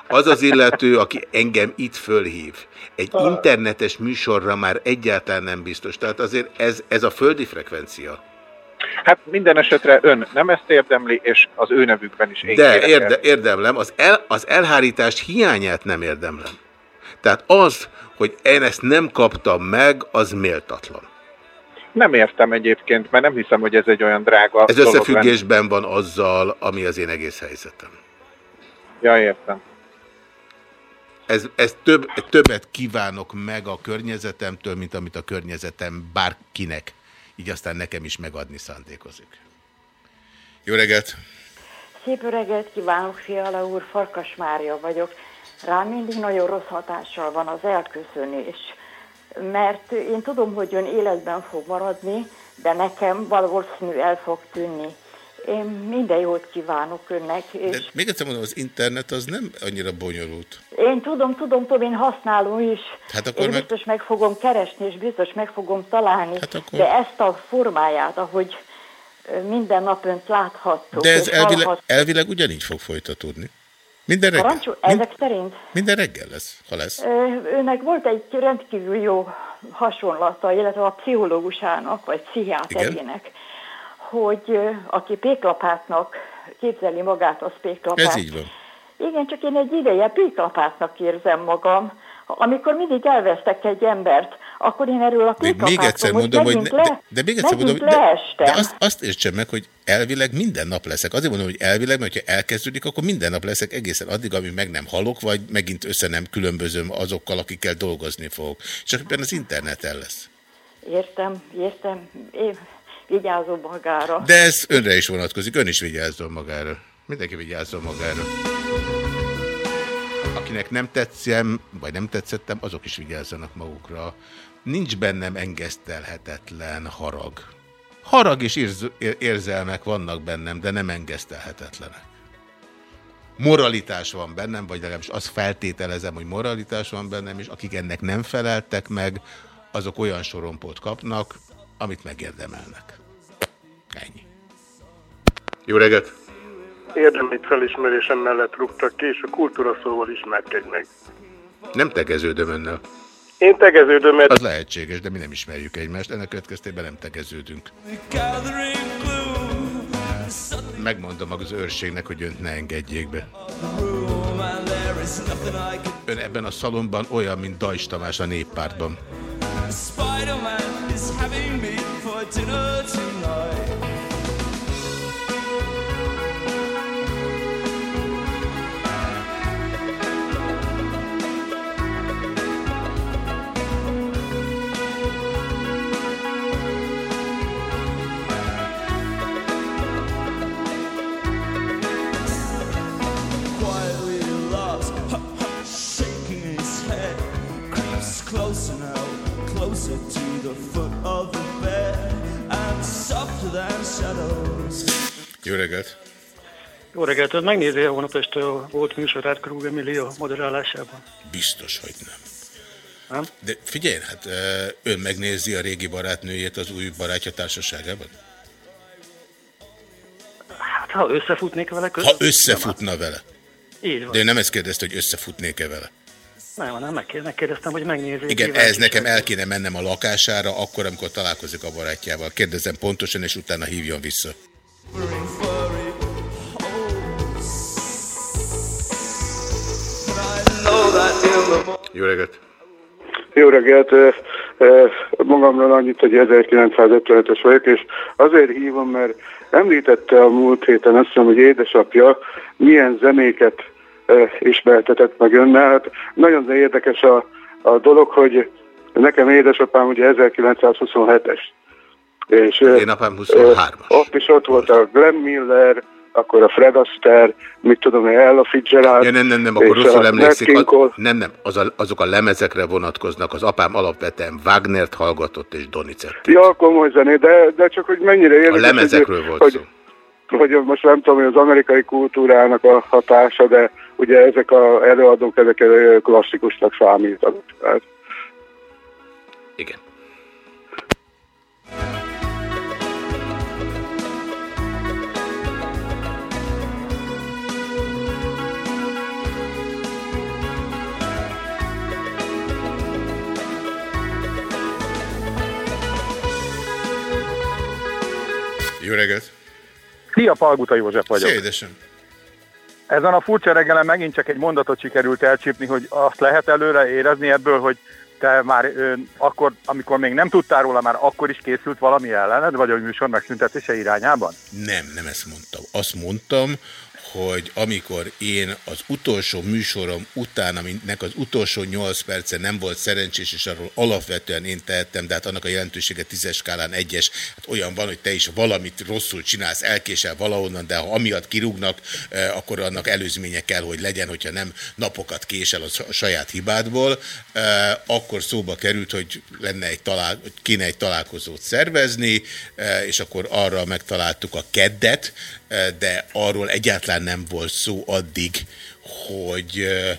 Az az illető, aki engem itt fölhív. Egy internetes műsorra már egyáltalán nem biztos. Tehát azért ez, ez a földi frekvencia. Hát minden esetre ön nem ezt érdemli, és az ő nevükben is én De érde, érdemlem, az, el, az elhárítás hiányát nem érdemlem. Tehát az, hogy én ezt nem kaptam meg, az méltatlan. Nem értem egyébként, mert nem hiszem, hogy ez egy olyan drága Ez dolog összefüggésben van azzal, ami az én egész helyzetem. Ja, értem. Ez, ez több, többet kívánok meg a környezetemtől, mint amit a környezetem bárkinek, így aztán nekem is megadni szándékozik. Jó reggelt! Szép reggelt kívánok, Fiala úr, Farkas Mária vagyok. Rám mindig nagyon rossz hatással van az elköszönés, mert én tudom, hogy ön életben fog maradni, de nekem valószínű el fog tűnni. Én minden jót kívánok önnek, és De még egyszer mondom, az internet az nem annyira bonyolult. én tudom, tudom, tudom, én használom is. Hát akkor én meg- biztos meg fogom keresni, és biztos meg fogom találni. Hát akkor- De ezt a formáját, ahogy minden nap önt láthattuk. De ez elvileg, elvileg ugyanígy fog folytatódni. Minden reggel. Parancsol, ezek szerint Minden reggel lesz, ha lesz. Őnek volt egy rendkívül jó hasonlata, illetve a pszichológusának, vagy pszichiáterének, hogy aki péklapátnak képzeli magát, az péklapát. Ez így van. Igen, csak én egy ideje péklapátnak érzem magam. Amikor mindig elvesztek egy embert, akkor én erről a Még, péklapátról még egyszer mondom, hogy ne, le, de, de még egyszer mondom, de, de azt, azt értsem meg, hogy elvileg minden nap leszek. Azért mondom, hogy elvileg, mert ha elkezdődik, akkor minden nap leszek egészen addig, amíg meg nem halok, vagy megint össze nem különbözöm azokkal, akikkel dolgozni fogok. Csak ebben az interneten lesz. Értem, értem. Én vigyázom magára. De ez önre is vonatkozik, ön is vigyázzon magára. Mindenki vigyázzon magára. Akinek nem tetszem, vagy nem tetszettem, azok is vigyázzanak magukra. Nincs bennem engesztelhetetlen harag. Harag és érz- ér- érzelmek vannak bennem, de nem engesztelhetetlenek. Moralitás van bennem, vagy legalábbis azt feltételezem, hogy moralitás van bennem, és akik ennek nem feleltek meg, azok olyan sorompót kapnak, amit megérdemelnek. Ennyi. Jó reggelt! Érdemét felismerésem mellett rúgtak ki, és a kultúra szóval ismerkedj meg. Nem tegeződöm önnel. Én tegeződöm, mert Az lehetséges, de mi nem ismerjük egymást, ennek következtében nem tegeződünk. Megmondom az őrségnek, hogy önt ne engedjék be. Ön ebben a szalomban olyan, mint Dajs Tamás a néppártban. Spider-Man is having me for dinner tonight. foot of the bed and softer than shadows. Jó reggelt! Jó reggelt! Ön megnézi a hónap este a volt műsorát Krug Emilia moderálásában? Biztos, hogy nem. Nem? De figyelj, hát ön megnézi a régi barátnőjét az új barátja társaságában? Hát ha összefutnék vele között. Ha összefutna vele. Így van. De ő nem ezt kérdezte, hogy összefutnék-e vele. Nem, nem, megkér- megkérdeztem, hogy megnézi. Igen, ez nekem el kéne mennem a lakására, akkor, amikor találkozik a barátjával. Kérdezem pontosan, és utána hívjon vissza. Jó reggelt! Jó reggelt! Magamról annyit, hogy 1957-es vagyok, és azért hívom, mert említette a múlt héten azt hiszem, hogy édesapja milyen zenéket ismertetett meg önnel. Hát nagyon érdekes a, a dolog, hogy nekem édesapám ugye 1927-es. És, Én apám 23 eh, Ott is ott volt a Glenn Miller, akkor a Fred Astaire, mit tudom én, Ella Fitzgerald. Ja, nem, nem, nem, akkor rosszul emlékszik. Az, nem, nem, az a, azok a lemezekre vonatkoznak. Az apám alapvetően Wagnert hallgatott és Donicet. Ja, komoly zené, de, de csak hogy mennyire érdekes. A lemezekről hogy, volt hogy, szó. Hogy most nem tudom, hogy az amerikai kultúrának a hatása, de ugye ezek az előadók, ezek klasszikusnak számítanak. Tehát. Igen. Jó reggelt! Szia, Palguta József vagyok. Szia, édesem! Ezen a furcsa reggelen megint csak egy mondatot sikerült elcsípni, hogy azt lehet előre érezni ebből, hogy te már ö, akkor, amikor még nem tudtál róla, már akkor is készült valami ellened, vagy a műsor megszüntetése irányában? Nem, nem ezt mondtam. Azt mondtam, hogy amikor én az utolsó műsorom után, aminek az utolsó 8 perce nem volt szerencsés, és arról alapvetően én tehettem, de hát annak a jelentősége tízes skálán egyes, hát olyan van, hogy te is valamit rosszul csinálsz, elkésel valahonnan, de ha amiatt kirúgnak, eh, akkor annak előzménye kell, hogy legyen, hogyha nem napokat késel a sa- saját hibádból, eh, akkor szóba került, hogy lenne egy talál, kéne egy találkozót szervezni, eh, és akkor arra megtaláltuk a keddet, de arról egyáltalán nem volt szó addig, hogy eh,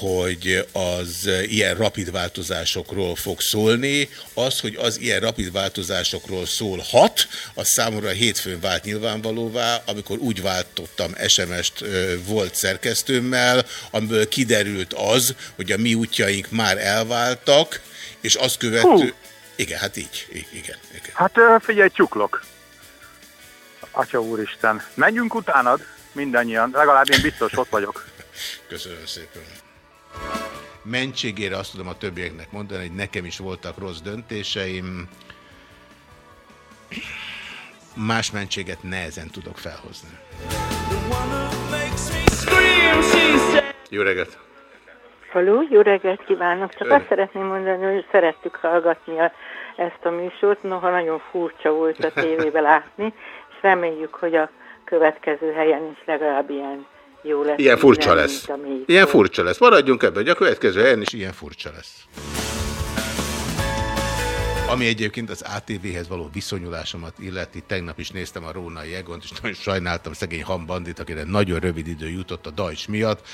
hogy az ilyen rapid változásokról fog szólni. Az, hogy az ilyen rapid változásokról szólhat, az számomra hétfőn vált nyilvánvalóvá, amikor úgy váltottam SMS-t volt szerkesztőmmel, amiből kiderült az, hogy a mi útjaink már elváltak, és azt követő... Hú. Igen, hát így, igen, igen. Hát figyelj, csuklok. Atya úristen, menjünk utánad, mindannyian, legalább én biztos ott vagyok. Köszönöm szépen. Mentségére azt tudom a többieknek mondani, hogy nekem is voltak rossz döntéseim. Más mentséget nehezen tudok felhozni. Jó reggelt! Haló, jó reggelt kívánok! Csak Ön. azt szeretném mondani, hogy szerettük hallgatni a, ezt a műsort, noha nagyon furcsa volt a tévébe látni, reméljük, hogy a következő helyen is legalább ilyen jó lesz. Ilyen furcsa minden, lesz. Ilyen volt. furcsa lesz. Maradjunk ebben, hogy a következő helyen is ilyen furcsa lesz. Ami egyébként az ATV-hez való viszonyulásomat illeti, tegnap is néztem a Rónai Egont, és nagyon sajnáltam szegény Han Bandit, akire nagyon rövid idő jutott a Deutsch miatt.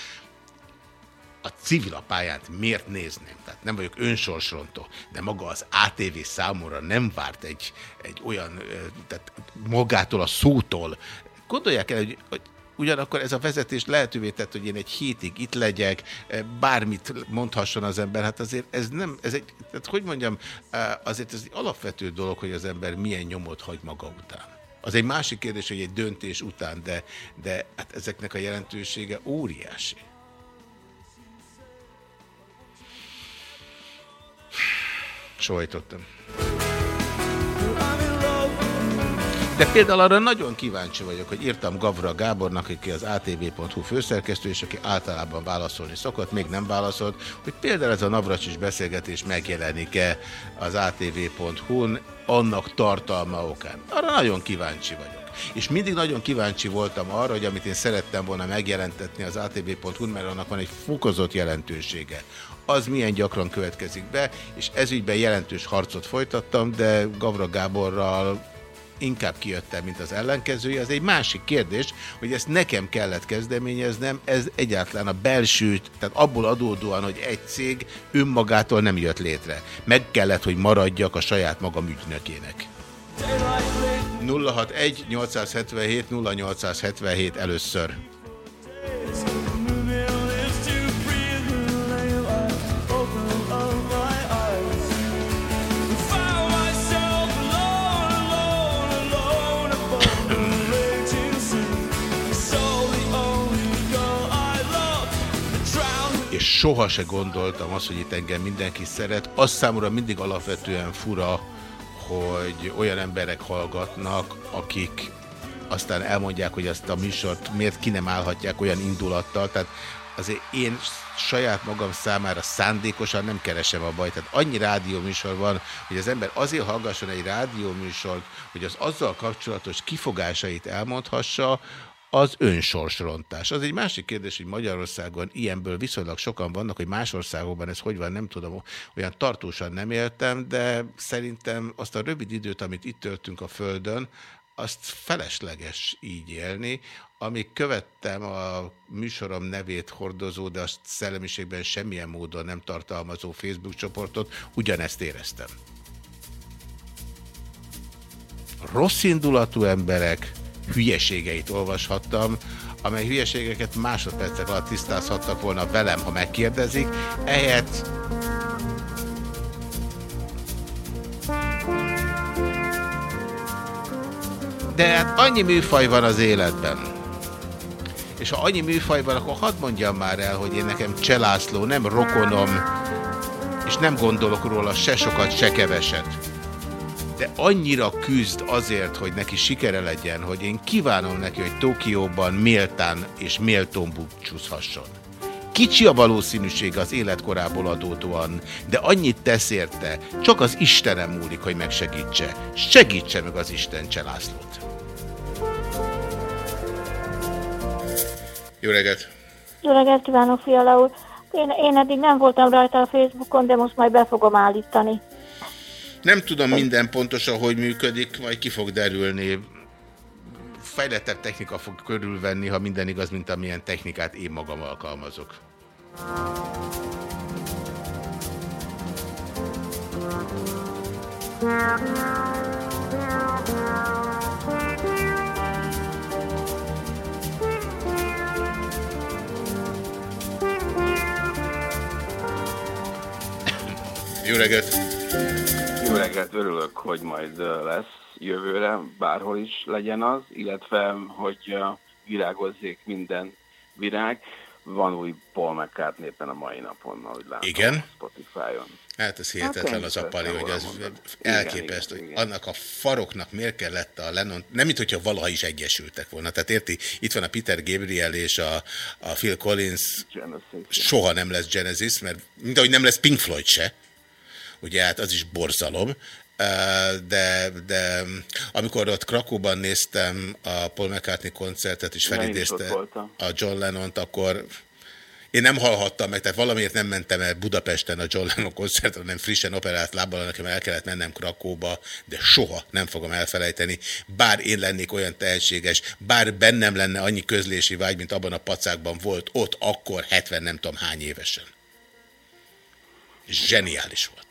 A civil pályát miért nézném? Tehát nem vagyok önsorsrontó, de maga az ATV számomra nem várt egy, egy olyan, tehát magától a szótól. Gondolják el, hogy, hogy Ugyanakkor ez a vezetés lehetővé tett, hogy én egy hétig itt legyek, bármit mondhasson az ember, hát azért ez nem, ez egy, tehát hogy mondjam, azért ez egy alapvető dolog, hogy az ember milyen nyomot hagy maga után. Az egy másik kérdés, hogy egy döntés után, de, de hát ezeknek a jelentősége óriási. Sohajtottam. De például arra nagyon kíváncsi vagyok, hogy írtam Gavra Gábornak, aki az atv.hu főszerkesztő, és aki általában válaszolni szokott, még nem válaszolt, hogy például ez a Navracsis beszélgetés megjelenik-e az atv.hu-n annak tartalma okán. Arra nagyon kíváncsi vagyok. És mindig nagyon kíváncsi voltam arra, hogy amit én szerettem volna megjelentetni az atv.hu-n, mert annak van egy fokozott jelentősége. Az milyen gyakran következik be, és ezügyben jelentős harcot folytattam, de Gavra Gáborral inkább kijöttem, mint az ellenkezője. Az egy másik kérdés, hogy ezt nekem kellett kezdeményeznem, ez egyáltalán a belső, tehát abból adódóan, hogy egy cég önmagától nem jött létre. Meg kellett, hogy maradjak a saját magam ügynökének. 061 877 0877 először. És soha se gondoltam azt, hogy itt engem mindenki szeret. Az számomra mindig alapvetően fura, hogy olyan emberek hallgatnak, akik aztán elmondják, hogy ezt a műsort miért ki nem állhatják olyan indulattal. Tehát azért én saját magam számára szándékosan nem keresem a bajt. Tehát annyi rádióműsor van, hogy az ember azért hallgasson egy rádióműsort, hogy az azzal kapcsolatos kifogásait elmondhassa, az önsorsrontás. Az egy másik kérdés, hogy Magyarországon ilyenből viszonylag sokan vannak, hogy más országokban ez hogy van, nem tudom, olyan tartósan nem éltem, de szerintem azt a rövid időt, amit itt töltünk a Földön, azt felesleges így élni. Amíg követtem a műsorom nevét hordozó, de azt szellemiségben semmilyen módon nem tartalmazó Facebook csoportot, ugyanezt éreztem. Rossz indulatú emberek, hülyeségeit olvashattam, amely hülyeségeket másodpercek alatt tisztázhattak volna velem, ha megkérdezik. Ehelyett De hát annyi műfaj van az életben. És ha annyi műfaj van, akkor hadd mondjam már el, hogy én nekem Cselászló nem rokonom, és nem gondolok róla se sokat, se keveset de annyira küzd azért, hogy neki sikere legyen, hogy én kívánom neki, hogy Tokióban méltán és méltón búcsúzhasson. Kicsi a valószínűség az életkorából adódóan, de annyit tesz érte, csak az Istenem múlik, hogy megsegítse. Segítse meg az Isten Cselászlót. Jó reggelt! Jó reggelt kívánok, Fiala úr! Én, én eddig nem voltam rajta a Facebookon, de most majd be fogom állítani. Nem tudom minden pontosan, hogy működik, majd ki fog derülni. Fejlettebb technika fog körülvenni, ha minden igaz, mint amilyen technikát én magam alkalmazok. Jó reggelt! Jó reggelt, örülök, hogy majd lesz jövőre, bárhol is legyen az, illetve, hogy virágozzék minden virág. Van új Paul McCartney éppen a mai napon, ahogy látom Igen? Spotify-on. Hát ez hihetetlen hát, az apali, hogy az elképesztő, hogy annak a faroknak miért kellett a Lennon, nem mint hogyha valaha is egyesültek volna. Tehát érti, itt van a Peter Gabriel és a, a Phil Collins, Genesis, soha nem lesz Genesis, mert mint ahogy nem lesz Pink Floyd se ugye hát az is borzalom, de, de amikor ott Krakóban néztem a Paul McCartney koncertet, és felidézte a John Lennon-t, akkor én nem hallhattam meg, tehát valamiért nem mentem el Budapesten a John Lennon koncertre, hanem frissen operált lábbal, nekem el kellett mennem Krakóba, de soha nem fogom elfelejteni. Bár én lennék olyan tehetséges, bár bennem lenne annyi közlési vágy, mint abban a pacákban volt ott akkor 70 nem tudom hány évesen. Zseniális volt.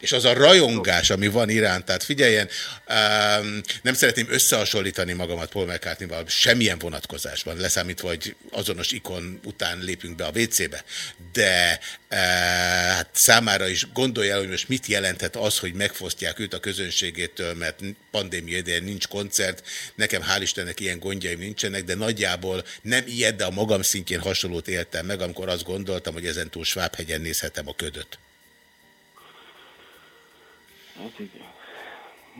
És az a rajongás, ami van iránt, tehát figyeljen, um, nem szeretném összehasonlítani magamat Paul mccartney semmilyen vonatkozásban, leszámítva, hogy azonos ikon után lépünk be a WC-be, de uh, hát számára is gondolja hogy most mit jelenthet az, hogy megfosztják őt a közönségétől, mert pandémia idején nincs koncert, nekem hál' Istennek ilyen gondjaim nincsenek, de nagyjából nem ilyet, de a magam szintjén hasonlót éltem meg, amikor azt gondoltam, hogy ezentúl Svábhegyen nézhetem a ködöt. Hát igen.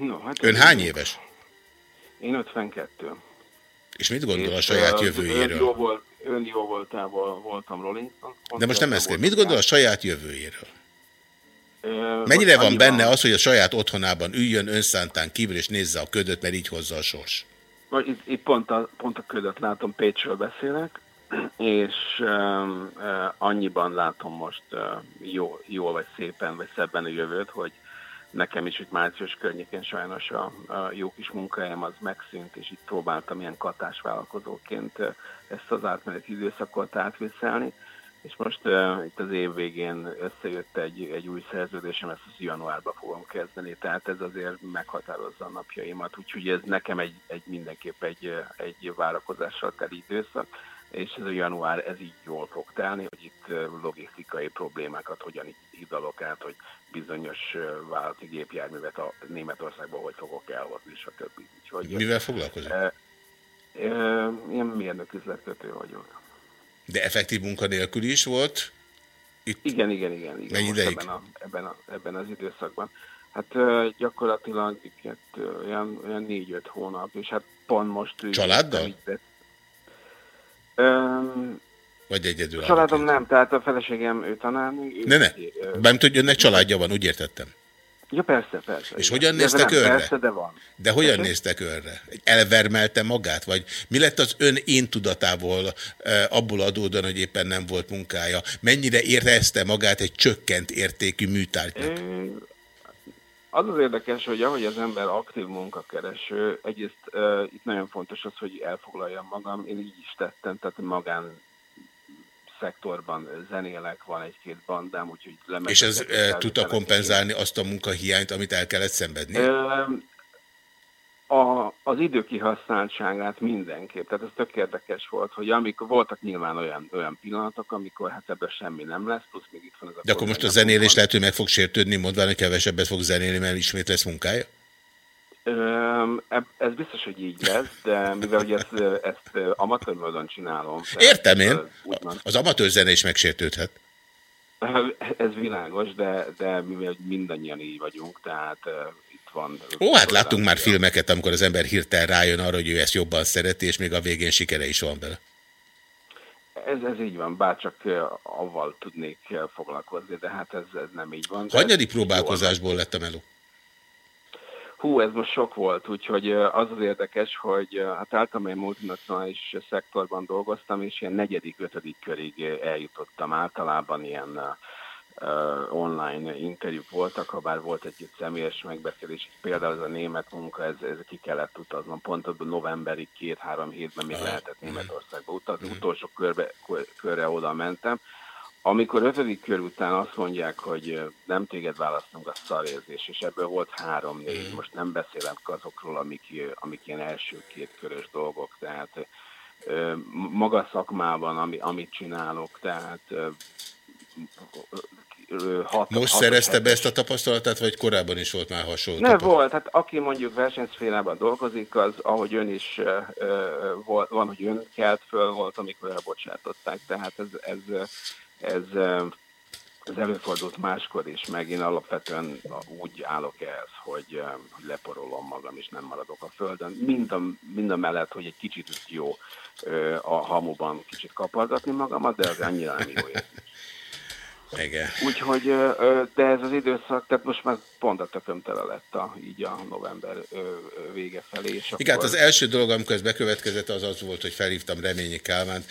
No, hát Ön hány éves? Én 52. És mit gondol és a saját jövőjéről? Ön jó, volt, ön jó voltával voltam Rolling De most nem ezt kell. Mit gondol a saját jövőjéről? Mennyire van benne az, hogy a saját otthonában üljön önszántán kívül, és nézze a ködöt, mert így hozza a sors? Itt, itt pont, a, pont a ködöt látom, Pécsről beszélek, és um, uh, annyiban látom most uh, jó, jól vagy szépen, vagy szebben a jövőt, hogy nekem is itt március környékén sajnos a, a jó kis munkahelyem az megszűnt, és itt próbáltam ilyen katásvállalkozóként ö, ezt az átmeneti időszakot átviszelni, és most uh, itt az év végén összejött egy, egy új szerződésem, ezt az januárban fogom kezdeni, tehát ez azért meghatározza a napjaimat, úgyhogy ez nekem egy, egy mindenképp egy, egy várakozással teli időszak, és ez a január, ez így jól fog telni, hogy itt logisztikai problémákat hogyan hidalok át, hogy bizonyos vállalati gépjárművet a Németországban hogy fogok elhozni, stb. Úgyhogy, Mivel foglalkozik? Uh, uh, én mérnök üzletkötő vagyok. De effektív munkanélkül is volt? Itt igen, igen, igen. igen. Mennyi ideig? Ebben, a, ebben, a, ebben az időszakban. Hát gyakorlatilag hát, olyan, olyan négy-öt hónap, és hát pont most... Családdal? Így, um, Vagy egyedül? Családom nem, tehát a feleségem ő tanárnő. Ne, ne. Bármint, hogy önnek családja van, úgy értettem. Ja, persze, persze. És igen. hogyan néztek nem, önre? Persze, de van. De hogyan Persze? néztek önre? Elvermelte magát? Vagy mi lett az ön én tudatából abból adódóan, hogy éppen nem volt munkája? Mennyire érezte magát egy csökkent értékű műtárgynak? Az az érdekes, hogy ahogy az ember aktív munkakereső, egyrészt uh, itt nagyon fontos az, hogy elfoglaljam magam. Én így is tettem, tehát magán szektorban zenélek, van egy-két bandám, úgyhogy lemegyek. És ez tudta kompenzálni azt a munkahiányt, amit el kellett szenvedni? A, az idő kihasználtságát mindenképp. Tehát ez tök érdekes volt, hogy amikor voltak nyilván olyan, olyan pillanatok, amikor hát ebben semmi nem lesz, plusz még itt van ez a De akkor most a zenélés lehet, hogy meg fog sértődni, mondván, hogy kevesebbet fog zenélni, mert ismét lesz munkája? Ez biztos, hogy így lesz, de mivel hogy ezt, ezt amatőr módon csinálom. Értem én. Az amatőr zene is megsértődhet. Ez világos, de, de mivel mindannyian így vagyunk, tehát van... Ó, hát láttunk már filmeket, amikor az ember hirtelen rájön arra, hogy ő ezt jobban szereti, és még a végén sikere is van vele. Ez, ez így van, bárcsak avval tudnék foglalkozni, de hát ez, ez nem így van. Hanyadik próbálkozásból lett a meló? Hú, ez most sok volt, úgyhogy az az érdekes, hogy hát általában egy multinacionális szektorban dolgoztam, és ilyen negyedik, ötödik körig eljutottam. Általában ilyen online interjúk voltak, ha bár volt egy személyes megbeszélés, például ez a német munka, ez, ez ki kellett utaznom. Pont abban novemberig, két-három hétben még lehetett Németországba utazni. Utolsó körbe, körre oda mentem. Amikor ötödik kör után azt mondják, hogy nem téged választunk a szarérzés, és ebből volt három-négy, most nem beszélek azokról, amik, amik ilyen első két körös dolgok, tehát maga szakmában, ami, amit csinálok, tehát hat, Most hat, szerezte be ezt a tapasztalatát, vagy korábban is volt már hasonló? Ne, volt. Hát aki mondjuk versenyszférában dolgozik, az, ahogy ön is volt, van, hogy ön kelt föl volt, amikor elbocsátották. Tehát ez, ez, ez, ez előfordult máskor is, meg én alapvetően úgy állok ehhez, hogy, hogy leporolom magam, és nem maradok a földön. Mind a, mind a mellett, hogy egy kicsit jó a hamuban kicsit kapargatni magamat, de az annyira nem jó érzés. Igen. Úgyhogy, de ez az időszak, tehát most már pont a tököm tele lett a, így a november vége felé. És Igen, akkor... hát az első dolog, amikor ez bekövetkezett, az az volt, hogy felhívtam Reményi Kálmánt.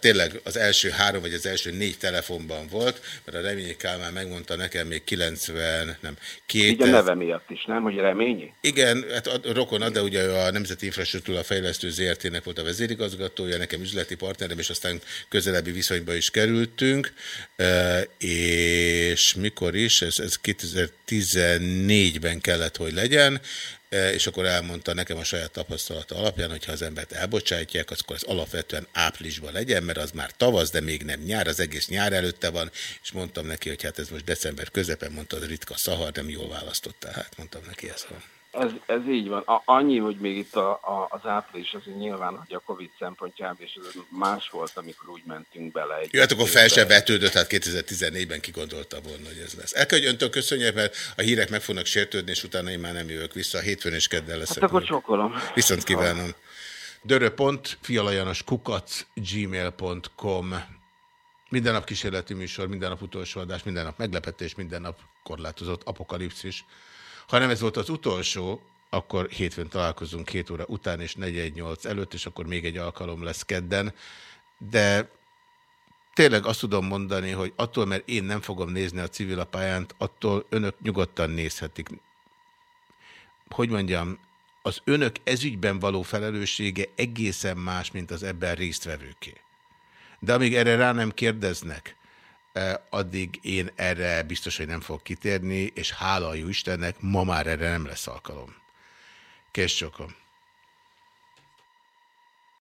Tényleg az első három, vagy az első négy telefonban volt, mert a Reményi Kálmán megmondta nekem még 90, nem, két... Igen, neve miatt is, nem, hogy Reményi? Igen, hát a rokona, de ugye a Nemzeti Infrastruktúra Fejlesztő ZRT-nek volt a vezérigazgatója, nekem üzleti partnerem, és aztán közelebbi viszonyba is kerültünk és mikor is, ez, ez 2014-ben kellett, hogy legyen, és akkor elmondta nekem a saját tapasztalata alapján, hogyha az embert elbocsátják, akkor ez alapvetően áprilisban legyen, mert az már tavasz, de még nem nyár, az egész nyár előtte van, és mondtam neki, hogy hát ez most december közepén, mondta, az ritka szahar, nem jól választottál, hát mondtam neki, ez van. Ez, ez így van. A, annyi, hogy még itt a, a, az április, az nyilván, hogy a Covid szempontjából, és ez más volt, amikor úgy mentünk bele. Egy Jó, hát akkor fel sem vetődött, hát 2014-ben kigondolta volna, hogy ez lesz. El kell, hogy öntől köszönjek, mert a hírek meg fognak sértődni, és utána én már nem jövök vissza. A hétfőn és kedden leszek. Hát akkor csokolom. Viszont kívánom. Dörö.fialajanos kukac gmail.com Minden nap kísérleti műsor, minden nap utolsó adás, minden nap meglepetés, minden nap korlátozott apokalipszis. Ha nem ez volt az utolsó, akkor hétfőn találkozunk két óra után és 418 előtt, és akkor még egy alkalom lesz kedden. De tényleg azt tudom mondani, hogy attól, mert én nem fogom nézni a civil pályánt, attól önök nyugodtan nézhetik. Hogy mondjam, az önök ezügyben való felelőssége egészen más, mint az ebben résztvevőké. De amíg erre rá nem kérdeznek, addig én erre biztos, hogy nem fog kitérni, és hála jó Istennek, ma már erre nem lesz alkalom. Kész csokom.